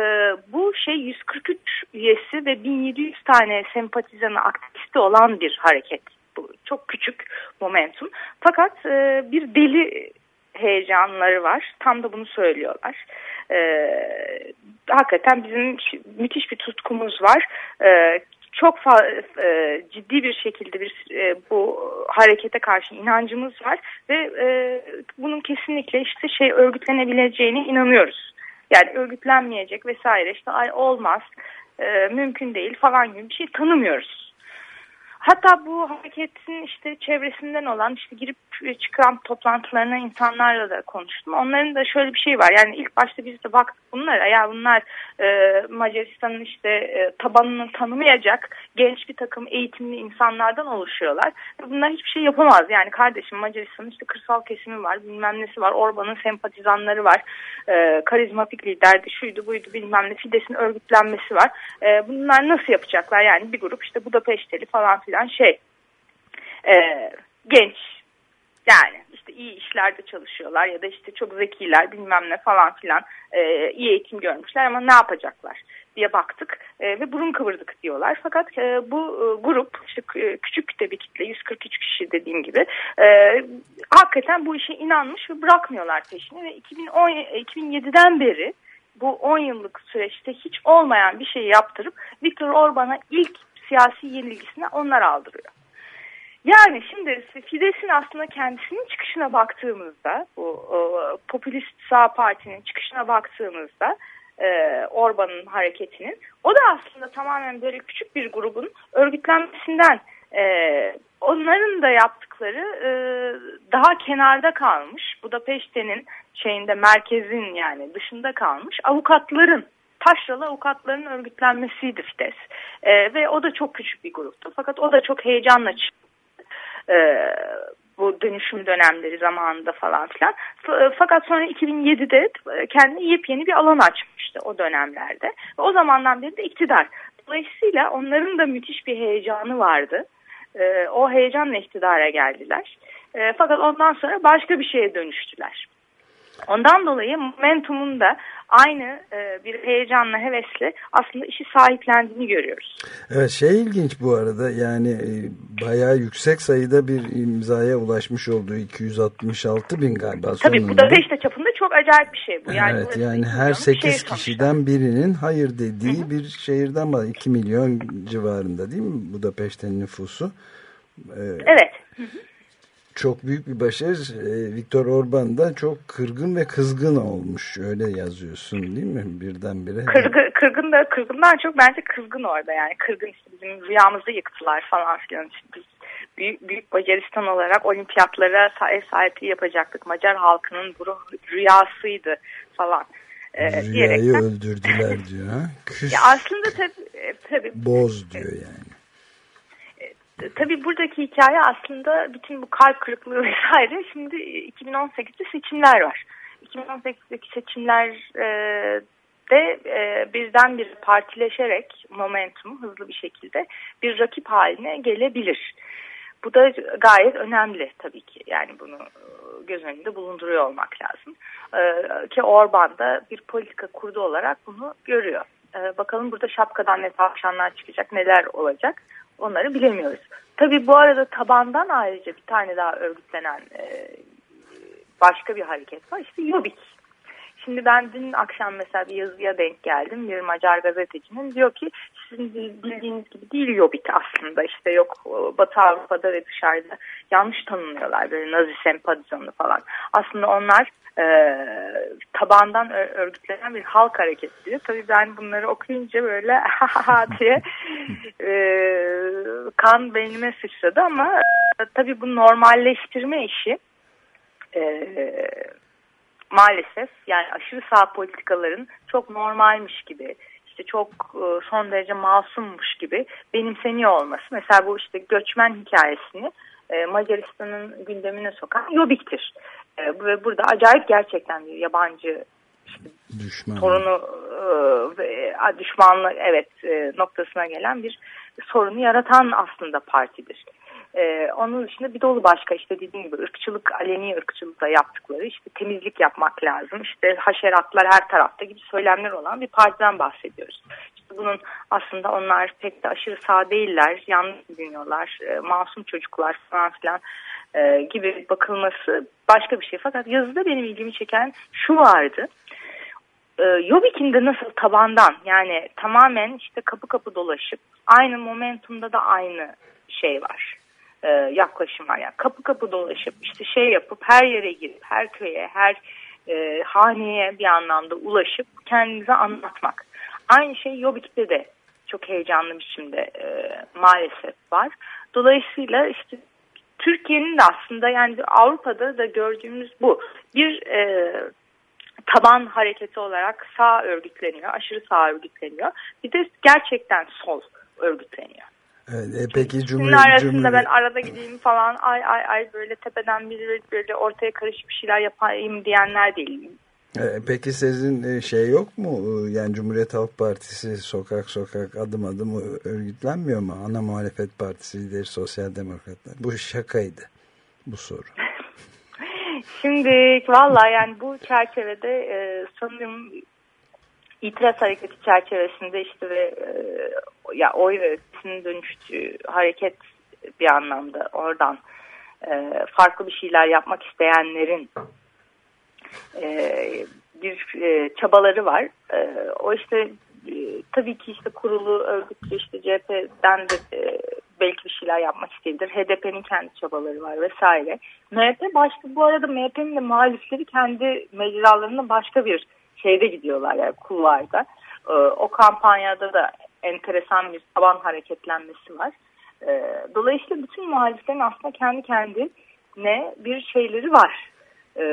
bu şey 143 üyesi ve 1700 tane sempatizanı aktivisti olan bir hareket. Bu çok küçük momentum. Fakat e, bir deli heyecanları var. Tam da bunu söylüyorlar. Ee, hakikaten bizim müthiş bir tutkumuz var. Ee, çok e, ciddi bir şekilde bir e, bu harekete karşı inancımız var ve e, bunun kesinlikle işte şey örgütlenebileceğine inanıyoruz. Yani örgütlenmeyecek vesaire işte ay olmaz e, mümkün değil falan gibi bir şey tanımıyoruz. Hatta bu hareketin işte çevresinden olan işte girip çıkan toplantılarına insanlarla da konuştum. Onların da şöyle bir şey var. Yani ilk başta biz de baktık bunlara. Ya bunlar e, Macaristan'ın işte e, tabanını tanımayacak genç bir takım eğitimli insanlardan oluşuyorlar. Bunlar hiçbir şey yapamaz. Yani kardeşim Macaristan'ın işte kırsal kesimi var, bilmem nesi var. Orban'ın sempatizanları var. E, karizmatik liderdi, şuydu buydu bilmem ne. Fides'in örgütlenmesi var. E, bunlar nasıl yapacaklar? Yani bir grup işte Budapeşteli falan filan şey e, genç yani işte iyi işlerde çalışıyorlar ya da işte çok zekiler bilmem ne falan filan e, iyi eğitim görmüşler ama ne yapacaklar diye baktık e, ve burun kıvırdık diyorlar. Fakat e, bu e, grup işte e, küçük de bir kitle 143 kişi dediğim gibi e, hakikaten bu işe inanmış ve bırakmıyorlar peşini ve 2010, 2007'den beri bu 10 yıllık süreçte hiç olmayan bir şey yaptırıp Viktor Orban'a ilk siyasi yenilgisini onlar aldırıyor. Yani şimdi Fidesz'in aslında kendisinin çıkışına baktığımızda bu o, popülist sağ partinin çıkışına baktığımızda e, Orban'ın hareketinin o da aslında tamamen böyle küçük bir grubun örgütlenmesinden e, onların da yaptıkları e, daha kenarda kalmış Budapeşte'nin şeyinde merkezin yani dışında kalmış avukatların taşralı avukatların örgütlenmesiydi Fides. E, ve o da çok küçük bir gruptu. Fakat o da çok heyecanla çıktı. E, bu dönüşüm dönemleri zamanında falan filan. E, Fakat sonra 2007'de e, kendine yepyeni bir alan açmıştı o dönemlerde. Ve o zamandan beri de iktidar. Dolayısıyla onların da müthiş bir heyecanı vardı. E, O heyecanla iktidara geldiler. E, Fakat ondan sonra başka bir şeye dönüştüler. Ondan dolayı momentumun da aynı e, bir heyecanla, hevesle aslında işi sahiplendiğini görüyoruz. Evet şey ilginç bu arada yani e, bayağı yüksek sayıda bir imzaya ulaşmış olduğu 266 bin galiba Tabii sonunda. Budapeşte çapında çok acayip bir şey bu. Yani evet yani her milyon 8 şehir sonuçta. kişiden birinin hayır dediği bir şehirden var. 2 milyon civarında değil mi Budapeşte'nin nüfusu? Ee, Evet. Çok büyük bir başarı. Ee, Viktor Orban da çok kırgın ve kızgın olmuş. Öyle yazıyorsun değil mi? Birdenbire. Kırgın, kırgın da kırgından çok bence kızgın orada yani kırgın işte bizim rüyamızı yıktılar falan filan işte biz büyük, büyük Macaristan olarak olimpiyatlara ev sahipliği yapacaktık Macar halkının bu rüyasıydı falan ee, Rüyayı diyerekten. öldürdüler diyor. Ha? Küs Ya aslında tabii, e, tabii boz diyor yani. Tabii buradaki hikaye aslında bütün bu kalp kırıklığı vesaire şimdi 2018'de seçimler var. 2018'deki seçimlerde e, birdenbire partileşerek momentum hızlı bir şekilde bir rakip haline gelebilir. Bu da gayet önemli tabii ki. Yani bunu e, göz önünde bulunduruyor olmak lazım. E, ki Orban da bir politika kurdu olarak bunu görüyor. E, bakalım burada şapkadan ne tavşanlar çıkacak, neler olacak onları bilemiyoruz. Tabii bu arada tabandan ayrıca bir tane daha örgütlenen e, başka bir hareket var. İşte Jobbik. Şimdi ben dün akşam mesela bir yazıya denk geldim. Bir Macar gazetecinin diyor ki sizin bildiğiniz gibi değil Jobbik aslında. İşte yok Batı Avrupa'da ve dışarıda yanlış tanımlıyorlar. Böyle Nazi sempatyonu falan. Aslında onlar e, tabandan örgütlenen bir halk hareketi diyor. Tabii ben bunları okuyunca böyle ha diye e, kan beynime sıçradı ama e, tabii bu normalleştirme işi e, maalesef yani aşırı sağ politikaların çok normalmiş gibi işte çok e, son derece masummuş gibi benimseniyor olması. Mesela bu işte göçmen hikayesini e, Macaristan'ın gündemine sokan Jobbik'tir. E, ve burada acayip gerçekten bir yabancı işte, Düşman. sorunu düşmanlık evet noktasına gelen bir sorunu yaratan aslında partidir. Ee, onun dışında bir dolu başka işte dediğim gibi ırkçılık, aleni ırkçılıkla yaptıkları işte temizlik yapmak lazım. işte haşeratlar her tarafta gibi söylemler olan bir partiden bahsediyoruz. İşte bunun aslında onlar pek de aşırı sağ değiller, yanlış dinliyorlar, e, masum çocuklar falan filan e, gibi bakılması başka bir şey. Fakat yazıda benim ilgimi çeken şu vardı. E, Yobbik'in de nasıl tabandan yani tamamen işte kapı kapı dolaşıp aynı momentumda da aynı şey var e, yaklaşım var. Yani kapı kapı dolaşıp işte şey yapıp her yere girip her köye her e, haneye bir anlamda ulaşıp kendinize anlatmak. Aynı şey Yobbik'te de çok heyecanlı biçimde e, maalesef var. Dolayısıyla işte Türkiye'nin de aslında yani Avrupa'da da gördüğümüz bu. Bir e, taban hareketi olarak sağ örgütleniyor, aşırı sağ örgütleniyor. Bir de gerçekten sol örgütleniyor. Evet, e, peki Cumhuriyet, arasında Cumhuriyet, ben arada gideyim falan ay ay ay böyle tepeden bir böyle ortaya karışık bir şeyler yapayım diyenler değilim. e, peki sizin e, şey yok mu? Yani Cumhuriyet Halk Partisi sokak sokak adım adım örgütlenmiyor mu? Ana muhalefet partisi lideri sosyal demokratlar. Bu şakaydı bu soru. Şimdi valla yani bu çerçevede e, sanırım itiraz hareketi çerçevesinde işte ve e, ya oy verisinin dönüştüğü hareket bir anlamda oradan e, farklı bir şeyler yapmak isteyenlerin e, bir e, çabaları var. E, o işte e, tabii ki işte kurulu örgütlü işte CHP'den de e, belki bir şeyler yapmak isteyebilir. HDP'nin kendi çabaları var vesaire. MHP başka bu arada MHP'nin de muhalifleri kendi mecralarında başka bir şeyde gidiyorlar yani kulvarda. E, o kampanyada da enteresan bir taban hareketlenmesi var. E, dolayısıyla bütün muhaliflerin aslında kendi kendine bir şeyleri var. E,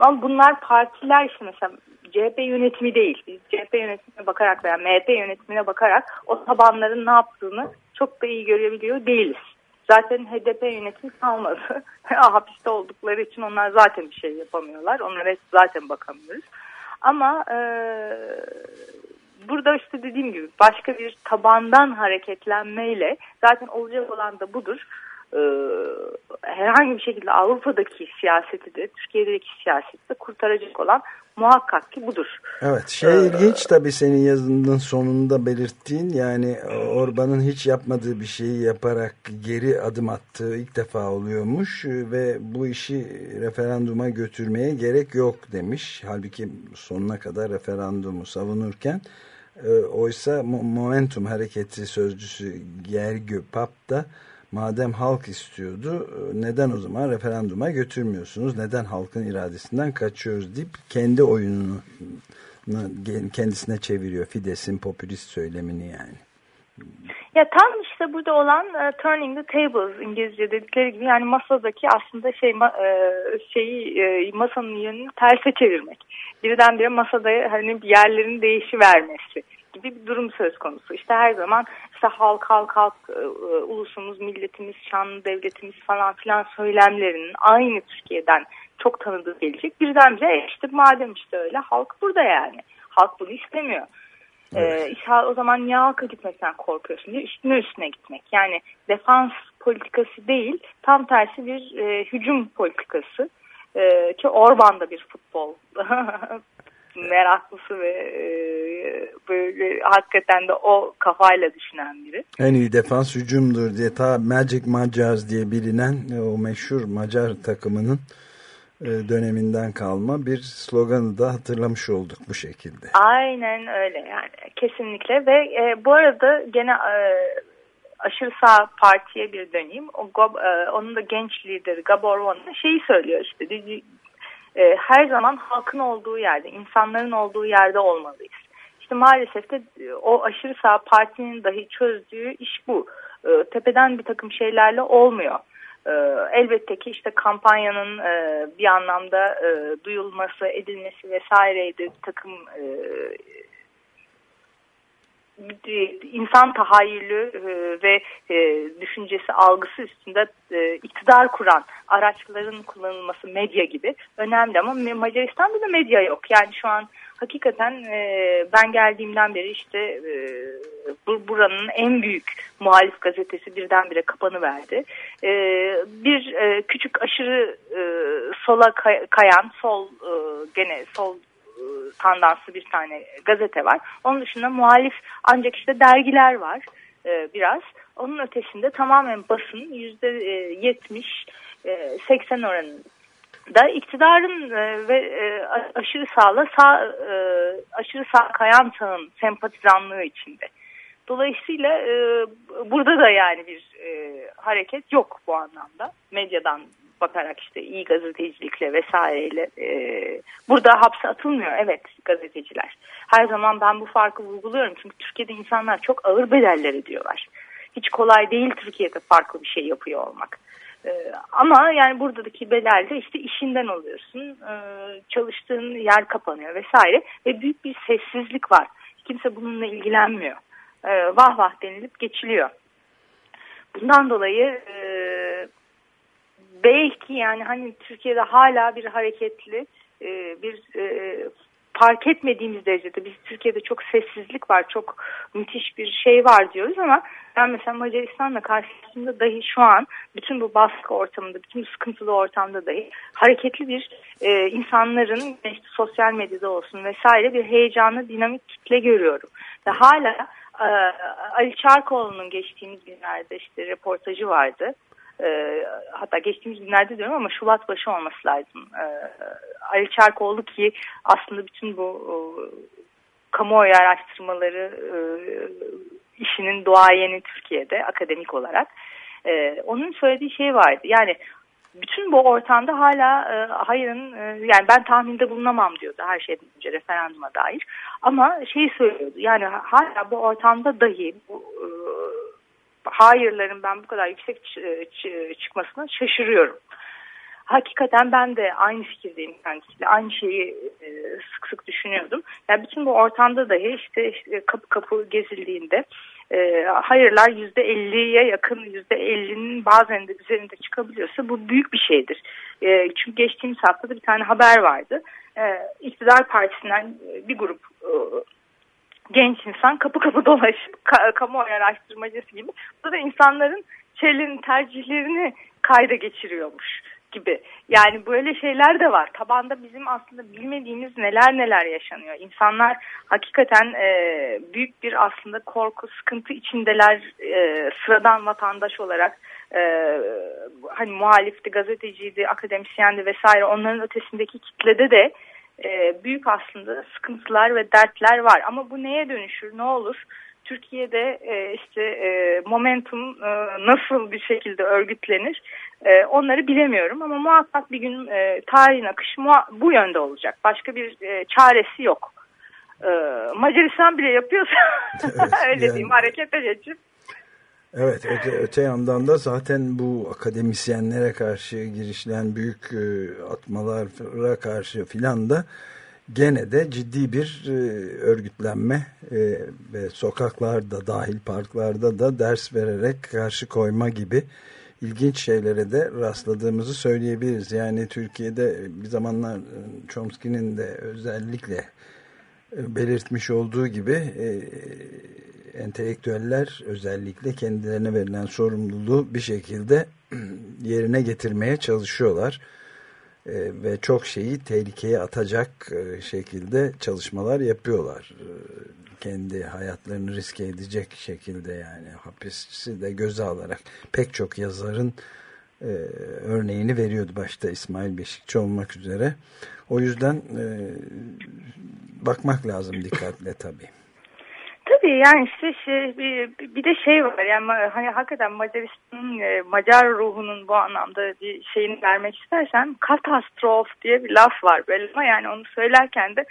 ama bunlar partiler işte mesela CHP yönetimi değil. Biz CHP yönetimine bakarak veya MHP yönetimine bakarak o tabanların ne yaptığını çok da iyi görebiliyor değiliz. Zaten HDP yönetimi kalmadı. Hapiste oldukları için onlar zaten bir şey yapamıyorlar. Onlara zaten bakamıyoruz. Ama e, burada işte dediğim gibi başka bir tabandan hareketlenmeyle zaten olacak olan da budur. Ee, herhangi bir şekilde Avrupa'daki siyaseti de Türkiye'deki siyaseti de kurtaracak olan muhakkak ki budur. Evet şey ee, ilginç tabii senin yazının sonunda belirttiğin yani Orban'ın hiç yapmadığı bir şeyi yaparak geri adım attığı ilk defa oluyormuş ve bu işi referanduma götürmeye gerek yok demiş. Halbuki sonuna kadar referandumu savunurken e, oysa Momentum Hareketi sözcüsü Gergő Pap da madem halk istiyordu neden o zaman referanduma götürmüyorsunuz? Neden halkın iradesinden kaçıyoruz deyip kendi oyununu kendisine çeviriyor Fides'in popülist söylemini yani. Ya tam işte burada olan uh, turning the tables İngilizce dedikleri gibi yani masadaki aslında şey ma, uh, şeyi uh, masanın yönünü terse çevirmek. Birdenbire masada hani yerlerin değişi vermesi gibi bir durum söz konusu. İşte her zaman işte halk halk halk e, e, ulusumuz, milletimiz, şanlı devletimiz falan filan söylemlerinin aynı Türkiye'den çok tanıdığı gelecek. Birdenbire e, işte madem işte öyle halk burada yani. Halk bunu istemiyor. Evet. Ee, o zaman niye halka gitmekten korkuyorsun diye üstüne üstüne gitmek. Yani defans politikası değil tam tersi bir e, hücum politikası. Ee, ki Orban da bir futbol meraklısı ve e, böyle hakikaten de o kafayla düşünen biri. En iyi defans hücumdur diye ta Magic Magyars diye bilinen e, o meşhur Macar takımının e, döneminden kalma bir sloganı da hatırlamış olduk bu şekilde. Aynen öyle yani kesinlikle ve e, bu arada gene e, aşırı sağ partiye bir döneyim. O, e, onun da genç lideri Gabor Van'ın şeyi söylüyor işte e, her zaman halkın olduğu yerde, insanların olduğu yerde olmalıyız. İşte maalesef de e, o aşırı sağ partinin dahi çözdüğü iş bu. E, tepeden bir takım şeylerle olmuyor. E, elbette ki işte kampanyanın e, bir anlamda e, duyulması, edilmesi vesaireydi takım e, insan tahayyülü e, ve e, düşüncesi algısı üstünde e, iktidar kuran araçların kullanılması medya gibi önemli ama Macaristan'da da medya yok. Yani şu an hakikaten ben geldiğimden beri işte buranın en büyük muhalif gazetesi birdenbire kapanı verdi. bir küçük aşırı sola kayan sol gene sol tandanslı bir tane gazete var. Onun dışında muhalif ancak işte dergiler var e, biraz. Onun ötesinde tamamen basın yüzde e, yetmiş, e, seksen oranında iktidarın e, ve e, aşırı sağla sağ, e, aşırı sağ kayan sağın sempatizanlığı içinde. Dolayısıyla e, burada da yani bir e, hareket yok bu anlamda. Medyadan bakarak işte iyi gazetecilikle vesaireyle e, burada hapse atılmıyor evet gazeteciler. Her zaman ben bu farkı vurguluyorum çünkü Türkiye'de insanlar çok ağır bedeller ödüyorlar. Hiç kolay değil Türkiye'de farklı bir şey yapıyor olmak. Ee, ama yani buradaki bedelde işte işinden oluyorsun, ee, çalıştığın yer kapanıyor vesaire ve büyük bir sessizlik var. Kimse bununla ilgilenmiyor. Ee, vah vah denilip geçiliyor. Bundan dolayı e, belki yani hani Türkiye'de hala bir hareketli e, bir e, fark etmediğimiz derecede biz Türkiye'de çok sessizlik var, çok müthiş bir şey var diyoruz ama ben mesela Macaristan'la karşılaştığımda dahi şu an bütün bu baskı ortamında, bütün bu sıkıntılı ortamda dahi hareketli bir e, insanların işte sosyal medyada olsun vesaire bir heyecanlı, dinamik kitle görüyorum. Ve hala e, Ali Çarkoğlu'nun geçtiğimiz günlerde işte reportajı vardı e, hatta geçtiğimiz günlerde diyorum ama Şubat başı olması lazım. E, Ali Çarkoğlu ki aslında bütün bu e, kamuoyu araştırmaları e, işinin doğayeni Türkiye'de akademik olarak. E, onun söylediği şey vardı. Yani bütün bu ortamda hala e, hayırın e, yani ben tahminde bulunamam diyordu her şeyden önce referanduma dair. Ama şey söylüyordu yani hala bu ortamda dahi bu e, hayırların ben bu kadar yüksek çıkmasına şaşırıyorum. hakikaten ben de aynı fikirdeyim kendisiyle. Aynı şeyi e, sık sık düşünüyordum. Yani bütün bu ortamda dahi işte, kapı kapı gezildiğinde e, hayırlar yüzde elliye yakın yüzde ellinin bazen de üzerinde çıkabiliyorsa bu büyük bir şeydir. E, çünkü geçtiğimiz haftada bir tane haber vardı. E, Partisi'nden bir grup e, genç insan kapı kapı dolaşıp ka kamuoyu araştırmacısı gibi burada insanların şeylerin tercihlerini kayda geçiriyormuş gibi. Yani böyle şeyler de var. Tabanda bizim aslında bilmediğimiz neler neler yaşanıyor. İnsanlar hakikaten e, büyük bir aslında korku, sıkıntı içindeler e, sıradan vatandaş olarak. E, hani muhalifti, gazeteciydi, akademisyendi vesaire onların ötesindeki kitlede de e, büyük aslında sıkıntılar ve dertler var. Ama bu neye dönüşür, ne olur? Türkiye'de e, işte e, momentum e, nasıl bir şekilde örgütlenir e, onları bilemiyorum ama muhakkak bir gün e, tarihin akışı bu yönde olacak. Başka bir e, çaresi yok. E, Macaristan bile yapıyorsa evet, öyle yani, diyeyim harekete geçip. Evet öte, öte yandan da zaten bu akademisyenlere karşı girişilen büyük e, atmalara karşı filan da gene de ciddi bir e, örgütlenme e, ve sokaklarda dahil parklarda da ders vererek karşı koyma gibi ilginç şeylere de rastladığımızı söyleyebiliriz. Yani Türkiye'de bir zamanlar e, Chomsky'nin de özellikle e, belirtmiş olduğu gibi e, entelektüeller özellikle kendilerine verilen sorumluluğu bir şekilde yerine getirmeye çalışıyorlar e, ve çok şeyi tehlikeye atacak e, şekilde çalışmalar yapıyorlar. E, kendi hayatlarını riske edecek şekilde yani hapisi de göze alarak pek çok yazarın e, örneğini veriyordu başta İsmail Beşikçi olmak üzere. O yüzden e, bakmak lazım dikkatle tabii. Tabii yani işte şey, bir, bir de şey var yani hani hakikaten Macaristan'ın e, Macar ruhunun bu anlamda bir şeyini vermek istersen katastrof diye bir laf var böyle ama yani onu söylerken de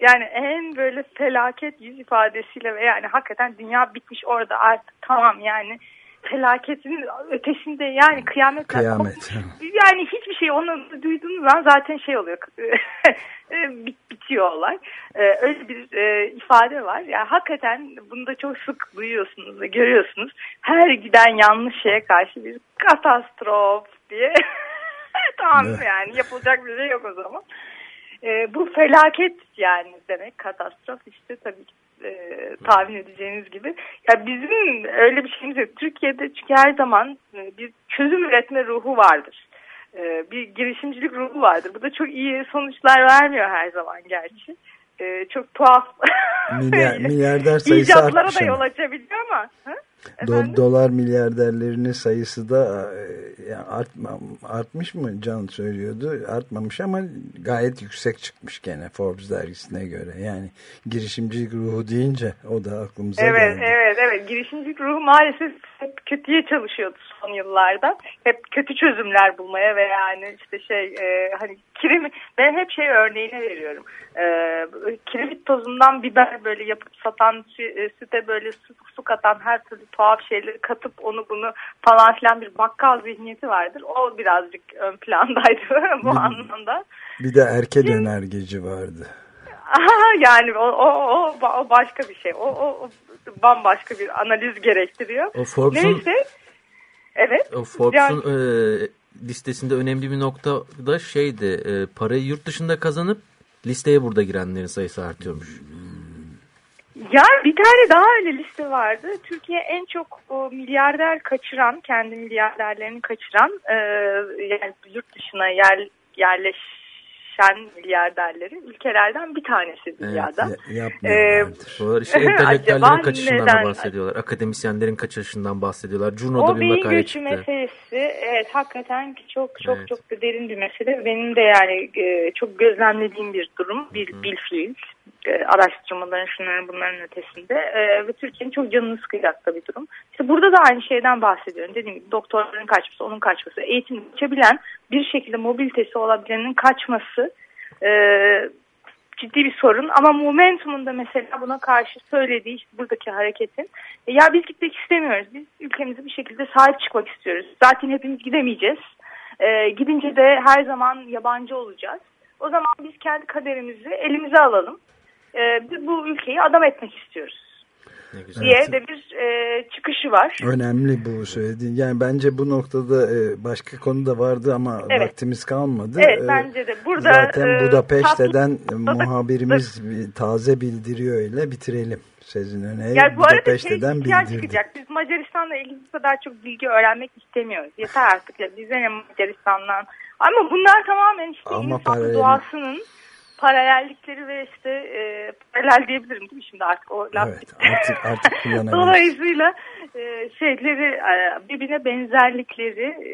yani en böyle felaket yüz ifadesiyle ve yani hakikaten dünya bitmiş orada artık tamam yani felaketin ötesinde yani kıyamet. Kıyamet. Yani hiçbir şey onu duyduğunuz zaman zaten şey oluyor bitiyor olay. Ee, öyle bir e, ifade var. Yani hakikaten bunu da çok sık duyuyorsunuz ve görüyorsunuz. Her giden yanlış şeye karşı bir katastrof diye. tamam evet. yani yapılacak bir şey yok o zaman. Ee, bu felaket yani demek katastrof işte tabii ki e, tahmin edeceğiniz gibi. Ya bizim öyle bir şeyimiz yok. Türkiye'de çünkü her zaman e, bir çözüm üretme ruhu vardır. E, bir girişimcilik ruhu vardır. Bu da çok iyi sonuçlar vermiyor her zaman gerçi. E, çok tuhaf. Milyar, milyarder sayısı İcatlara da yol açabiliyor ama. Do dolar milyarderlerinin sayısı da e, yani artma, artmış mı Can söylüyordu. Artmamış ama gayet yüksek çıkmış gene Forbes dergisine göre. Yani girişimcilik ruhu deyince o da aklımıza evet, geldi. Evet evet girişimcilik ruhu maalesef hep kötüye çalışıyordu son yıllarda. Hep kötü çözümler bulmaya ve yani işte şey e, hani kirim ben hep şey örneğine veriyorum. E, kiremit tozundan biber böyle yapıp satan e, süte böyle su, su katan her türlü tuhaf şeyleri katıp onu bunu falan filan bir bakkal zihniyeti vardır. O birazcık ön plandaydı bu anlamda. Bir de erke dönergeci vardı. Yani o, o, o, o başka bir şey. O, o, o bambaşka bir analiz gerektiriyor. O Forbes'un, Neyse. Evet. O Forbes'un yani, e, listesinde önemli bir nokta da şeydi. E, parayı yurt dışında kazanıp listeye burada girenlerin sayısı artıyormuş. Yani bir tane daha öyle liste vardı. Türkiye en çok o, milyarder kaçıran, kendi milyarderlerini kaçıran e, yani yurt dışına yer, yerleşen milyarderlerin ülkelerden bir tanesi dünyada. Evet, yapmıyorlardır. Ee, işte entelektüellerin kaçışından neden? bahsediyorlar. Akademisyenlerin kaçışından bahsediyorlar. Juno'da o bir makale çıktı. O beyin göçü meselesi evet hakikaten çok çok evet. çok derin bir mesele. Benim de yani e, çok gözlemlediğim bir durum. Bir Hı. bilfiil e, araştırmaların şunların bunların ötesinde e, ve Türkiye'nin çok canını sıkacak bir durum. İşte burada da aynı şeyden bahsediyorum. Dediğim gibi doktorların kaçması, onun kaçması, eğitim geçebilen bir şekilde mobilitesi olabilenin kaçması e, ciddi bir sorun. Ama momentumun da mesela buna karşı söylediği işte buradaki hareketin e, ya biz gitmek istemiyoruz. Biz ülkemize bir şekilde sahip çıkmak istiyoruz. Zaten hepimiz gidemeyeceğiz. E, gidince de her zaman yabancı olacağız. O zaman biz kendi kaderimizi elimize alalım. E, biz bu ülkeyi adam etmek istiyoruz diye Evet. de bir e, çıkışı var. Önemli bu söylediğin. Yani bence bu noktada e, başka konu da vardı ama Evet. vaktimiz kalmadı. Evet E, bence de. Burada Zaten e, Budapeşte'den tatlı- muhabirimiz bir taze bildiriyor öyle bitirelim. Sezin Öney'e Ya bu arada şey bildirdi. çıkacak. Biz Macaristan'la ilgili bu kadar çok bilgi öğrenmek istemiyoruz. Yeter artık ya. Bize ne Macaristan'dan. Ama bunlar tamamen işte Ama insan paralel- doğasının paralellikleri ve işte e, paralel diyebilirim değil mi şimdi artık o laf. Evet artık, artık kullanabiliriz. Dolayısıyla e, şeyleri e, birbirine benzerlikleri e,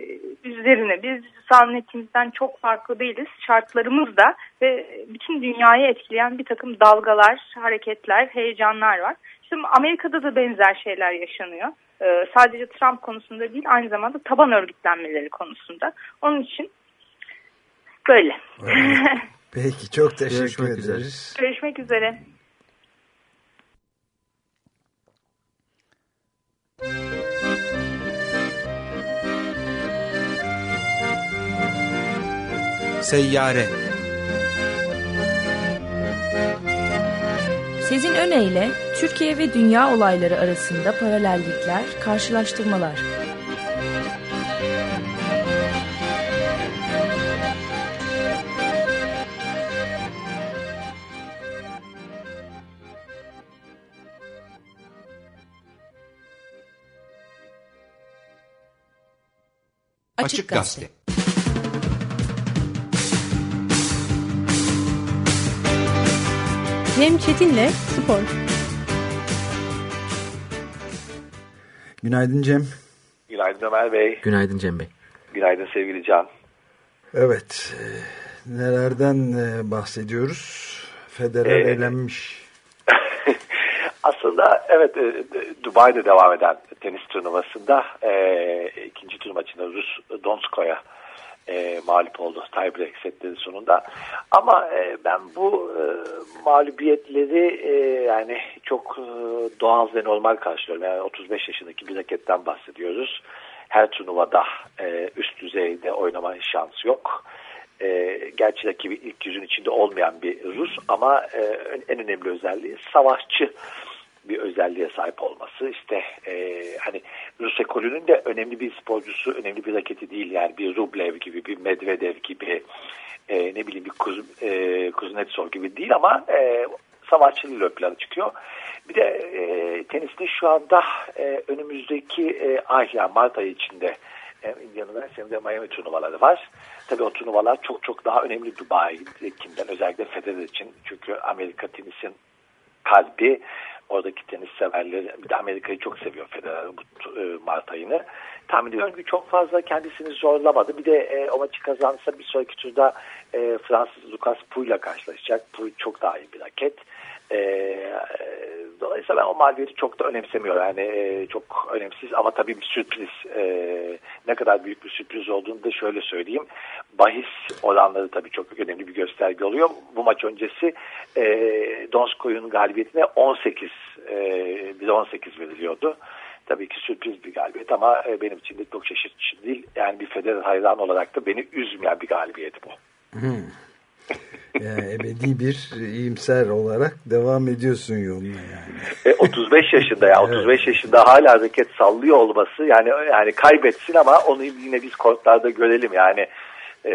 üzerine biz zannettiğimizden çok farklı değiliz. Şartlarımız da ve bütün dünyayı etkileyen bir takım dalgalar, hareketler, heyecanlar var. İşte Amerika'da da benzer şeyler yaşanıyor. E, sadece Trump konusunda değil aynı zamanda taban örgütlenmeleri konusunda. Onun için böyle. Peki çok teşekkür Görüşmek üzere. ederiz. Görüşmek üzere. Seyyare Sezin Öne Türkiye ve dünya olayları arasında paralellikler, karşılaştırmalar. Açık Gazete. Cem Çetin'le Spor. Günaydın Cem. Günaydın Ömer Bey. Günaydın Cem Bey. Günaydın sevgili Can. Evet. e, Nelerden e, bahsediyoruz? Federer Ee, elenmiş. Aslında evet e, e, Dubai'de devam eden tenis turnuvasında e, ikinci tur maçında Rus Donskoy'a e, mağlup oldu tiebreak setleri sonunda. Ama e, ben bu e, mağlubiyetleri e, yani çok e, doğal ve normal karşılıyorum. Yani 35 yaşındaki bir raketten bahsediyoruz. Her turnuvada e, üst düzeyde oynama şansı yok. E, gerçi rakibi ilk yüzün içinde olmayan bir Rus ama e, en önemli özelliği savaşçı bir özelliğe sahip olması. İşte e, hani Rus ekolünün de önemli bir sporcusu, önemli bir raketi değil. Yani bir Rublev gibi, bir Medvedev gibi, e, ne bileyim bir Kuz, e, Kuznetsov gibi değil ama e, savaşçılığıyla ön plana çıkıyor. Bir de e, teniste şu anda e, önümüzdeki e, ay yani Mart ayı içinde hem Indiana hem de Miami turnuvaları var. Tabii o turnuvalar çok çok daha önemli Dubai'dekinden özellikle Federer için. Çünkü Amerika tenisin kalbi oradaki tenis severleri bir de Amerika'yı çok seviyor Federer bu e, Mart ayını. Tahmin ediyorum ki çok fazla kendisini zorlamadı. Bir de e, o maçı kazansa bir sonraki turda e, Fransız Lucas Pouille'la karşılaşacak. Pouille çok daha iyi bir raket. E, dolayısıyla ben o mağlubiyeti çok da önemsemiyorum. Yani e, çok önemsiz ama tabii bir sürpriz. E, ne kadar büyük bir sürpriz olduğunu da şöyle söyleyeyim. Bahis oranları tabii çok önemli bir gösterge oluyor. Bu maç öncesi e, Donskoy'un galibiyetine 18 e, bize 18 veriliyordu. Tabii ki sürpriz bir galibiyet ama e, benim için de çok şaşırtıcı değil. Yani bir Federer hayran olarak da beni üzmeyen bir galibiyet bu. Hmm. Yani ebedi bir iyimser olarak devam ediyorsun yoluna yani. E, 35 yaşında ya 35 yaşında hala raket sallıyor olması yani yani kaybetsin ama onu yine biz kortlarda görelim yani e,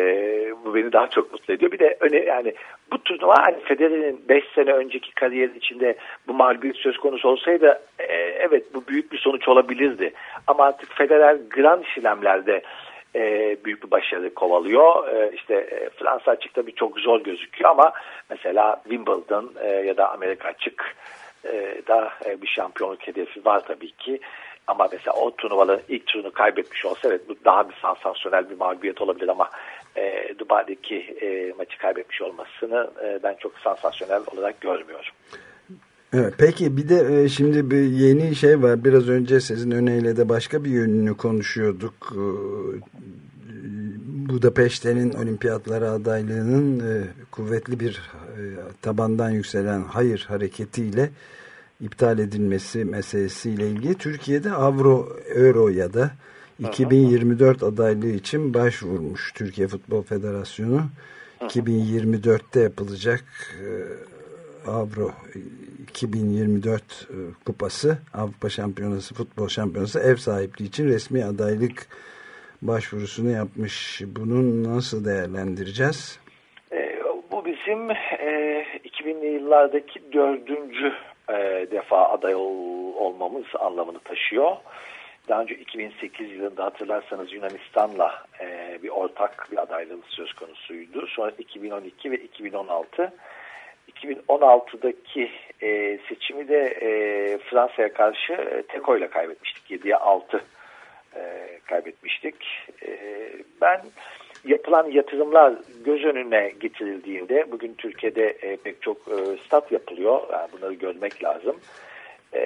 bu beni daha çok mutlu ediyor. Bir de öne yani bu turnuva hani Federer'in 5 sene önceki kariyer içinde bu mağlubiyet söz konusu olsaydı e, evet bu büyük bir sonuç olabilirdi. Ama artık Federer Grand Slam'lerde e, büyük bir başarı kovalıyor. E, işte e, Fransa açıkta bir çok zor gözüküyor ama mesela Wimbledon e, ya da Amerika açık e, da e, bir şampiyonluk hedefi var tabii ki. Ama mesela o turnuvaların ilk turunu kaybetmiş olsa evet bu daha bir sansasyonel bir mağlubiyet olabilir ama e, Dubai'deki e, maçı kaybetmiş olmasını e, ben çok sansasyonel olarak görmüyorum. Evet, peki bir de e, şimdi bir yeni şey var. Biraz önce sizin öneyle de başka bir yönünü konuşuyorduk. E, Budapeşte'nin olimpiyatlara adaylığının e, kuvvetli bir e, tabandan yükselen hayır hareketiyle iptal edilmesi meselesiyle ilgili Türkiye'de avro, euro ya da 2024 adaylığı için başvurmuş Türkiye Futbol Federasyonu. 2024'te yapılacak Avro 2024 e, kupası Avrupa Şampiyonası Futbol Şampiyonası ev sahipliği için resmi adaylık başvurusunu yapmış. Bunu nasıl değerlendireceğiz? E, bu bizim e, 2000'li yıllardaki dördüncü e, defa aday ol, olmamız anlamını taşıyor. Daha önce 2008 yılında hatırlarsanız Yunanistan'la e, bir ortak bir adaylığımız söz konusuydu. Sonra 2012 ve 2016 2016'daki e, seçimi de e, Fransa'ya karşı e, Teko ile kaybetmiştik. 7'ye 6 e, kaybetmiştik. E, ben yapılan yatırımlar göz önüne getirildiğinde bugün Türkiye'de e, pek çok e, stat yapılıyor. Yani bunları görmek lazım. E,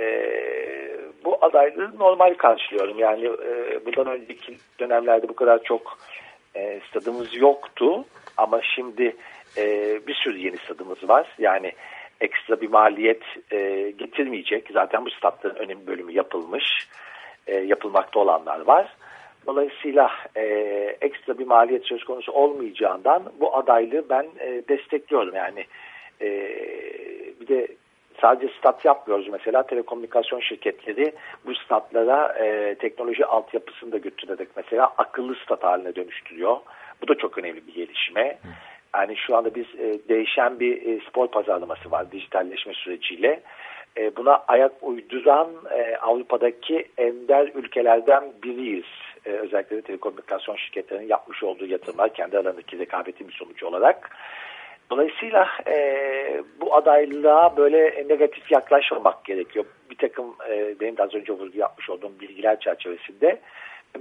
bu adaylığı normal karşılıyorum. Yani e, bundan önceki dönemlerde bu kadar çok e, stadımız yoktu. Ama şimdi e, bir sürü yeni stadımız var. Yani ekstra bir maliyet e, getirmeyecek. Zaten bu statların önemli bölümü yapılmış. E, yapılmakta olanlar var. Dolayısıyla e, ekstra bir maliyet söz konusu olmayacağından bu adaylığı ben e, destekliyorum. Yani e, bir de sadece stat yapmıyoruz. Mesela telekomünikasyon şirketleri bu statlara e, teknoloji altyapısını da götürerek mesela akıllı stat haline dönüştürüyor. Bu da çok önemli bir gelişme. Yani şu anda biz e, değişen bir e, spor pazarlaması var dijitalleşme süreciyle. E, buna ayak uyduran e, Avrupa'daki ender ülkelerden biriyiz. E, özellikle de telekomünikasyon şirketlerinin yapmış olduğu yatırımlar kendi aralarındaki rekabetin bir sonucu olarak. Dolayısıyla e, bu adaylığa böyle negatif yaklaşmamak gerekiyor. Bir takım e, benim de az önce vurgu yapmış olduğum bilgiler çerçevesinde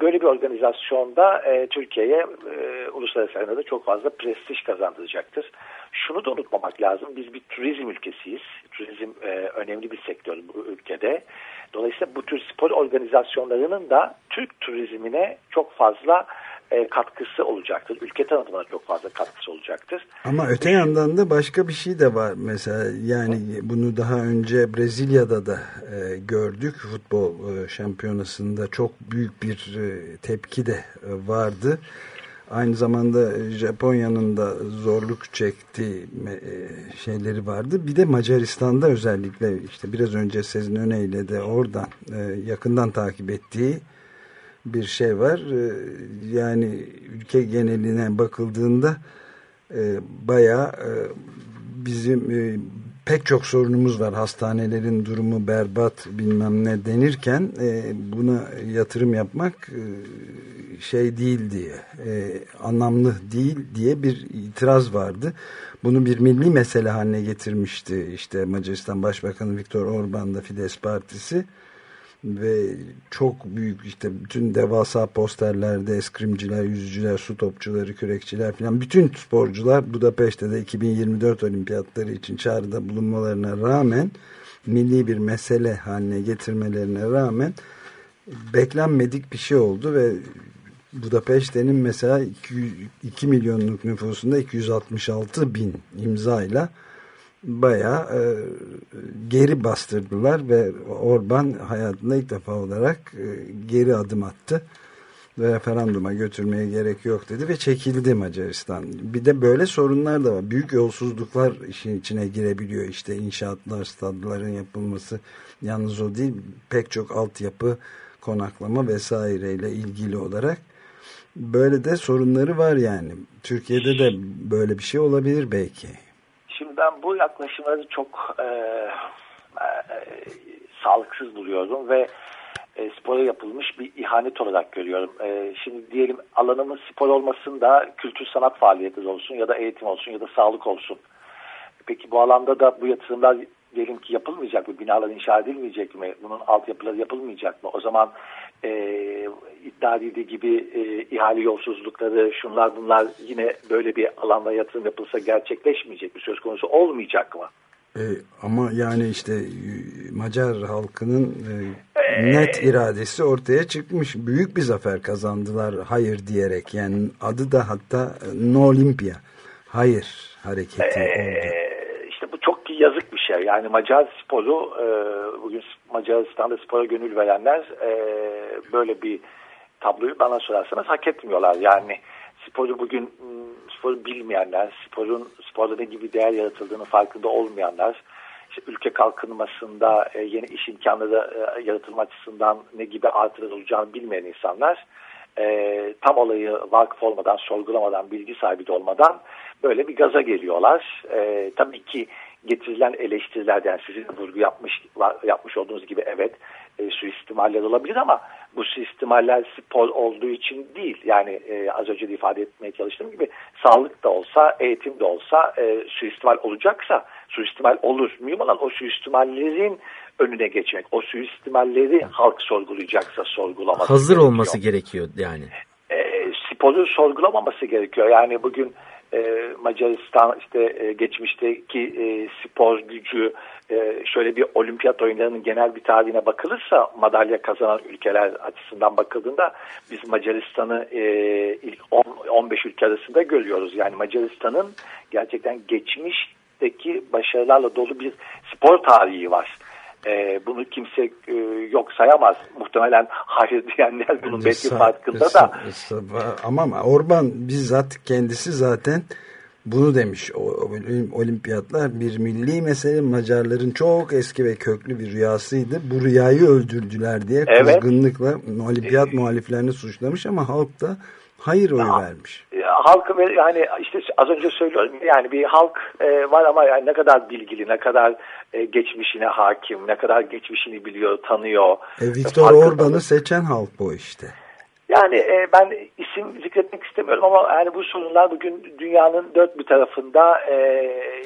böyle bir organizasyonda e, Türkiye'ye e, uluslararası arenada çok fazla prestij kazandıracaktır. Şunu da unutmamak lazım. Biz bir turizm ülkesiyiz. Turizm e, önemli bir sektör bu ülkede. Dolayısıyla bu tür spor organizasyonlarının da Türk turizmine çok fazla e, katkısı olacaktır. Ülke tanıtımına çok fazla katkısı olacaktır. Ama öte yandan da başka bir şey de var. Mesela yani bunu daha önce Brezilya'da da e, gördük. Futbol e, şampiyonasında çok büyük bir tepki de vardı. Aynı zamanda Japonya'nın da zorluk çektiği şeyleri vardı. Bir de Macaristan'da özellikle işte biraz önce Sezin Öne de oradan yakından takip ettiği bir şey var. Ee, yani ülke geneline bakıldığında e, bayağı e, bizim e, pek çok sorunumuz var. Hastanelerin durumu berbat bilmem ne denirken buna yatırım yapmak şey değil diye anlamlı değil diye bir itiraz vardı. Bunu bir milli mesele haline getirmişti işte Macaristan Başbakanı Viktor Orban da Fides Partisi ve çok büyük işte bütün devasa posterlerde eskrimciler, yüzücüler, su topçuları, kürekçiler falan bütün sporcular Budapeşte de 2024 olimpiyatları için çağrıda bulunmalarına rağmen milli bir mesele haline getirmelerine rağmen beklenmedik bir şey oldu ve Budapeşte'nin mesela 2, 2 milyonluk nüfusunda 266 bin imzayla bayağı e, geri bastırdılar ve Orban hayatında ilk defa olarak e, geri adım attı referanduma götürmeye gerek yok dedi ve çekildi Macaristan. Bir de böyle sorunlar da var. Büyük yolsuzluklar işin içine girebiliyor. İşte inşaatlar, stadların yapılması yalnız o değil pek çok altyapı, konaklama vesaireyle ilgili olarak böyle de sorunları var yani. Türkiye'de de böyle bir şey olabilir belki. Şimdi ben bu yaklaşımları çok e, e, sağlıksız buluyorum ve e, spora yapılmış bir ihanet olarak görüyorum. E, şimdi diyelim alanımız spor olmasın da kültür sanat faaliyeti olsun ya da eğitim olsun ya da sağlık olsun. Peki bu alanda da bu yatırımlar diyelim ki yapılmayacak mı? Binalar inşa edilmeyecek mi? Bunun altyapıları yapılmayacak mı? O zaman e, iddia edildiği gibi e, ihale yolsuzlukları, şunlar bunlar yine böyle bir alanda yatırım yapılsa gerçekleşmeyecek mi? Söz konusu olmayacak mı? E, ama yani işte e, Macar halkının e, e, net iradesi ortaya çıkmış. Büyük bir zafer kazandılar hayır diyerek. Yani adı da hatta No Olympia. Hayır hareketi e, oldu şey. Yani Macar sporu e, bugün Macaristan'da spora gönül verenler e, böyle bir tabloyu bana sorarsanız hak etmiyorlar. Yani sporu bugün sporu bilmeyenler, sporun sporda ne gibi değer yaratıldığını farkında olmayanlar, işte ülke kalkınmasında e, yeni iş imkanları e, yaratılma açısından ne gibi artılar olacağını bilmeyen insanlar e, tam olayı vakıf olmadan, sorgulamadan, bilgi sahibi de olmadan böyle bir gaza geliyorlar. E, tabii ki getirilen eleştirilerden sizin vurgu yapmış yapmış olduğunuz gibi evet e, suistimaller olabilir ama bu suistimaller spor olduğu için değil. Yani e, az önce de ifade etmeye çalıştığım gibi sağlık da olsa, eğitim de olsa e, suistimal olacaksa suistimal olur. Mühim olan o suistimallerin önüne geçmek. O suistimalleri halk sorgulayacaksa sorgulaması Hazır gerekiyor. olması gerekiyor yani. E, sporu sorgulamaması gerekiyor. Yani bugün e, Macaristan işte e, geçmişteki e, spor gücü e, şöyle bir olimpiyat oyunlarının genel bir tarihine bakılırsa madalya kazanan ülkeler açısından bakıldığında biz Macaristan'ı ilk 10, 15 ülke arasında görüyoruz. Yani Macaristan'ın gerçekten geçmişteki başarılarla dolu bir spor tarihi var. E, bunu kimse e, yok sayamaz. Muhtemelen hayır diyenler bunun belki farkında da. Ama Orban bizzat kendisi zaten bunu demiş. Olimpiyatlar bir milli mesele Macarların çok eski ve köklü bir rüyasıydı. Bu rüyayı öldürdüler diye Evet. kızgınlıkla olimpiyat muhaliflerini suçlamış ama halk da hayır oyu vermiş. halkı ve yani işte az önce söylüyorum yani bir halk e, var ama yani ne kadar bilgili, ne kadar e, geçmişine hakim, ne kadar geçmişini biliyor, tanıyor. E, Viktor Orban'ı seçen halk bu işte. Yani e, ben isim zikretmek istemiyorum ama yani bu sorunlar bugün dünyanın dört bir tarafında e,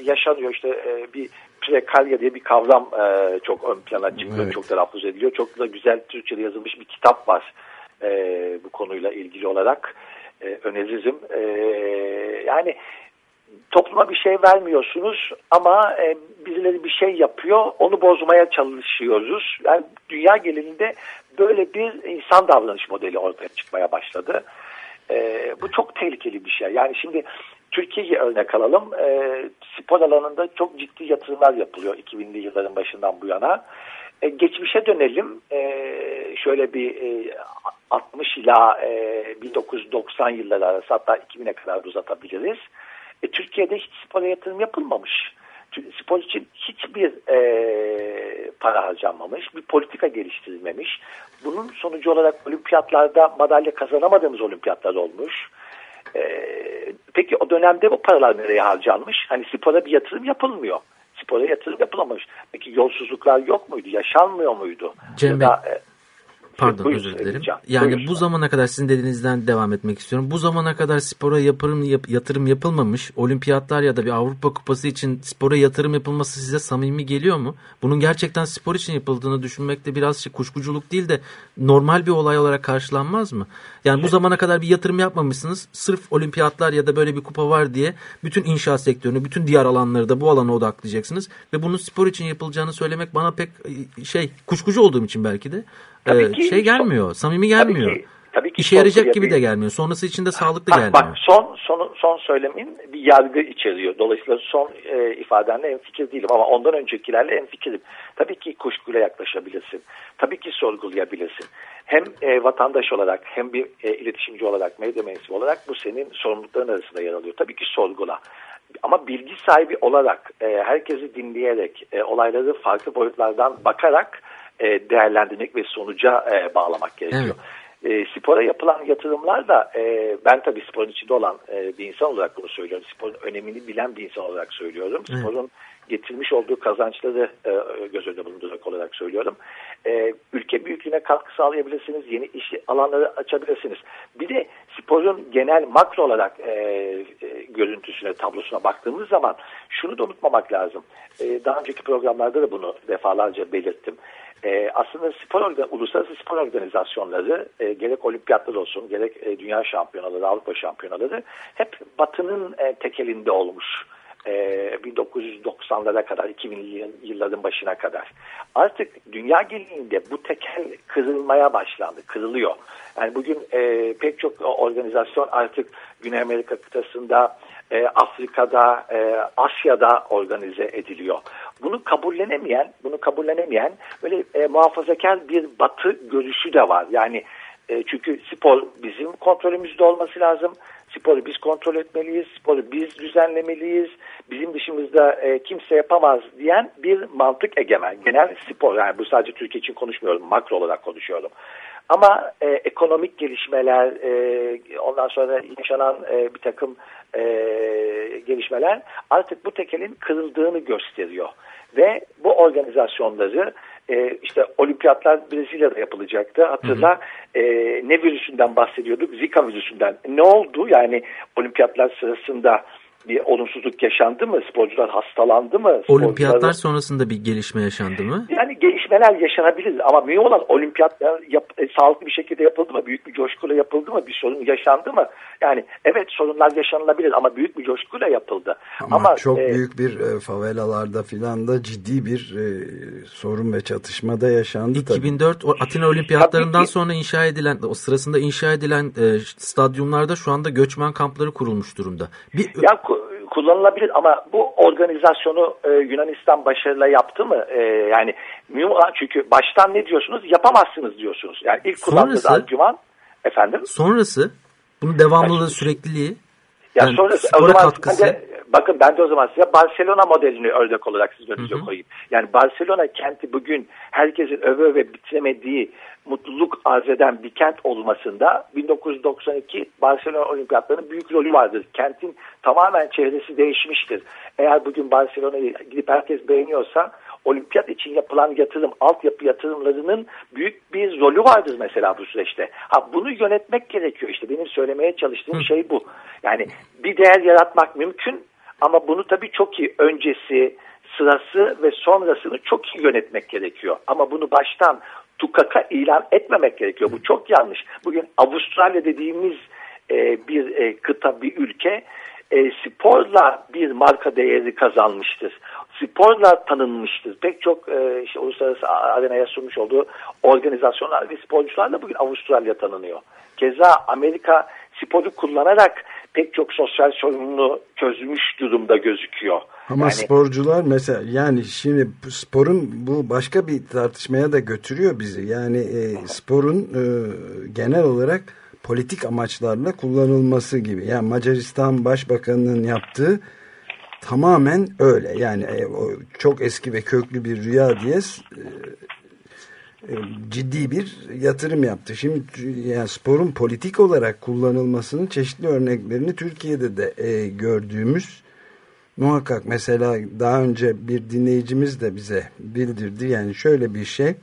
yaşanıyor. İşte e, bir prekarya diye bir kavram e, çok ön plana çıkıyor, Evet. çok telaffuz ediliyor. Çok da güzel Türkçe'de yazılmış bir kitap var e, bu konuyla ilgili olarak. E, öneririm. E, yani topluma bir şey vermiyorsunuz ama e, birileri bir şey yapıyor onu bozmaya çalışıyoruz. Yani dünya genelinde böyle bir insan davranış modeli ortaya çıkmaya başladı. E, bu çok tehlikeli bir şey. Yani şimdi Türkiye'yi örnek alalım. E, spor alanında çok ciddi yatırımlar yapılıyor 2000'li yılların başından bu yana. E, geçmişe dönelim. E, şöyle bir e, 60 ila e, 1990 yılları arası hatta 2000'e kadar da uzatabiliriz. E, Türkiye'de hiç spora yatırım yapılmamış. Spor için hiçbir e, para harcanmamış, bir politika geliştirilmemiş. Bunun sonucu olarak olimpiyatlarda madalya kazanamadığımız olimpiyatlar olmuş. E, peki o dönemde bu paralar nereye harcanmış? Hani spora bir yatırım yapılmıyor. Spora yatırım yapılamamış. Peki yolsuzluklar yok muydu? Yaşanmıyor muydu? Cem Ya da, e, Pardon Buyurun özür dilerim. Can, Yani buyurun. bu zamana kadar sizin dediğinizden devam etmek istiyorum. Bu zamana kadar spora yapırım, yap- yatırım yapılmamış. Olimpiyatlar ya da bir Avrupa Kupası için spora yatırım yapılması size samimi geliyor mu? Bunun gerçekten spor için yapıldığını düşünmekte biraz şey, kuşkuculuk değil de normal bir olay olarak karşılanmaz mı? Yani bu zamana kadar bir yatırım yapmamışsınız. Sırf olimpiyatlar ya da böyle bir kupa var diye bütün inşaat sektörünü, bütün diğer alanları da bu alana odaklayacaksınız. Ve bunun spor için yapılacağını söylemek bana pek e, şey kuşkucu olduğum için belki de Tabii ee, ki şey gelmiyor, samimi gelmiyor. Tabii ki, tabii ki İşe yarayacak gibi de gelmiyor. Sonrası için de sağlıklı Bak, gelmiyor. bak son, son, son söylemin bir yargı içeriyor. Dolayısıyla son e, ifadenle en fikir değilim ama ondan öncekilerle en fikirim. Tabii ki kuşkuyla yaklaşabilirsin. Tabii ki sorgulayabilirsin. Hem e, vatandaş olarak hem bir e, iletişimci olarak, medya mensubu olarak bu senin sorumlulukların arasında yer alıyor. Tabii ki sorgula. Ama bilgi sahibi olarak, e, herkesi dinleyerek, e, olayları farklı boyutlardan bakarak e, değerlendirmek ve sonuca e, bağlamak gerekiyor. E, spora yapılan yatırımlar da e, ben tabii sporun içinde olan e, bir insan olarak bunu söylüyorum. Sporun önemini bilen bir insan olarak söylüyorum. Evet. Sporun getirmiş olduğu kazançları e, göz önünde bulundurarak olarak söylüyorum. E, ülke büyüklüğüne katkı sağlayabilirsiniz. Yeni iş alanları açabilirsiniz. Bir de sporun genel makro olarak e, e, görüntüsüne, tablosuna baktığımız zaman şunu da unutmamak lazım. E, daha önceki programlarda da bunu defalarca belirttim. E, aslında spor uluslararası spor organizasyonları e, gerek olimpiyatlar olsun gerek e, dünya şampiyonaları, Avrupa şampiyonaları hep batının e, tekelinde olmuş. E, 1990'lara kadar, 2000'li yılların başına kadar. Artık dünya genelinde bu tekel kırılmaya başlandı, kırılıyor. Yani bugün e, pek çok organizasyon artık Güney Amerika kıtasında, e, Afrika'da, e, Asya'da organize ediliyor. Bunu kabullenemeyen, bunu kabullenemeyen böyle e, muhafazakar bir batı görüşü de var. Yani E, çünkü spor bizim kontrolümüzde olması lazım. Sporu biz kontrol etmeliyiz, sporu biz düzenlemeliyiz, bizim dışımızda e, kimse yapamaz diyen bir mantık egemen. Genel spor, yani bu sadece Türkiye için konuşmuyorum, makro olarak konuşuyorum. Ama e, ekonomik gelişmeler, e, ondan sonra yaşanan e, bir takım e, gelişmeler artık bu tekelin kırıldığını gösteriyor. Ve bu organizasyonları e, işte olimpiyatlar Brezilya'da yapılacaktı. Hatırla e, ne virüsünden bahsediyorduk? Zika virüsünden. Ne oldu? Yani olimpiyatlar sırasında bir olumsuzluk yaşandı mı? Sporcular hastalandı mı? Olimpiyatlar sonrasında bir gelişme yaşandı mı? Yani gelişmeler yaşanabilir ama mühim olan olimpiyatlar yap, e, sağlıklı bir şekilde yapıldı mı? Büyük bir coşkuyla yapıldı mı? Bir sorun yaşandı mı? Yani evet sorunlar yaşanılabilir ama büyük bir coşkuyla yapıldı. Ama, ama çok e, büyük bir e, favelalarda filan da ciddi bir e, sorun ve çatışma da yaşandı 2004 o Atina Olimpiyatlarından sonra inşa edilen o sırasında inşa edilen e, stadyumlarda şu anda göçmen kampları kurulmuş durumda. Bir ya kullanılabilir ama bu organizasyonu e, Yunanistan başarıyla yaptı mı? E, yani mühim olan çünkü baştan ne diyorsunuz? Yapamazsınız diyorsunuz. Yani ilk kullandığınız argüman efendim. Sonrası bunun devamlılığı, yani, sürekliliği. Ya yani sonrası o zaman katkısı. Hani, bakın ben de o zaman size Barcelona modelini örnek olarak siz önünüze koyayım. Yani Barcelona kenti bugün herkesin öve öve bitiremediği mutluluk arz eden bir kent olmasında 1992 Barcelona Olimpiyatlarının büyük rolü vardır. Kentin tamamen çehresi değişmiştir. Eğer bugün Barcelona'yı gidip herkes beğeniyorsa olimpiyat için yapılan yatırım, altyapı yatırımlarının büyük bir rolü vardır mesela bu süreçte. Ha bunu yönetmek gerekiyor işte benim söylemeye çalıştığım şey bu. Yani bir değer yaratmak mümkün ama bunu tabii çok iyi öncesi, sırası ve sonrasını çok iyi yönetmek gerekiyor. Ama bunu baştan tukaka ilan etmemek gerekiyor. Bu çok yanlış. Bugün Avustralya dediğimiz e, bir e, kıta, bir ülke e, sporla bir marka değeri kazanmıştır. Sporla tanınmıştır. Pek çok e, işte uluslararası arenaya sunmuş olduğu organizasyonlar ve sporcular da bugün Avustralya tanınıyor. Keza Amerika sporu kullanarak pek çok sosyal sorununu çözmüş durumda gözüküyor. Ama yani, sporcular mesela yani şimdi sporun bu başka bir tartışmaya da götürüyor bizi. Yani e, sporun e, genel olarak politik amaçlarla kullanılması gibi. Yani Macaristan Başbakanı'nın yaptığı tamamen öyle. Yani e, o çok eski ve köklü bir rüya diye e, ciddi bir yatırım yaptı. Şimdi yani sporun politik olarak kullanılmasının çeşitli örneklerini Türkiye'de de e, gördüğümüz muhakkak mesela daha önce bir dinleyicimiz de bize bildirdi. Yani şöyle bir şey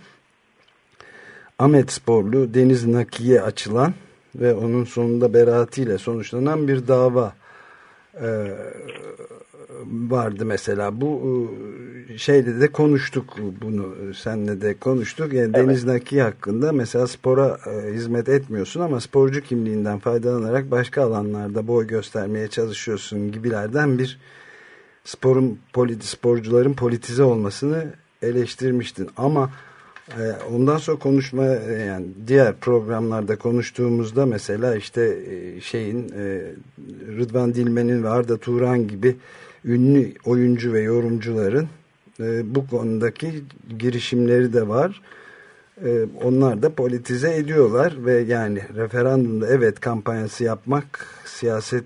Ahmet Sporlu Deniz Naki'ye açılan ve onun sonunda beraatiyle sonuçlanan bir dava e, vardı mesela. Bu e, şeyde de konuştuk bunu senle de konuştuk. Yani evet. Deniz Naki hakkında mesela spora e, hizmet etmiyorsun ama sporcu kimliğinden faydalanarak başka alanlarda boy göstermeye çalışıyorsun gibilerden bir sporun politi, sporcuların politize olmasını eleştirmiştin. Ama ondan sonra konuşma e, yani diğer programlarda konuştuğumuzda mesela işte e, şeyin e, Rıdvan Dilmen'in ve Arda Turan gibi ünlü oyuncu ve yorumcuların bu konudaki girişimleri de var. Onlar da politize ediyorlar ve yani referandumda evet kampanyası yapmak siyaset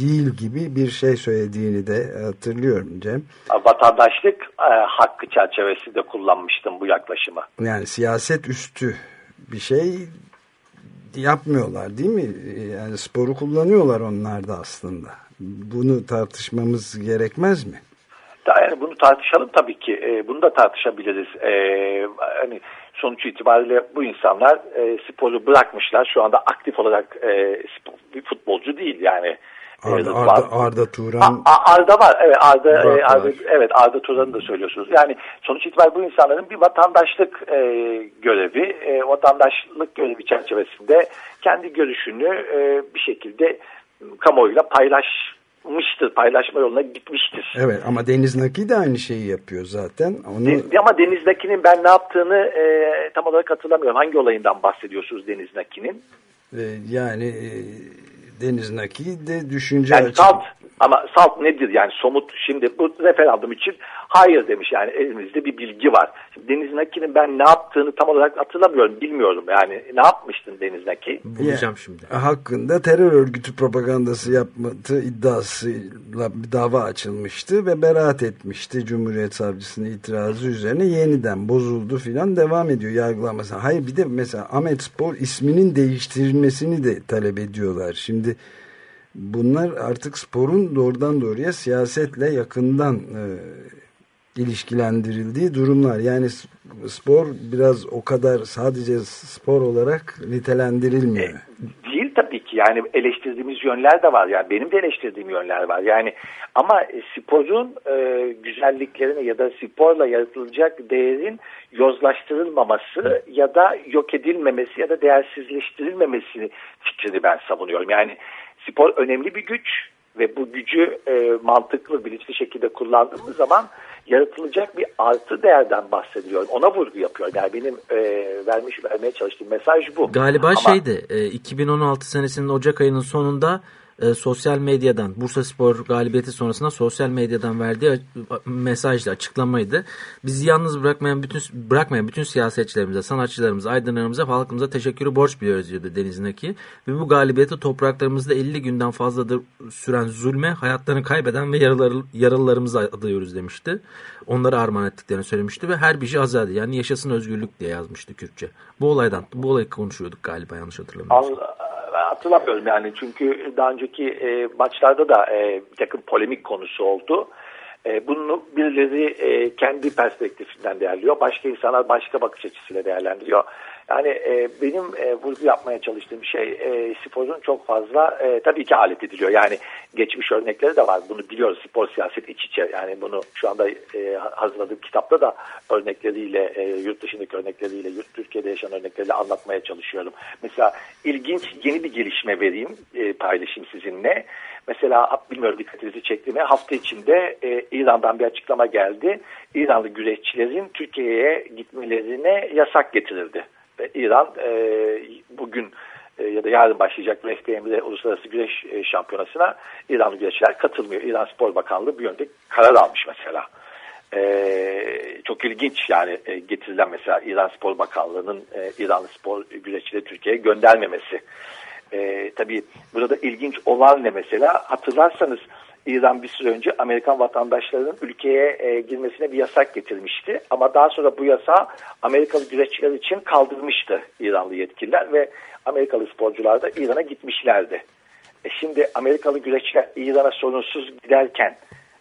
değil gibi bir şey söylediğini de hatırlıyorum Cem. Vatandaşlık e, hakkı çerçevesinde kullanmıştım bu yaklaşımı. Yani siyaset üstü bir şey yapmıyorlar değil mi? Yani sporu kullanıyorlar onlar da aslında. Bunu tartışmamız gerekmez mi? Yani bunu tartışalım tabii ki. E, bunu da tartışabiliriz. E, hani sonuç itibariyle bu insanlar e, sporu bırakmışlar. Şu anda aktif olarak e, spor, bir futbolcu değil yani. Arda, e, Arda, Arda Turan. A, Arda var. Evet Arda, e, Arda evet Arda Turan'ı da söylüyorsunuz. Yani sonuç itibariyle bu insanların bir vatandaşlık e, görevi, e, vatandaşlık görevi çerçevesinde kendi görüşünü e, bir şekilde kamuoyuyla paylaşmıştır, paylaşma yoluna gitmiştir. Evet ama Deniz Naki de aynı şeyi yapıyor zaten. Onu... De, ama Deniz Naki'nin ben ne yaptığını e, tam olarak hatırlamıyorum. Hangi olayından bahsediyorsunuz Deniz Naki'nin? E, yani e, Deniz Naki de düşünce yani açık... salt, Ama salt nedir yani somut şimdi bu referandum için hayır demiş yani elimizde bir bilgi var. Şimdi Deniz Naki'nin ben ne yaptığını tam olarak hatırlamıyorum bilmiyorum yani ne yapmıştın Deniz Naki? Bulacağım şimdi. Hakkında terör örgütü propagandası yapmadığı iddiasıyla bir dava açılmıştı ve beraat etmişti Cumhuriyet Savcısının itirazı üzerine yeniden bozuldu filan devam ediyor yargılanması. Hayır bir de mesela Ahmet Spor isminin değiştirilmesini de talep ediyorlar. Şimdi bunlar artık sporun doğrudan doğruya siyasetle yakından e, ilişkilendirildiği durumlar. Yani spor biraz o kadar sadece spor olarak nitelendirilmiyor. Değil tabii ki yani eleştirdiğimiz yönler de var yani benim de eleştirdiğim yönler var yani ama sporun e, güzelliklerini ya da sporla yaratılacak değerin yozlaştırılmaması ya da yok edilmemesi ya da değersizleştirilmemesi fikrini ben savunuyorum yani spor önemli bir güç ve bu gücü e, mantıklı, bilinçli şekilde kullandığımız zaman yaratılacak bir artı değerden bahsediyorum. Ona vurgu yapıyorum. Yani benim e, vermiş vermeye çalıştığım mesaj bu. Galiba Ama, şeydi e, 2016 senesinin Ocak ayının sonunda e, sosyal medyadan Bursa Spor galibiyeti sonrasında sosyal medyadan verdiği mesajla açıklamaydı. Bizi yalnız bırakmayan bütün bırakmayan bütün siyasetçilerimize, sanatçılarımıza, aydınlarımıza, halkımıza teşekkürü borç biliyoruz diyordu Deniz Naki. Ve bu galibiyeti topraklarımızda 50 günden fazladır süren zulme hayatlarını kaybeden ve yaraları, yaralılarımıza adıyoruz demişti. Onlara armağan ettiklerini söylemişti ve her bir şey azade yani yaşasın özgürlük diye yazmıştı Kürtçe. Bu olaydan, bu olayı konuşuyorduk galiba yanlış hatırlamıyorsam. Hatırlamıyorum yani çünkü daha önceki e, maçlarda da e, bir takım polemik konusu oldu. E, bunu birileri e, kendi perspektifinden değerliyor. Başka insanlar başka bakış açısıyla değerlendiriyor. Yani e, benim e, vurgu yapmaya çalıştığım şey e, sporun çok fazla e, tabii ki alet ediliyor. Yani geçmiş örnekleri de var. Bunu biliyoruz. Spor siyaset iç içe. Yani bunu şu anda e, hazırladığım kitapta da örnekleriyle, e, yurt dışındaki örnekleriyle, yurt Türkiye'de yaşanan örnekleriyle anlatmaya çalışıyorum. Mesela ilginç yeni bir gelişme vereyim, e, paylaşayım sizinle. Mesela bilmiyorum dikkatinizi çekti mi? Hafta içinde e, İran'dan bir açıklama geldi. İranlı güreşçilerin Türkiye'ye gitmelerine yasak getirildi. İran e, bugün e, ya da yarın başlayacak FBM'de Uluslararası Güreş e, Şampiyonası'na İranlı güreşçiler katılmıyor. İran Spor Bakanlığı bir yönde karar almış mesela. Ee, çok ilginç yani e, getirilen mesela İran Spor Bakanlığı'nın e, İranlı spor güreşçileri Türkiye'ye göndermemesi. E, tabii burada ilginç olan ne mesela hatırlarsanız İran bir süre önce Amerikan vatandaşlarının ülkeye e, girmesine bir yasak getirmişti. Ama daha sonra bu yasağı Amerikalı güreşçiler için kaldırmıştı İranlı yetkililer ve Amerikalı sporcular da İran'a gitmişlerdi. E şimdi Amerikalı güreşçiler İran'a sorunsuz giderken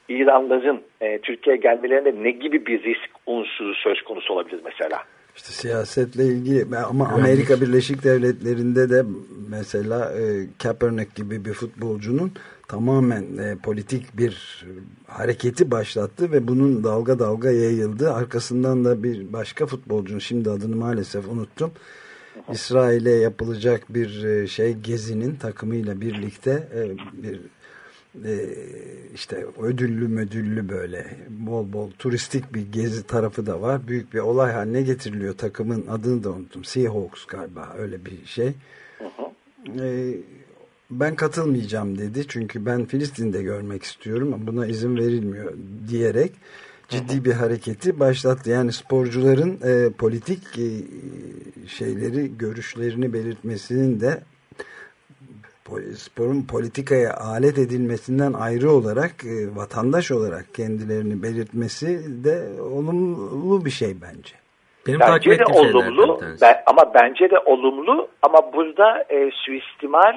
İranlıların e, Türkiye'ye gelmelerinde ne gibi bir risk unsuru söz konusu olabilir mesela? İşte siyasetle ilgili ama Amerika Birleşik Devletleri'nde de mesela e, Kaepernick gibi bir futbolcunun tamamen e, politik bir hareketi başlattı ve bunun dalga dalga yayıldı. Arkasından da bir başka futbolcunun şimdi adını maalesef unuttum. İsrail'e yapılacak bir e, şey gezinin takımıyla birlikte e, bir e, işte ödüllü mödüllü böyle bol bol turistik bir gezi tarafı da var. Büyük bir olay haline getiriliyor. Takımın adını da unuttum. Seahawks galiba öyle bir şey. E, ben katılmayacağım dedi. Çünkü ben Filistin'de görmek istiyorum ama buna izin verilmiyor diyerek ciddi bir hareketi başlattı. Yani sporcuların e, politik e, şeyleri, görüşlerini belirtmesinin de sporun politikaya alet edilmesinden ayrı olarak e, vatandaş olarak kendilerini belirtmesi de olumlu bir şey bence. Benim bence de olumlu ben, ama bence de olumlu ama burada e, suistimal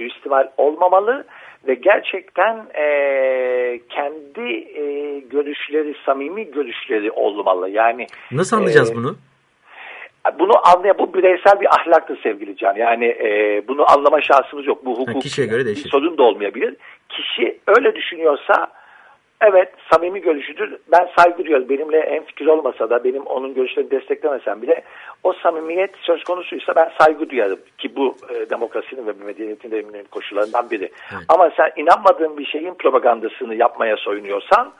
suistimal olmamalı ve gerçekten e, kendi e, görüşleri samimi görüşleri olmalı yani nasıl anlayacağız e, bunu? Bunu anlaya bu bireysel bir ahlaktır sevgili Can. Yani e, bunu anlama şansımız yok. Bu hukuk kişiye göre değişir. sorun da olmayabilir. Kişi öyle düşünüyorsa evet samimi görüşüdür. Ben saygı duyuyorum. Benimle en fikir olmasa da benim onun görüşlerini desteklemesem bile o samimiyet söz konusuysa ben saygı duyarım. Ki bu e, demokrasinin ve medeniyetin de koşullarından biri. Evet. Ama sen inanmadığın bir şeyin propagandasını yapmaya soyunuyorsan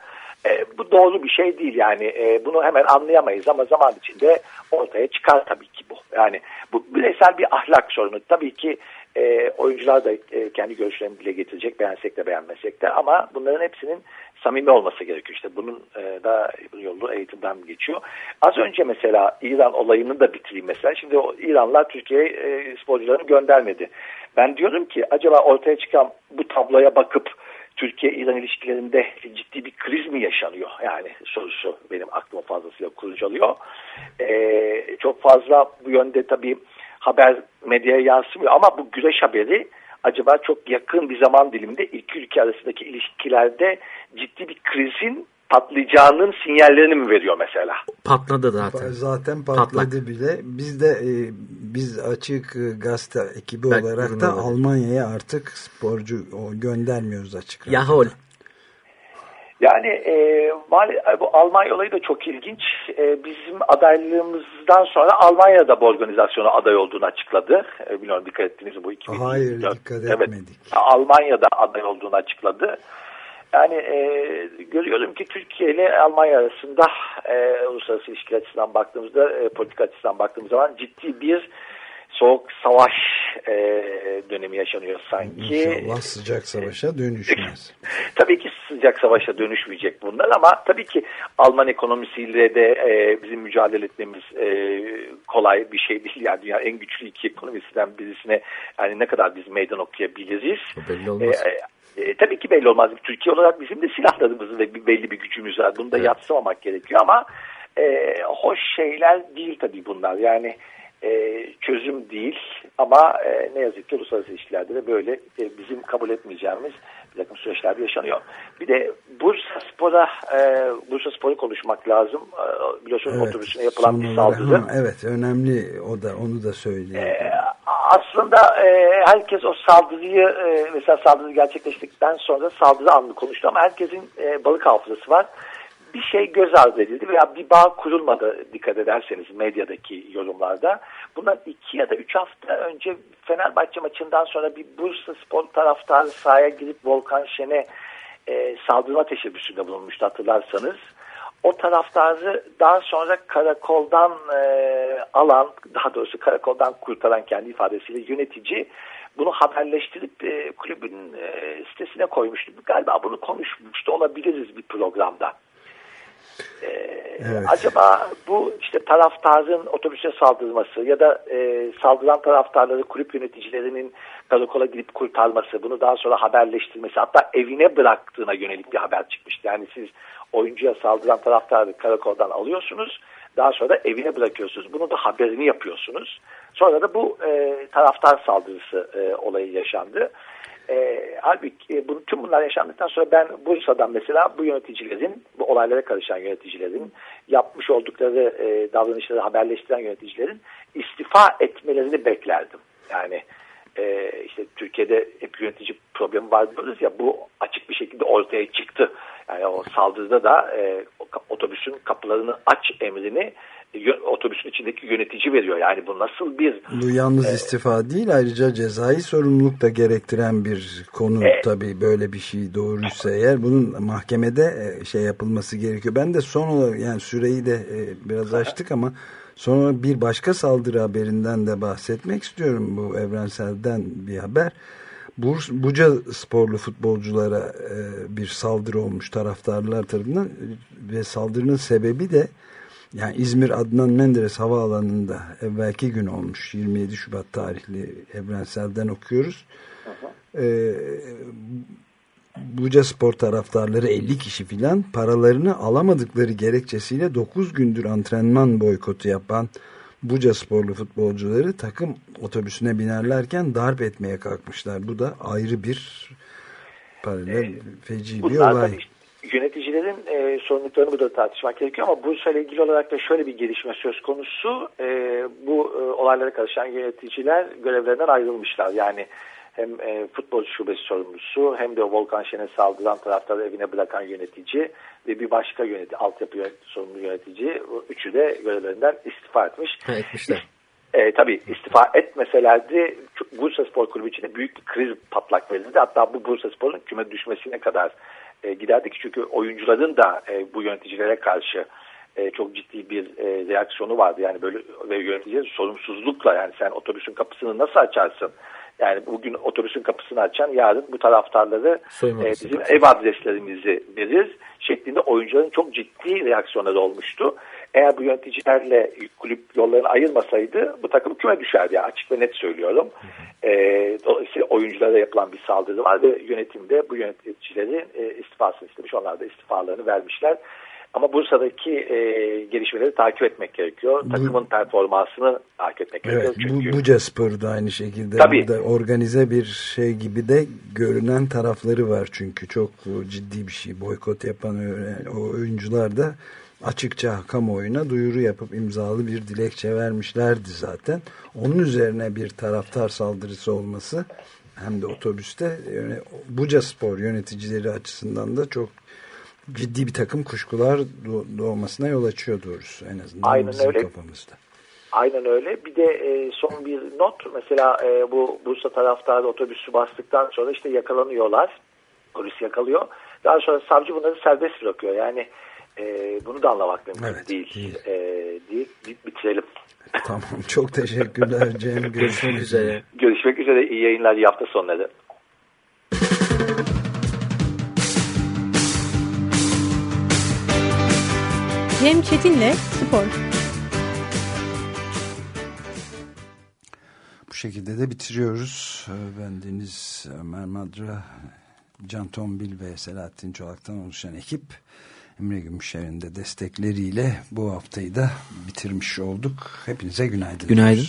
e, bu doğru bir şey değil yani e, bunu hemen anlayamayız ama zaman içinde ortaya çıkar tabii ki bu. Yani bu bireysel bir ahlak sorunu. Tabii ki E, oyuncular da e, kendi görüşlerini dile getirecek beğensek de beğenmesek de ama bunların hepsinin samimi olması gerekiyor. İşte bunun e, da yolu eğitimden geçiyor. Az önce mesela İran olayını da bitireyim mesela. Şimdi o İranlar Türkiye'ye e, sporcularını göndermedi. Ben diyorum ki acaba ortaya çıkan bu tabloya bakıp Türkiye-İran ilişkilerinde ciddi bir kriz mi yaşanıyor? Yani sorusu benim aklımı fazlasıyla kurcalıyor. Ee, çok fazla bu yönde tabii haber medyaya yansımıyor ama bu güreş haberi acaba çok yakın bir zaman diliminde iki ülke arasındaki ilişkilerde ciddi bir krizin patlayacağının sinyallerini mi veriyor mesela? Patladı zaten. Zaten patladı Patlak. bile. Biz de e, biz açık e, gazete ekibi Belki olarak da. Almanya'ya artık sporcu o, göndermiyoruz açık. Yahol. Yani e, mali, bu Almanya olayı da çok ilginç. E, bizim adaylığımızdan sonra Almanya da bu organizasyona aday olduğunu açıkladı. E, bilmiyorum dikkat ettiniz mi bu 2024. Hayır dikkat Evet. etmedik. Almanya'da aday olduğunu açıkladı. Yani e, görüyorum ki Türkiye ile Almanya arasında e, uluslararası ilişkiler açısından baktığımızda, e, politika açısından baktığımız zaman ciddi bir soğuk savaş e, dönemi yaşanıyor sanki. İnşallah sıcak savaşa dönüşmez. Tabii ki sıcak savaşa dönüşmeyecek bunlar ama tabii ki Alman ekonomisiyle de e, bizim mücadele etmemiz e, kolay bir şey değil. Yani dünyanın en güçlü iki ekonomisinden birisine yani ne kadar biz meydan okuyabiliriz. Belli olmaz. E, e, tabii ki belli olmaz. Türkiye olarak bizim de silahlarımız ve bir, belli bir gücümüz var. Bunu da Evet. yatsımamak gerekiyor ama e, hoş şeyler değil tabii bunlar. Yani e, çözüm değil ama e, ne yazık ki uluslararası ilişkilerde de böyle e, bizim kabul etmeyeceğimiz bir takım süreçler yaşanıyor. Bir de Bursa Spor'a e, Bursa Spor'u konuşmak lazım. E, biliyorsunuz otobüsüne yapılan bir saldırı. Ha, evet önemli o da onu da söyleyeyim. Ee, aslında e, herkes o saldırıyı e, mesela saldırı gerçekleştikten sonra saldırı anını konuştu ama herkesin e, balık hafızası var. Bir şey göz ardı edildi veya bir bağ kurulmadı dikkat ederseniz medyadaki yorumlarda. Bundan iki ya da üç hafta önce Fenerbahçe maçından sonra bir Bursa Spor taraftarı sahaya girip Volkan Şen'e e, saldırma teşebbüsünde bulunmuştu hatırlarsanız. O taraftarı daha sonra karakoldan e, alan, daha doğrusu karakoldan kurtaran kendi ifadesiyle yönetici bunu haberleştirip e, kulübün e, sitesine koymuştu. Galiba bunu konuşmuştu olabiliriz bir programda. Evet. Acaba bu işte taraftarın otobüse saldırması ya da e, saldıran taraftarları kulüp yöneticilerinin karakola gidip kurtarması, bunu daha sonra haberleştirmesi, hatta evine bıraktığına yönelik bir haber çıkmıştı. Yani siz oyuncuya saldıran taraftarı karakoldan alıyorsunuz, daha sonra da evine bırakıyorsunuz. Bunu da haberini yapıyorsunuz. Sonra da bu e, taraftar saldırısı e, olayı yaşandı. E, halbuki e, bunu, tüm bunlar yaşandıktan sonra ben Bursa'dan mesela bu yöneticilerin, bu olaylara karışan yöneticilerin yapmış oldukları e, davranışları haberleştiren yöneticilerin istifa etmelerini beklerdim. Yani e, işte Türkiye'de hep yönetici problemi var diyoruz ya bu açık bir şekilde ortaya çıktı. Yani o saldırıda da e, otobüsün kapılarını aç emrini otobüsün içindeki yönetici veriyor. Yani bu nasıl bir Bu yalnız istifa değil ayrıca cezai sorumluluk da gerektiren bir konu Evet. tabii böyle bir şey doğruysa eğer bunun mahkemede e, şey yapılması gerekiyor. Ben de son olarak yani süreyi de e, biraz açtık ama sonra bir başka saldırı haberinden de bahsetmek istiyorum bu evrenselden bir haber. Burs, Buca sporlu futbolculara e, bir saldırı olmuş taraftarlar tarafından ve saldırının sebebi de yani İzmir Adnan Menderes Havaalanı'nda evvelki gün olmuş 27 Şubat tarihli evrenselden okuyoruz. Ee, Buca Spor taraftarları 50 kişi filan paralarını alamadıkları gerekçesiyle 9 gündür antrenman boykotu yapan Buca sporlu futbolcuları takım otobüsüne binerlerken darp etmeye kalkmışlar. Bu da ayrı bir paralel feci bir olay. işte yöneticilerin e, sorumluluklarını burada tartışmak gerekiyor ama Bursa ile ilgili olarak da şöyle bir gelişme söz konusu. E, bu e, olaylara karışan yöneticiler görevlerinden ayrılmışlar. Yani hem e, futbol şubesi sorumlusu hem de Volkan Şen'e saldıran taraftarı evine bırakan yönetici ve bir başka yönetici, altyapı yönet sorumlu yönetici. Üçü de görevlerinden istifa etmiş. Etmişler. E, tabii istifa etmeselerdi Bursa Spor Kulübü içinde büyük bir kriz patlak verirdi. Hatta bu Bursa Spor'un küme düşmesine kadar e, giderdik. Çünkü oyuncuların da e, bu yöneticilere karşı e, çok ciddi bir e, reaksiyonu vardı. Yani böyle ve yöneticilerin sorumsuzlukla yani sen otobüsün kapısını nasıl açarsın? Yani bugün otobüsün kapısını açan yarın bu taraftarları Soyma e, bizim ev adreslerimizi verir şeklinde oyuncuların çok ciddi reaksiyonları olmuştu. Eğer bu yöneticilerle kulüp yollarını ayırmasaydı bu takım küme düşerdi. Yani açık ve net söylüyorum. E, dolayısıyla oyunculara yapılan bir saldırı var ve yönetimde bu yöneticileri e, istifasını istemiş. Onlar da istifalarını vermişler. Ama Bursa'daki e, gelişmeleri takip etmek gerekiyor. Takımın performansını takip etmek Evet, gerekiyor. Çünkü bu, Buca Spor da aynı şekilde Tabii. burada organize bir şey gibi de görünen tarafları var çünkü çok ciddi bir şey boykot yapan o oyuncular da açıkça kamuoyuna duyuru yapıp imzalı bir dilekçe vermişlerdi zaten. Onun üzerine bir taraftar saldırısı olması hem de otobüste yani Buca Spor yöneticileri açısından da çok ciddi bir takım kuşkular doğ- doğmasına yol açıyor doğrusu en azından Aynen bizim öyle. kafamızda. Aynen öyle. Bir de e, son bir not. Mesela e, bu Bursa taraftarı otobüsü bastıktan sonra işte yakalanıyorlar. Polis yakalıyor. Daha sonra savcı bunları serbest bırakıyor. Yani e, bunu da anlamak mümkün Evet, değil. E, deyip deyip bitirelim. Tamam çok teşekkürler Cem. Görüşmek üzere. Görüşmek üzere. İyi yayınlar. iyi hafta sonları. Cem Çetin'le Spor. Bu şekilde de bitiriyoruz. Ee, Ben Deniz Ömer Madra, Can Tombil ve Selahattin Çolak'tan oluşan ekip Emre Gümüşer'in de destekleriyle bu haftayı da bitirmiş olduk. Hepinize günaydın. Günaydın.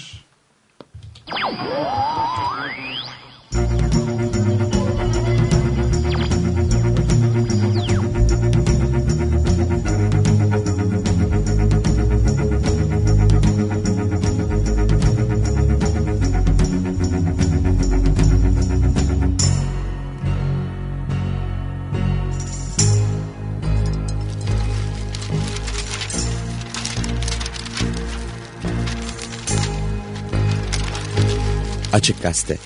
Açık Gazete.